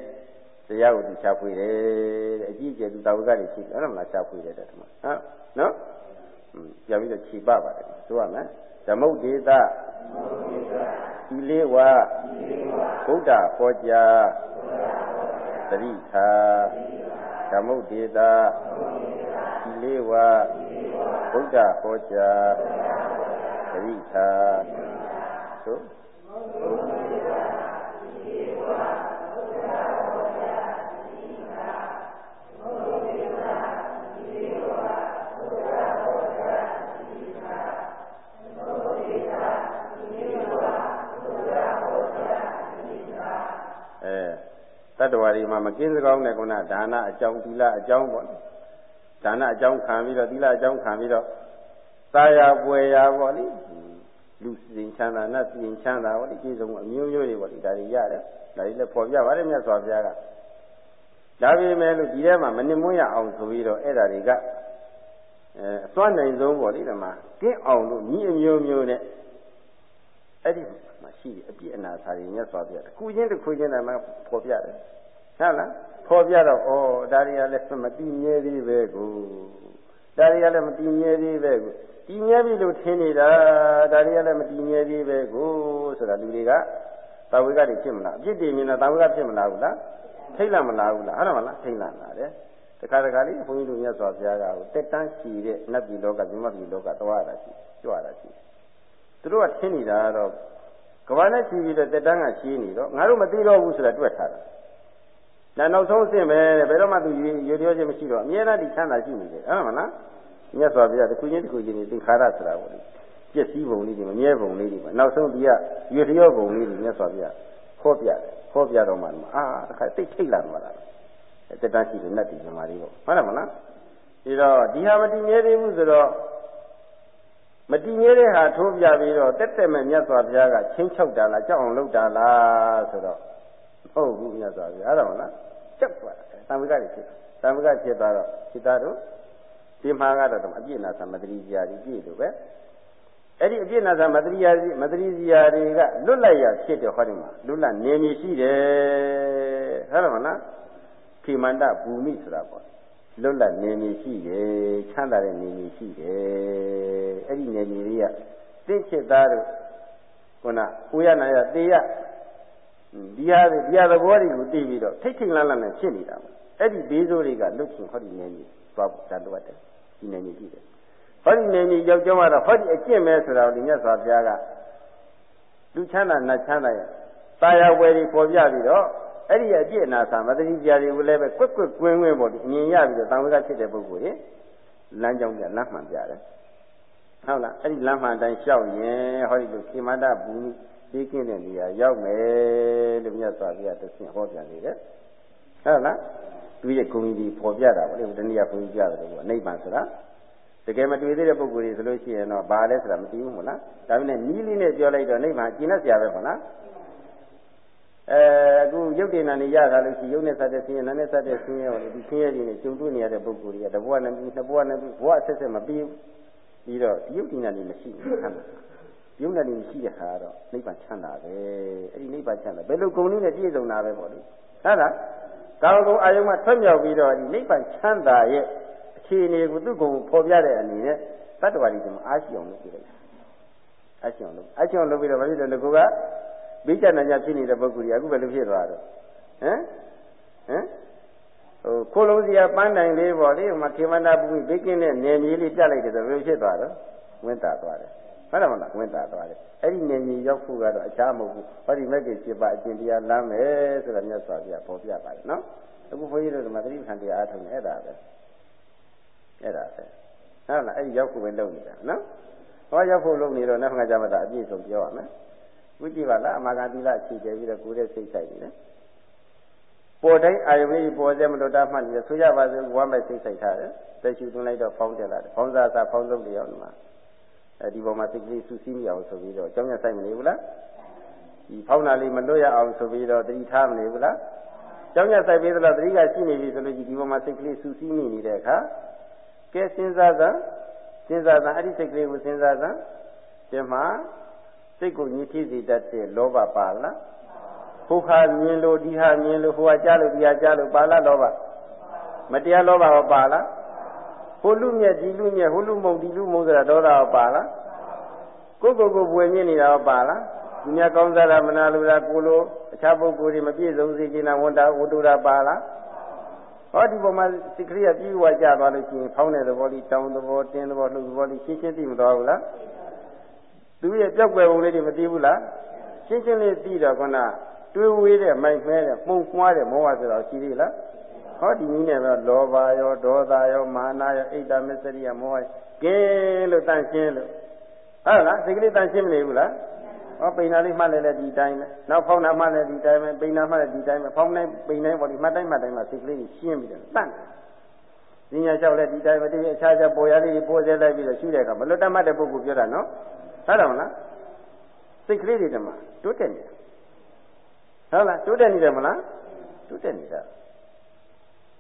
တရားကိုသူရှားဖွေတယ်တဲ့အကြီးအကျယ်သူတာဝကတွေရှိတယ်အဲ့ဒါမလားရှားဖွေတယ်တဲ့ဒီမှာဟုတ်နော်ပြန်ပြီးတော့ခြေပပါတယ်ဆိုရမယ် သမုဒ္ဒေသဤလေးဝဗုဒ္ဓဟောကြားသတိထားသမုဒ္ဒေသဤလေးဝဗုဒ္ဓဟောကြားသတိထားသို့ တတ္တဝါတွေမှာမကင်းစကောင်းတဲ့ကုဏဒါနအကြောင်းသီလအကြောင်းပေါ့ဒါနအကြောင်းခံပြီးတော့သီလအကြောင်းခံပြီးတော့သာယာပွေရာပေါ့လေလူစင်ချမ်းသာနတ်စင်ချမ်းသာပေါ့ဒီကျေဆုံးအမျိုးမျိုးတွေပေါ့ဒီဒါတွေရတယ်ဒါတွေလည်းပေါ်ပြပါတယ်မြတ်စွာဘုရားကဒါပေမဲ့လို့ဒီထဲမှာမနစ်မွန်းရအောင်ဆိုပြီးတော့အဲ့ဒါတွေကအဲအစွမ်းနိုင်ဆုံးပေါ့လေဒီမှာကင်းအောင်လို့ညီအမျိုးမျိုးနဲ့အဲ့ဒီမှာရှိတယ်အပြည့်အနာစာတွေမြတ်စွာဘုရားတစ်ခုချင်းတစ်ခုချင်းတည်းမှာပေါ်ပြတယ် ဟုတ်လားပေါ်ပြတော့ဩဒါတွေကလည်းမတည်မြဲသေးပဲကိုဒါတွေကလည်းမတည်မြဲသေးပဲကိုတည်မြဲပြီလို့ထင်နေတာဒါတွေကလည်းမတည်မြဲသေးပဲကိုဆိုတာလူတွေကသာဝေကတွေဖြစ်မလားအပြစ်တွေမြင်တာသာဝေကဖြစ်မလားဘူးလားထိတ်လန့်မလားဘူးလားဟုတ်တယ်မလားထိတ်လန့်လာတယ်တခါတခါလေးဘုန်းကြီးတို့မြတ်စွာဘုရားကတက်တန်းရှိတဲ့နတ်ပြည်လောကဇမပြည်လောကသွားရတာရှိကြွရတာရှိသူတို့ကထင်နေတာကတော့ကဘာနဲ့ချီပြီးတော့တက်တန်းကရှင်းနေတော့ငါတို့မသိတော့ဘူးဆိုတာတွေ့ထားတာ။ ဒါနောက်ဆုံးအဆင့်ပဲဘယ်တော့မှသူရေပြောခြင်းမရှိတော့အမြဲတမ်းဒီချမ်းသာရှိနေတယ်ဟုတ်မလား။မြတ်စွာဘုရားတစ်ခုချင်းတစ်ခုချင်းသင်္ခါရဆိုတာပေါ့လေ။ပြည့်စည်ပုံလေးတွေမမြဲပုံလေးတွေနောက်ဆုံးဒီကရေလျောပုံလေးတွေမြတ်စွာဘုရားခေါ်ပြတယ်။ခေါ်ပြတော့မှအာတခါတိတ်ထိတ်လာမှာလား။တက်တန်းရှိတယ်နတ်ဒီဇမားလေးပေါ့ဟုတ်တယ်မလား။ဒီတော့ဒီဟာမတည်မြဲသေးဘူးဆိုတော့မတည်မြဲတဲ့ဟာထိုးပြပြီးတော့တက်တက်မဲ့မြတ်စွာဘုရားကချင်းချောက်တာလားကြောက်အောင်လုပ်တာလားဆိုတော့မ ဟုတ်ဘူးမြတ်စွာဘုရားအဲ့ဒါမလားကြောက်သွားတာသံဝိကတွေဖြစ်သံဝိကဖြစ်သွားတော့စိတ္တတို့ဒီမှာကတော့အပြည့်နာသမတရိဇာကြီးပြည့်လို့ပဲအဲ့ဒီအပြည့်နာသမတရိယာမတရိဇာတွေကလွတ်လပ်ရဖြစ်တယ်ဟောဒီမှာလွတ်လပ်နေမည်ရှိတယ်ဟုတ်တယ်မလားခခေမန္တဘူမိဆိုတာပေါ့လွတ်လပ်နေနေရှိတယ်ချမ်းသာတဲ့နေနေရှိတယ်အဲ့ဒီနေနေလေးကတင့်ချစ်သားတို့ခုနကိုရနာရတေရ ဒီဟာဒီဟာသဘောတွေကိုသိပြီးတော့ထိတ်ထိတ်လန့်လန့်နဲ့ဖြစ်နေတာပေါ့အဲ့ဒီဘေးဆိုးတွေကလွတ်ချင်ဟောဒီနေနေသွားဖို့တန်တော့တယ်ဒီနေနေရှိတယ်ဟောဒီနေနေရောက်ကြမှာတော့ဟောဒီအကျင့်ပဲဆိုတာကိုဒီမြတ်စွာဘုရားကလူချမ်းသာနတ်ချမ်းသာရဲ့တာယာဝယ်တွေပေါ်ပြပြီးတော့အဲ့ဒီအပြည့်အနာသာမတတိကြာတွေကိုလည်းပဲကွက်ကွက်ကွင်းကွင်းပေါ်ဒီအမြင်ရပြီးတော့တန်ဝေကဖြစ်တဲ့ပုဂ္ဂိုလ်ကြီးလမ်းကြောင်းပြလမ်းမှန်ပြတယ်ဟုတ်လားအဲ့ဒီလမ်းမှန်တိုင်းလျှောက်ရင်ဟောဒီလိုခိမန္တဘူး ပြီးကင်းတဲ့နေရာရောက်မယ်လို့မြတ်စွာဘုရားတဆင့်ဟောပြန်နေတယ်ဟုတ်လားသူရဲ့ဂုဏ်ကြီးပေါ်ပြတာဗောလေတနည်းဘုန်းကြီးပြတယ်ကွာနိဗ္ဗာန်ဆိုတာတကယ်မတွေ့သေးတဲ့ပုဂ္ဂိုလ်တွေဆိုလို့ရှိရင်တော့ဘာလဲဆိုတာမသိဘူးမို့လားဒါပေမဲ့နီးလေးနဲ့ပြောလိုက်တော့နိဗ္ဗာန်ကျင့်တတ်စရာပဲပေါ့လားအဲအခုရုပ်တည်နာနေရတာလို့ရှိရုပ်နဲ့စတဲ့ဆင်းရဲနာနဲ့စတဲ့ဆင်းရဲဟောဒီဆင်းရဲတွေနဲ့ကြုံတွေ့နေရတဲ့ပုဂ္ဂိုလ်တွေကတဘဝနဲ့ပြီးနှစ်ဘဝနဲ့ပြီးဘဝဆက်ဆက်မပြီးပြီးတော့ဒီရုပ်တည်နာနေမရှိဘူးဆန္ဒရုပ်နဲ့နေရှိတဲ့ဟာတော့နိဗ္ဗာန်ချမ်းသာပဲအဲ့ဒီနိဗ္ဗာန်ချမ်းသာဘယ်လိုဂုဏ်နည်းနဲ့ပြည့်စုံတာပဲပေါ့လေဟုတ်လားကာမဂုဏ်အာယုံမှာထွက်မြောက်ပြီးတော့ဒီနိဗ္ဗာန်ချမ်းသာရဲ့အခြေအနေကိုသူ့ကိုယ်ဖော်ပြတဲ့အနေနဲ့တတ္တဝါတွေဒီမှာအားရှိအောင်လုပ်ပြလိုက်အားရှိအောင်လုပ်အားရှိအောင်လုပ်ပြီးတော့ဘာဖြစ်လဲငါကဘိကြနာညာဖြစ်နေတဲ့ပုဂ္ဂိုလ်ကြီးအခုဘယ်လိုဖြစ်သွားတော့ဟမ်ဟမ်ဟိုခိုးလုံးစီကပန်းတိုင်လေးပေါ့လေဟိုမှာခေမန္တာပူဘိကင်းတဲ့နေမြေလေးပြလိုက်တယ်ဆိုဘယ်လိုဖြစ်သွားတော့ဝင်တာသွားတယ် ဟုတ်တယ်မလားဝင်တာသွားတယ်အဲ့ဒီနေမြေရောက်ဖို့ကတော့အခြားမဟုတ်ဘူးဟောဒီမက်ကြီး7ပါအကျင့်တရားလမ်းမယ်ဆိုတာမြတ်စွာဘုရားပေါ်ပြပါတယ်နော်အခုဘုန်းကြီးတို့ကမသတိခံတရားအားထုတ်နေအဲ့ဒါပဲအဲ့ဒါပဲဟုတ်လားအဲ့ဒီရောက်ဖို့ပဲလုပ်နေတာနော်ဟောရောက်ဖို့လုပ်နေတော့နောက်ခါကျမှသာအပြည့်စုံပြောရမယ်ဝိကြည့်ပါလားအမာကသီလအခြေကျပြီးတော့ကိုယ်ရဲ့စိတ်ဆိုင်နေတယ်ပေါ်တိုင်းအာယုန်လေးပေါ်စေမလို့တာမှတ်နေတယ်ဆိုရပါစို့ဝမ်းမဲ့စိတ်ဆိုင်ထားတယ်တက်ရှူသွင်းလိုက်တော့ဖောင်းတက်လာတယ်ဖောင်းစားစားဖောင်းဆုံးတရားမှာ အဲဒီပေါ်မှာစိတ်ကလေးစူးစီးမိအောင်ဆိုပြီးတော့အကြောင်းရဆိုင်မနေဘူးလားဒီဖောင်းတာလေးမလွတ်ရအောင်ဆိုပြီးတော့တတိထားမနေဘူးလားကျောင်းရဆိုင်ပြီးတော့တတိကရှိနေပြီဆိုလို့ဒီပေါ်မှာစိတ်ကလေးစူးစီးမိနေတဲ့အခါကဲစဉ်းစားစမ်းစဉ်းစားစမ်းအဲ့ဒီစိတ်ကလေးကိုစဉ်းစားစမ်းဒီမှာစိတ်ကိုညှိထိစေတတ်တဲ့လောဘပါလားဟိုခါမြင်လို့ဒီဟာမြင်လို့ဟိုဟာကြားလို့ဒီဟာကြားလို့ပါလားလောဘမတရားလောဘဟောပါလား ဟိုလူမြက်ဒီလူမြက်ဟိုလူမုံဒီလူမုံဆိုတာဒေါသဟောပါလားကိုယ်ကိုယ်ကိုပွေမြင့်နေတာဟောပါလားဒီမြတ်ကောင်းစားတာမနာလိုတာကိုလိုအခြားပုဂ္ဂိုလ်တွေမပြည့်စုံစေချင်တာဝန်တာဝတ္တရာပါလားဟောဒီပုံမှာစိတ်ကလေးကပြီးဝကြသွားလို့ရှိရင်ဖောင်းတဲ့သဘောလေးတောင်းသဘောတင်းသဘောလှုပ်သဘောလေးရှင်းရှင်းသိမသွားဘူးလားသူရဲ့ပြောက်ွယ်ပုံလေးတွေမသိဘူးလားရှင်းရှင်းလေးသိတော့ခဏတွေးဝေးတဲ့မိုက်မဲတဲ့ပုံကွားတဲ့မောဟဆိုတော့ရှိသေးလား ဟောဒီနည်းနဲ့တော့လောဘရောဒေါသရောမာနရောအိတ်တမစ္စရိယမောဟကဲလို့တန့်ရှင်းလို့ဟုတ်လားစိတ်ကလေးတန့်ရှင်းမနေဘူးလားဟောပိန်နာလေးမှတ်လဲလဲဒီတိုင်းပဲနောက်ဖောင်းနာမှတ်လဲဒီတိုင်းပဲပိန်နာမှတ်လဲဒီတိုင်းပဲဖောင်းတိုင်းပိန်တိုင်းပေါ်ဒီမှတ်တိုင်းမှတ်တိုင်းမှာစိတ်ကလေးရှင်းပြီးတော့တန့်ပညာလျှောက်လဲဒီတိုင်းပဲတည်းအခြားခြားပေါ်ရလေးပေါ်စေလိုက်ပြီးတော့ရှုတဲ့အခါမလွတ်တတ်မှတ်တဲ့ပုဂ္ဂိုလ်ပြောတာနော်ဟုတ်တယ်မလားစိတ်ကလေးတွေတည်းမှာတိုးတက်နေဟုတ်လားတိုးတက်နေတယ်မလားတိုးတက်နေတာ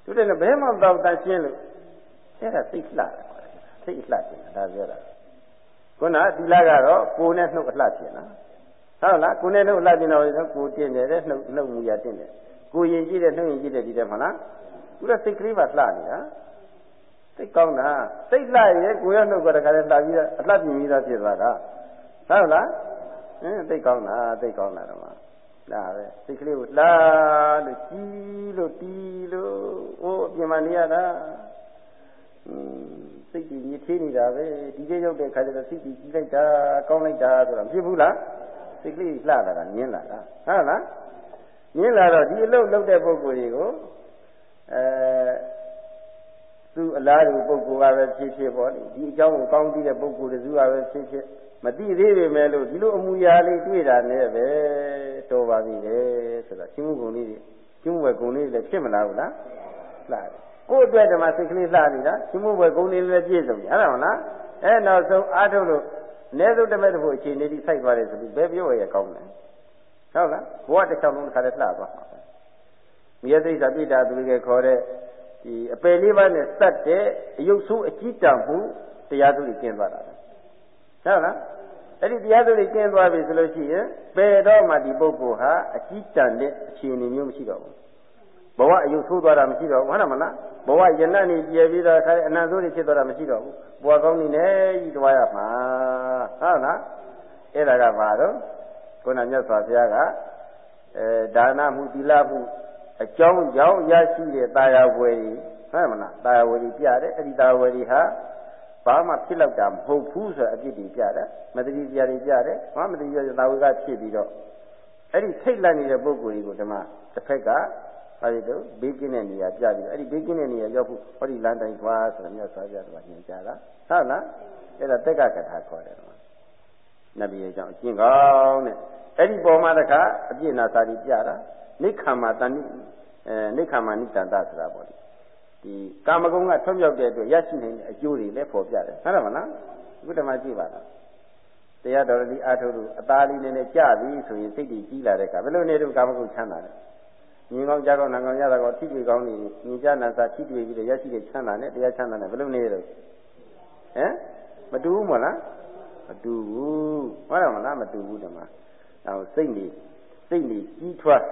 တိုးတက်နေဘယ်မှတော့တန်ရှင်းလို့အဲ့ဒါစိတ်လှတယ်စိတ်လှတယ်ဒါပြောတာခုနသီလကတော့ကိုယ်နဲ့နှုတ်အလှပြင်တာဟုတ်လားကိုယ်နဲ့နှုတ်အလှပြင်တော့ကိုယ်တင်တယ်တဲ့နှုတ်နှုတ်မူရတင်တယ်ကိုယ်ရင်ကြည့်တဲ့နှုတ်ရင်ကြည့်တဲ့ဒီတဲ့မလားသူကစိတ်ကလေးပါလှနေတာစိတ်ကောင်းတာစိတ်လှရဲ့ကိုယ်ရနှုတ်ကတခါလဲလှပြီးအလှပြင်ပြီးသားဖြစ်သွားတာဟုတ်လားအင်းသိကောင်းတာသိကောင်းတာတော့ ဒါပဲစိတ်ကလေးကိုလှလို့ကြီးလို့တီးလို့ဟိုအပြင်မှာနေရတာอืมစိတ်ကြီးညစ်သေးနေတာပဲဒီကျရောက်တဲ့ခါကျတော့စိတ်ကြီးကြီးလိုက်တာကောင်းလိုက်တာဆိုတာမဖြစ်ဘူးလားစိတ်ကလေးလှလာတာညင်းလာတာဟုတ်လားညင်းလာတော့ဒီအလုပ်လုပ်တဲ့ပုဂ္ဂိုလ်တွေကိုအဲသူအလားတူပုဂ္ဂိုလ်ကပဲဖြစ်ဖြစ်ပေါ့လေဒီအကြောင်းကိုကောင်းသိတဲ့ပုဂ္ဂိုလ်တွေသူကပဲဖြစ်ဖြစ် မသိသေးပေမဲ့လို့ဒီလိုအမူအရာလေးတွေ့တာနဲ့ပဲတော်ပါပြီလေဆိုတာရှင်းမှုကုန်လေးရှင်းမှုပဲကုန်လေးလည်းဖြစ်မလားဘူးလားလှတယ်ကိုယ့်အတွက်ဓမ္မစိတ်ကလေးလှနေတာရှင်းမှုပဲကုန်လေးလည်းပြည့်စုံပြီဟုတ်တယ်မလားအဲနောက်ဆုံးအားထုတ်လို့အနည်းဆုံးတစ်မဲ့တစ်ဖို့အခြေအနေကြီးစိုက်သွားတယ်ဆိုပြီးဘယ်ပြောရကောင်းလဲဟုတ်လားဘဝတစ်ချောင်းလုံးတစ်ခါတည်းလှသွားမှာပဲမြေသိစ္စာပိတာသူတွေကခေါ်တဲ့ဒီအပယ်လေးပါးနဲ့စက်တဲ့အယုတ်ဆိုးအကြည့်တံမှုတရားသူတွေကျင်းသွားတာပဲဟုတ်လား အဲ့ဒီတရားသူတွေကျင်းသွားပြီဆိုလို့ရှိရင်ပယ်တော့မှဒီပုဂ္ဂိုလ်ဟာအကြည့်တန်တဲ့အခြေအနေမျိုးမရှိတော့ဘူးဘဝအယုဆိုးသွားတာမရှိတော့ဘူးဟုတ်တယ်မလားဘဝယနတ်နေပြဲပြီးတော့ခါအနန္ဆိုးတွေဖြစ်သွားတာမရှိတော့ဘူးဘဝကောင်းနေနဲ့ကြီးသွားရမှာဟုတ်လားအဲ့ဒါကဘာတော့ခုနမြတ်စွာဘုရားကအဲဒါနမှုသီလမှုအကြောင်းကြောင့်ရရှိတဲ့တာယာဝယ်ကြီးဟုတ်မလားတာယာဝယ်ကြီးပြတယ်အဲ့ဒီတာယာဝယ်ကြီးဟာ ဘာမှဖြစ်လောက်တာမဟုတ်ဘူးဆိုအပြစ်တွေပြတယ်မတတိပြတွေပြတယ်ဘာမတတိပြသာဝေကဖြစ်ပြီးတော့အဲ့ဒီထိတ်လန့်နေတဲ့ပုဂ္ဂိုလ်ကြီးကိုဓမ္မတစ်ဖက်ကအဲဒီတော့ဘေးကင်းတဲ့နေရာပြပြီးတော့အဲ့ဒီဘေးကင်းတဲ့နေရာရောက်ဖို့ဟောဒီလမ်းတိုင်းသွားဆိုတော့မြတ်စွာဘုရားကညွှန်ကြားတာဟုတ်လားအဲ့ဒါတက်ကကထာခေါ်တယ်နဗီရဲ့ကြောင့်အကျင့်ကောင်းတဲ့အဲ့ဒီပေါ်မှာတခါအပြည့်နာစာတိပြတာနိခမ္မာတဏိအဲနိခမ္မာနိတန္တဆိုတာပေါ့လေ ဒီကာမဂုဏ်ကထွံ့မြောက်တဲ့အတွက်ရရှိနိုင်တဲ့အကျိုးတွေလည်းပေါ်ပြတယ်ဟုတ်တယ်မလားအခုတမကြည့်ပါလားတရားတော်လေးအာထုလို့အသားလေးနဲ့ကြပြီဆိုရင်စိတ်ကြီးကြီးလာတဲ့အခါဘယ်လိုနေတော့ကာမဂုဏ်ချမ်းသာတယ်မြင်ကောင်းကြားကောင်းနာကောင်းရတာကောထိတွေ့ကောင်းနေမြင်ကြနာစာထိတွေ့ပြီးတော့ရရှိတဲ့ချမ်းသာနဲ့တရားချမ်းသာနဲ့ဘယ်လိုနေတော့ဟမ်မတူဘူးမလားမတူဘူးဟုတ်တယ်မလားမတူဘူးဓမ္မအဲစိတ်နေစိတ်နေကြီးထွား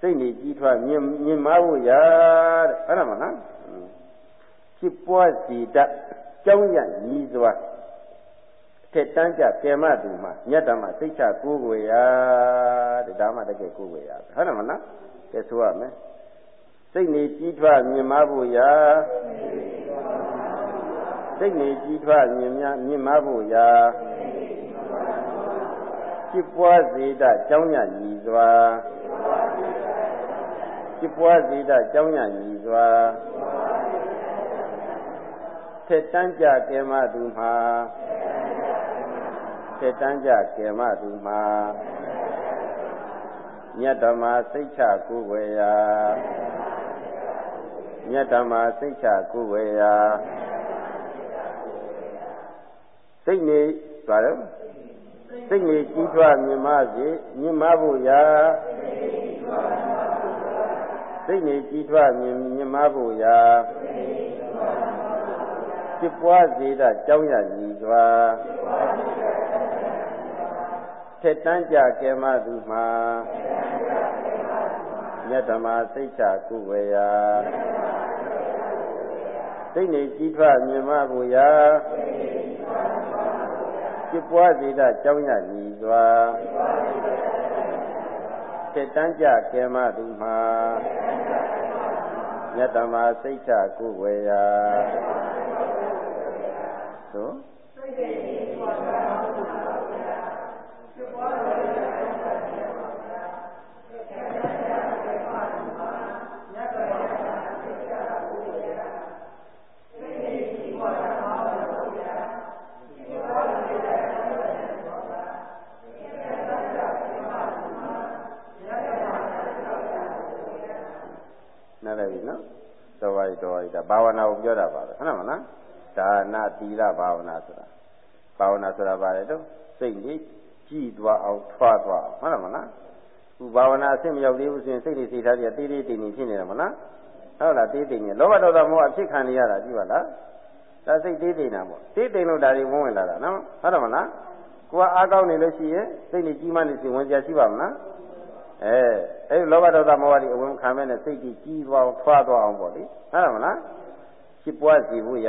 စိတ်နေကြီးထွားမြင်မြင်မဖို့ရတဲ့ဟုတ်တယ်မလားဖြစ်ပွားစီတတ်ကြောင်းရညီစွာထက်တန်းကြကေမသူမှာမြတ်ဓမ္မစိတ်ချကိုးကိုရတဲ့ဒါမှတကယ်ကိုးကိုရဟုတ်တယ်မလားကဲဆိုရမယ်စိတ်နေကြီးထွားမြင်မဖို့ရစိတ်နေကြီးထွားမြင်များမြင်မဖို့ရာဖြစ်ပွားစေတကြောင်းရညီစွာ ဖြစ်ပွားစေတကြောင်းရညီစွာထက်တန်းကြကဲမသူမှာထက်တန်းကြကဲမသူမှာမြတ်ဓမ္မစိတ်ချကိုယ်ဝေရာမြတ်ဓမ္မစိတ်ချကိုယ်ဝေရာစိတ်နေပါတော့စိတ်နေကြီးထွားမြင်မစေမြင်မဖို့ရာစိတ်နေကြီးထွား မြင်မြင်မဖို့ရာဖြစ်ပွားစေတာကြောင်းရညီစွာထက်တန်းကြကဲမသူမှာမြတ်ဓမ္မစိတ်ချကုဝေယစိတ်နေကြီးထွားမြင်မဖို့ရာဖြစ်ပွားစေတာကြောင်းရညီစွာ တက်တန်းကြကဲမသူမှာမြတ်တမစိတ်ချကုဝေယသို့ဘာဝနာကိုပြောတာပါပဲဟုတ်လားမလားဒါန သီလဘာဝနာဆိုတာဘာဝနာဆိုတာဘာလဲတော့စိတ်လေးကြည်သွားအောင်ထွားသွားအောင်ဟုတ်လားမလားခုဘာဝနာအဆင့်မရောက်သေးဘူးဆိုရင်စိတ်လေးစိတ်ထားပြီးတေးသေးတိမ်တိမ်ဖြစ်နေတယ်မလားဟုတ်လားတေးတိမ်နေလောဘဒေါသမောဟအဖြစ်ခံနေရတာကြည့်ပါလားဒါစိတ်တေးတိမ်တာပေါ့တေးတိမ်လို့ဒါတွေဝင်ဝင်လာတာနော်ဟုတ်တယ်မလားကိုကအားကောင်းနေလို့ရှိရင်စိတ်နဲ့ကြီးမှနေစီဝင်ကြရှိပါမလားအဲအဲဒီလောဘဒေါသမောဟတွေအဝင်ခံမဲ့နဲ့စိတ်ကြီးကြီးသွားအောင်ထွားသွားအောင်ပေါ့လေဟုတ်တယ်မလားဖြစ်ပွားစီဖို့ရ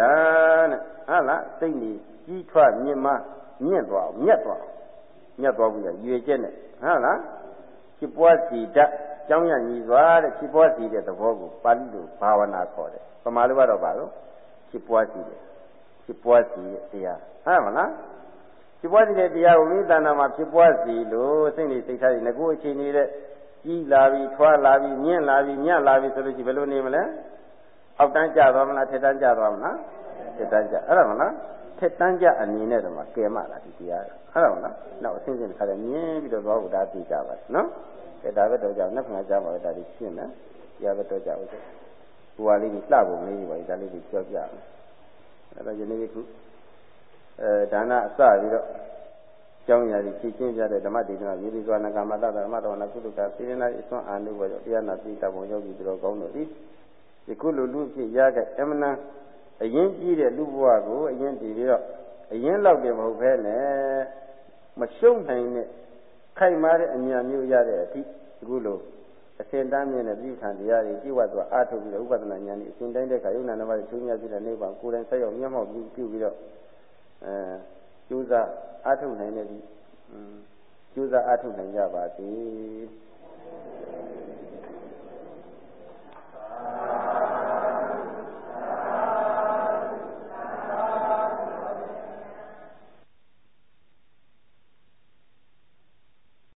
တဲ့ ဟုတ်လားစိတ်ကြီးကြီးထွားမြင့်မမြင့်သွားအောင်မြတ်သွားအောင်မြတ်သွားဖို့ရရွေချက်နဲ့ဟုတ်လားဖြစ်ပွားစီတတ်ကျောင်းရညီစွာတဲ့ဖြစ်ပွားစီတဲ့သဘောကိုပါဠိလိုဘာဝနာခေါ်တယ်ပမာလိုကတော့ပါလို့ဖြစ်ပွားစီတဲ့ဖြစ်ပွားစီတဲ့တရားဟုတ်မလားဖြစ်ပွားစီတဲ့တရားကိုမိသနာမှာဖြစ်ပွားစီလို့စိတ်နေစိတ်ထားနေငကိုအချိန်နေတဲ့ကြီးလာပြီထွားလာပြီမြင့်လာပြီညံ့လာပြီဆိုလို့ရှိဘယ်လိုနေမလဲအောက်တန်းကျသွားမလားထက်တန်းကျသွားမလား ထက်တန်းကျအဲ့ဒါမလားထက်တန်းကျအနေနဲ့တော့မှကဲမလားဒီတရားအဲ့ဒါမလားနောက်အစဉ်စဉ်ခါတယ်မြင်ပြီးတော့သွားဖို့ဒါသိကြပါနော်ကဲဒါပဲတော့ကြောင့်နှစ်ခါကြာပါပဲဒါလေးရှင်းမယ်တရားပဲတော့ကြောက်ဦးစေဟိုဟာလေးကြီးလှဖို့လေးပါဒါလေးကြီးပြောပြမယ်အဲ့တော့ယနေ့ခုအဲဒါနအစပြီးတော့ကျောင်းရာကြီးဖြည့်ချင်းပြတဲ့ဓမ္မဒေသနာယေဒီသွားနကမတဓမ္မတော်နာကုသတာစေရနာအစွမ်းအာနုဘောတရားနာသိတာဘုံယောဂီတို့ကောင်းတို့သည်ဒီခုလိုလူဖြစ်ရတဲ့အမနာ အရင်ကြီးတဲ့လူဘဝကိုအရင်တည်ပြီးတော့အရင်လောက်တယ်မဟုတ်ဘဲနဲ့မရှုံးနိုင်တဲ့ခိုင်မာတဲ့အညာမျိုးရတဲ့အထိဒီခုလိုအစဉ်တမ်းမြင်တဲ့တိဋ္ဌာန်တရားတွေကြည့်ဝတ်သွားအားထုတ်ပြီးတော့ဥပဒနာဉာဏ်ကြီးအစဉ်တိုင်းတဲ့ခါယုံနာနမတွေချုံညာဖြစ်တဲ့နိဗ္ဗာန်ကိုယ်တိုင်ဆက်ရောက်မျက်မှောက်ပြုပြုပြီးတော့အဲကျိုးစားအားထုတ်နိုင်တဲ့ဒီကျိုးစားအားထုတ်နိုင်ကြပါစေ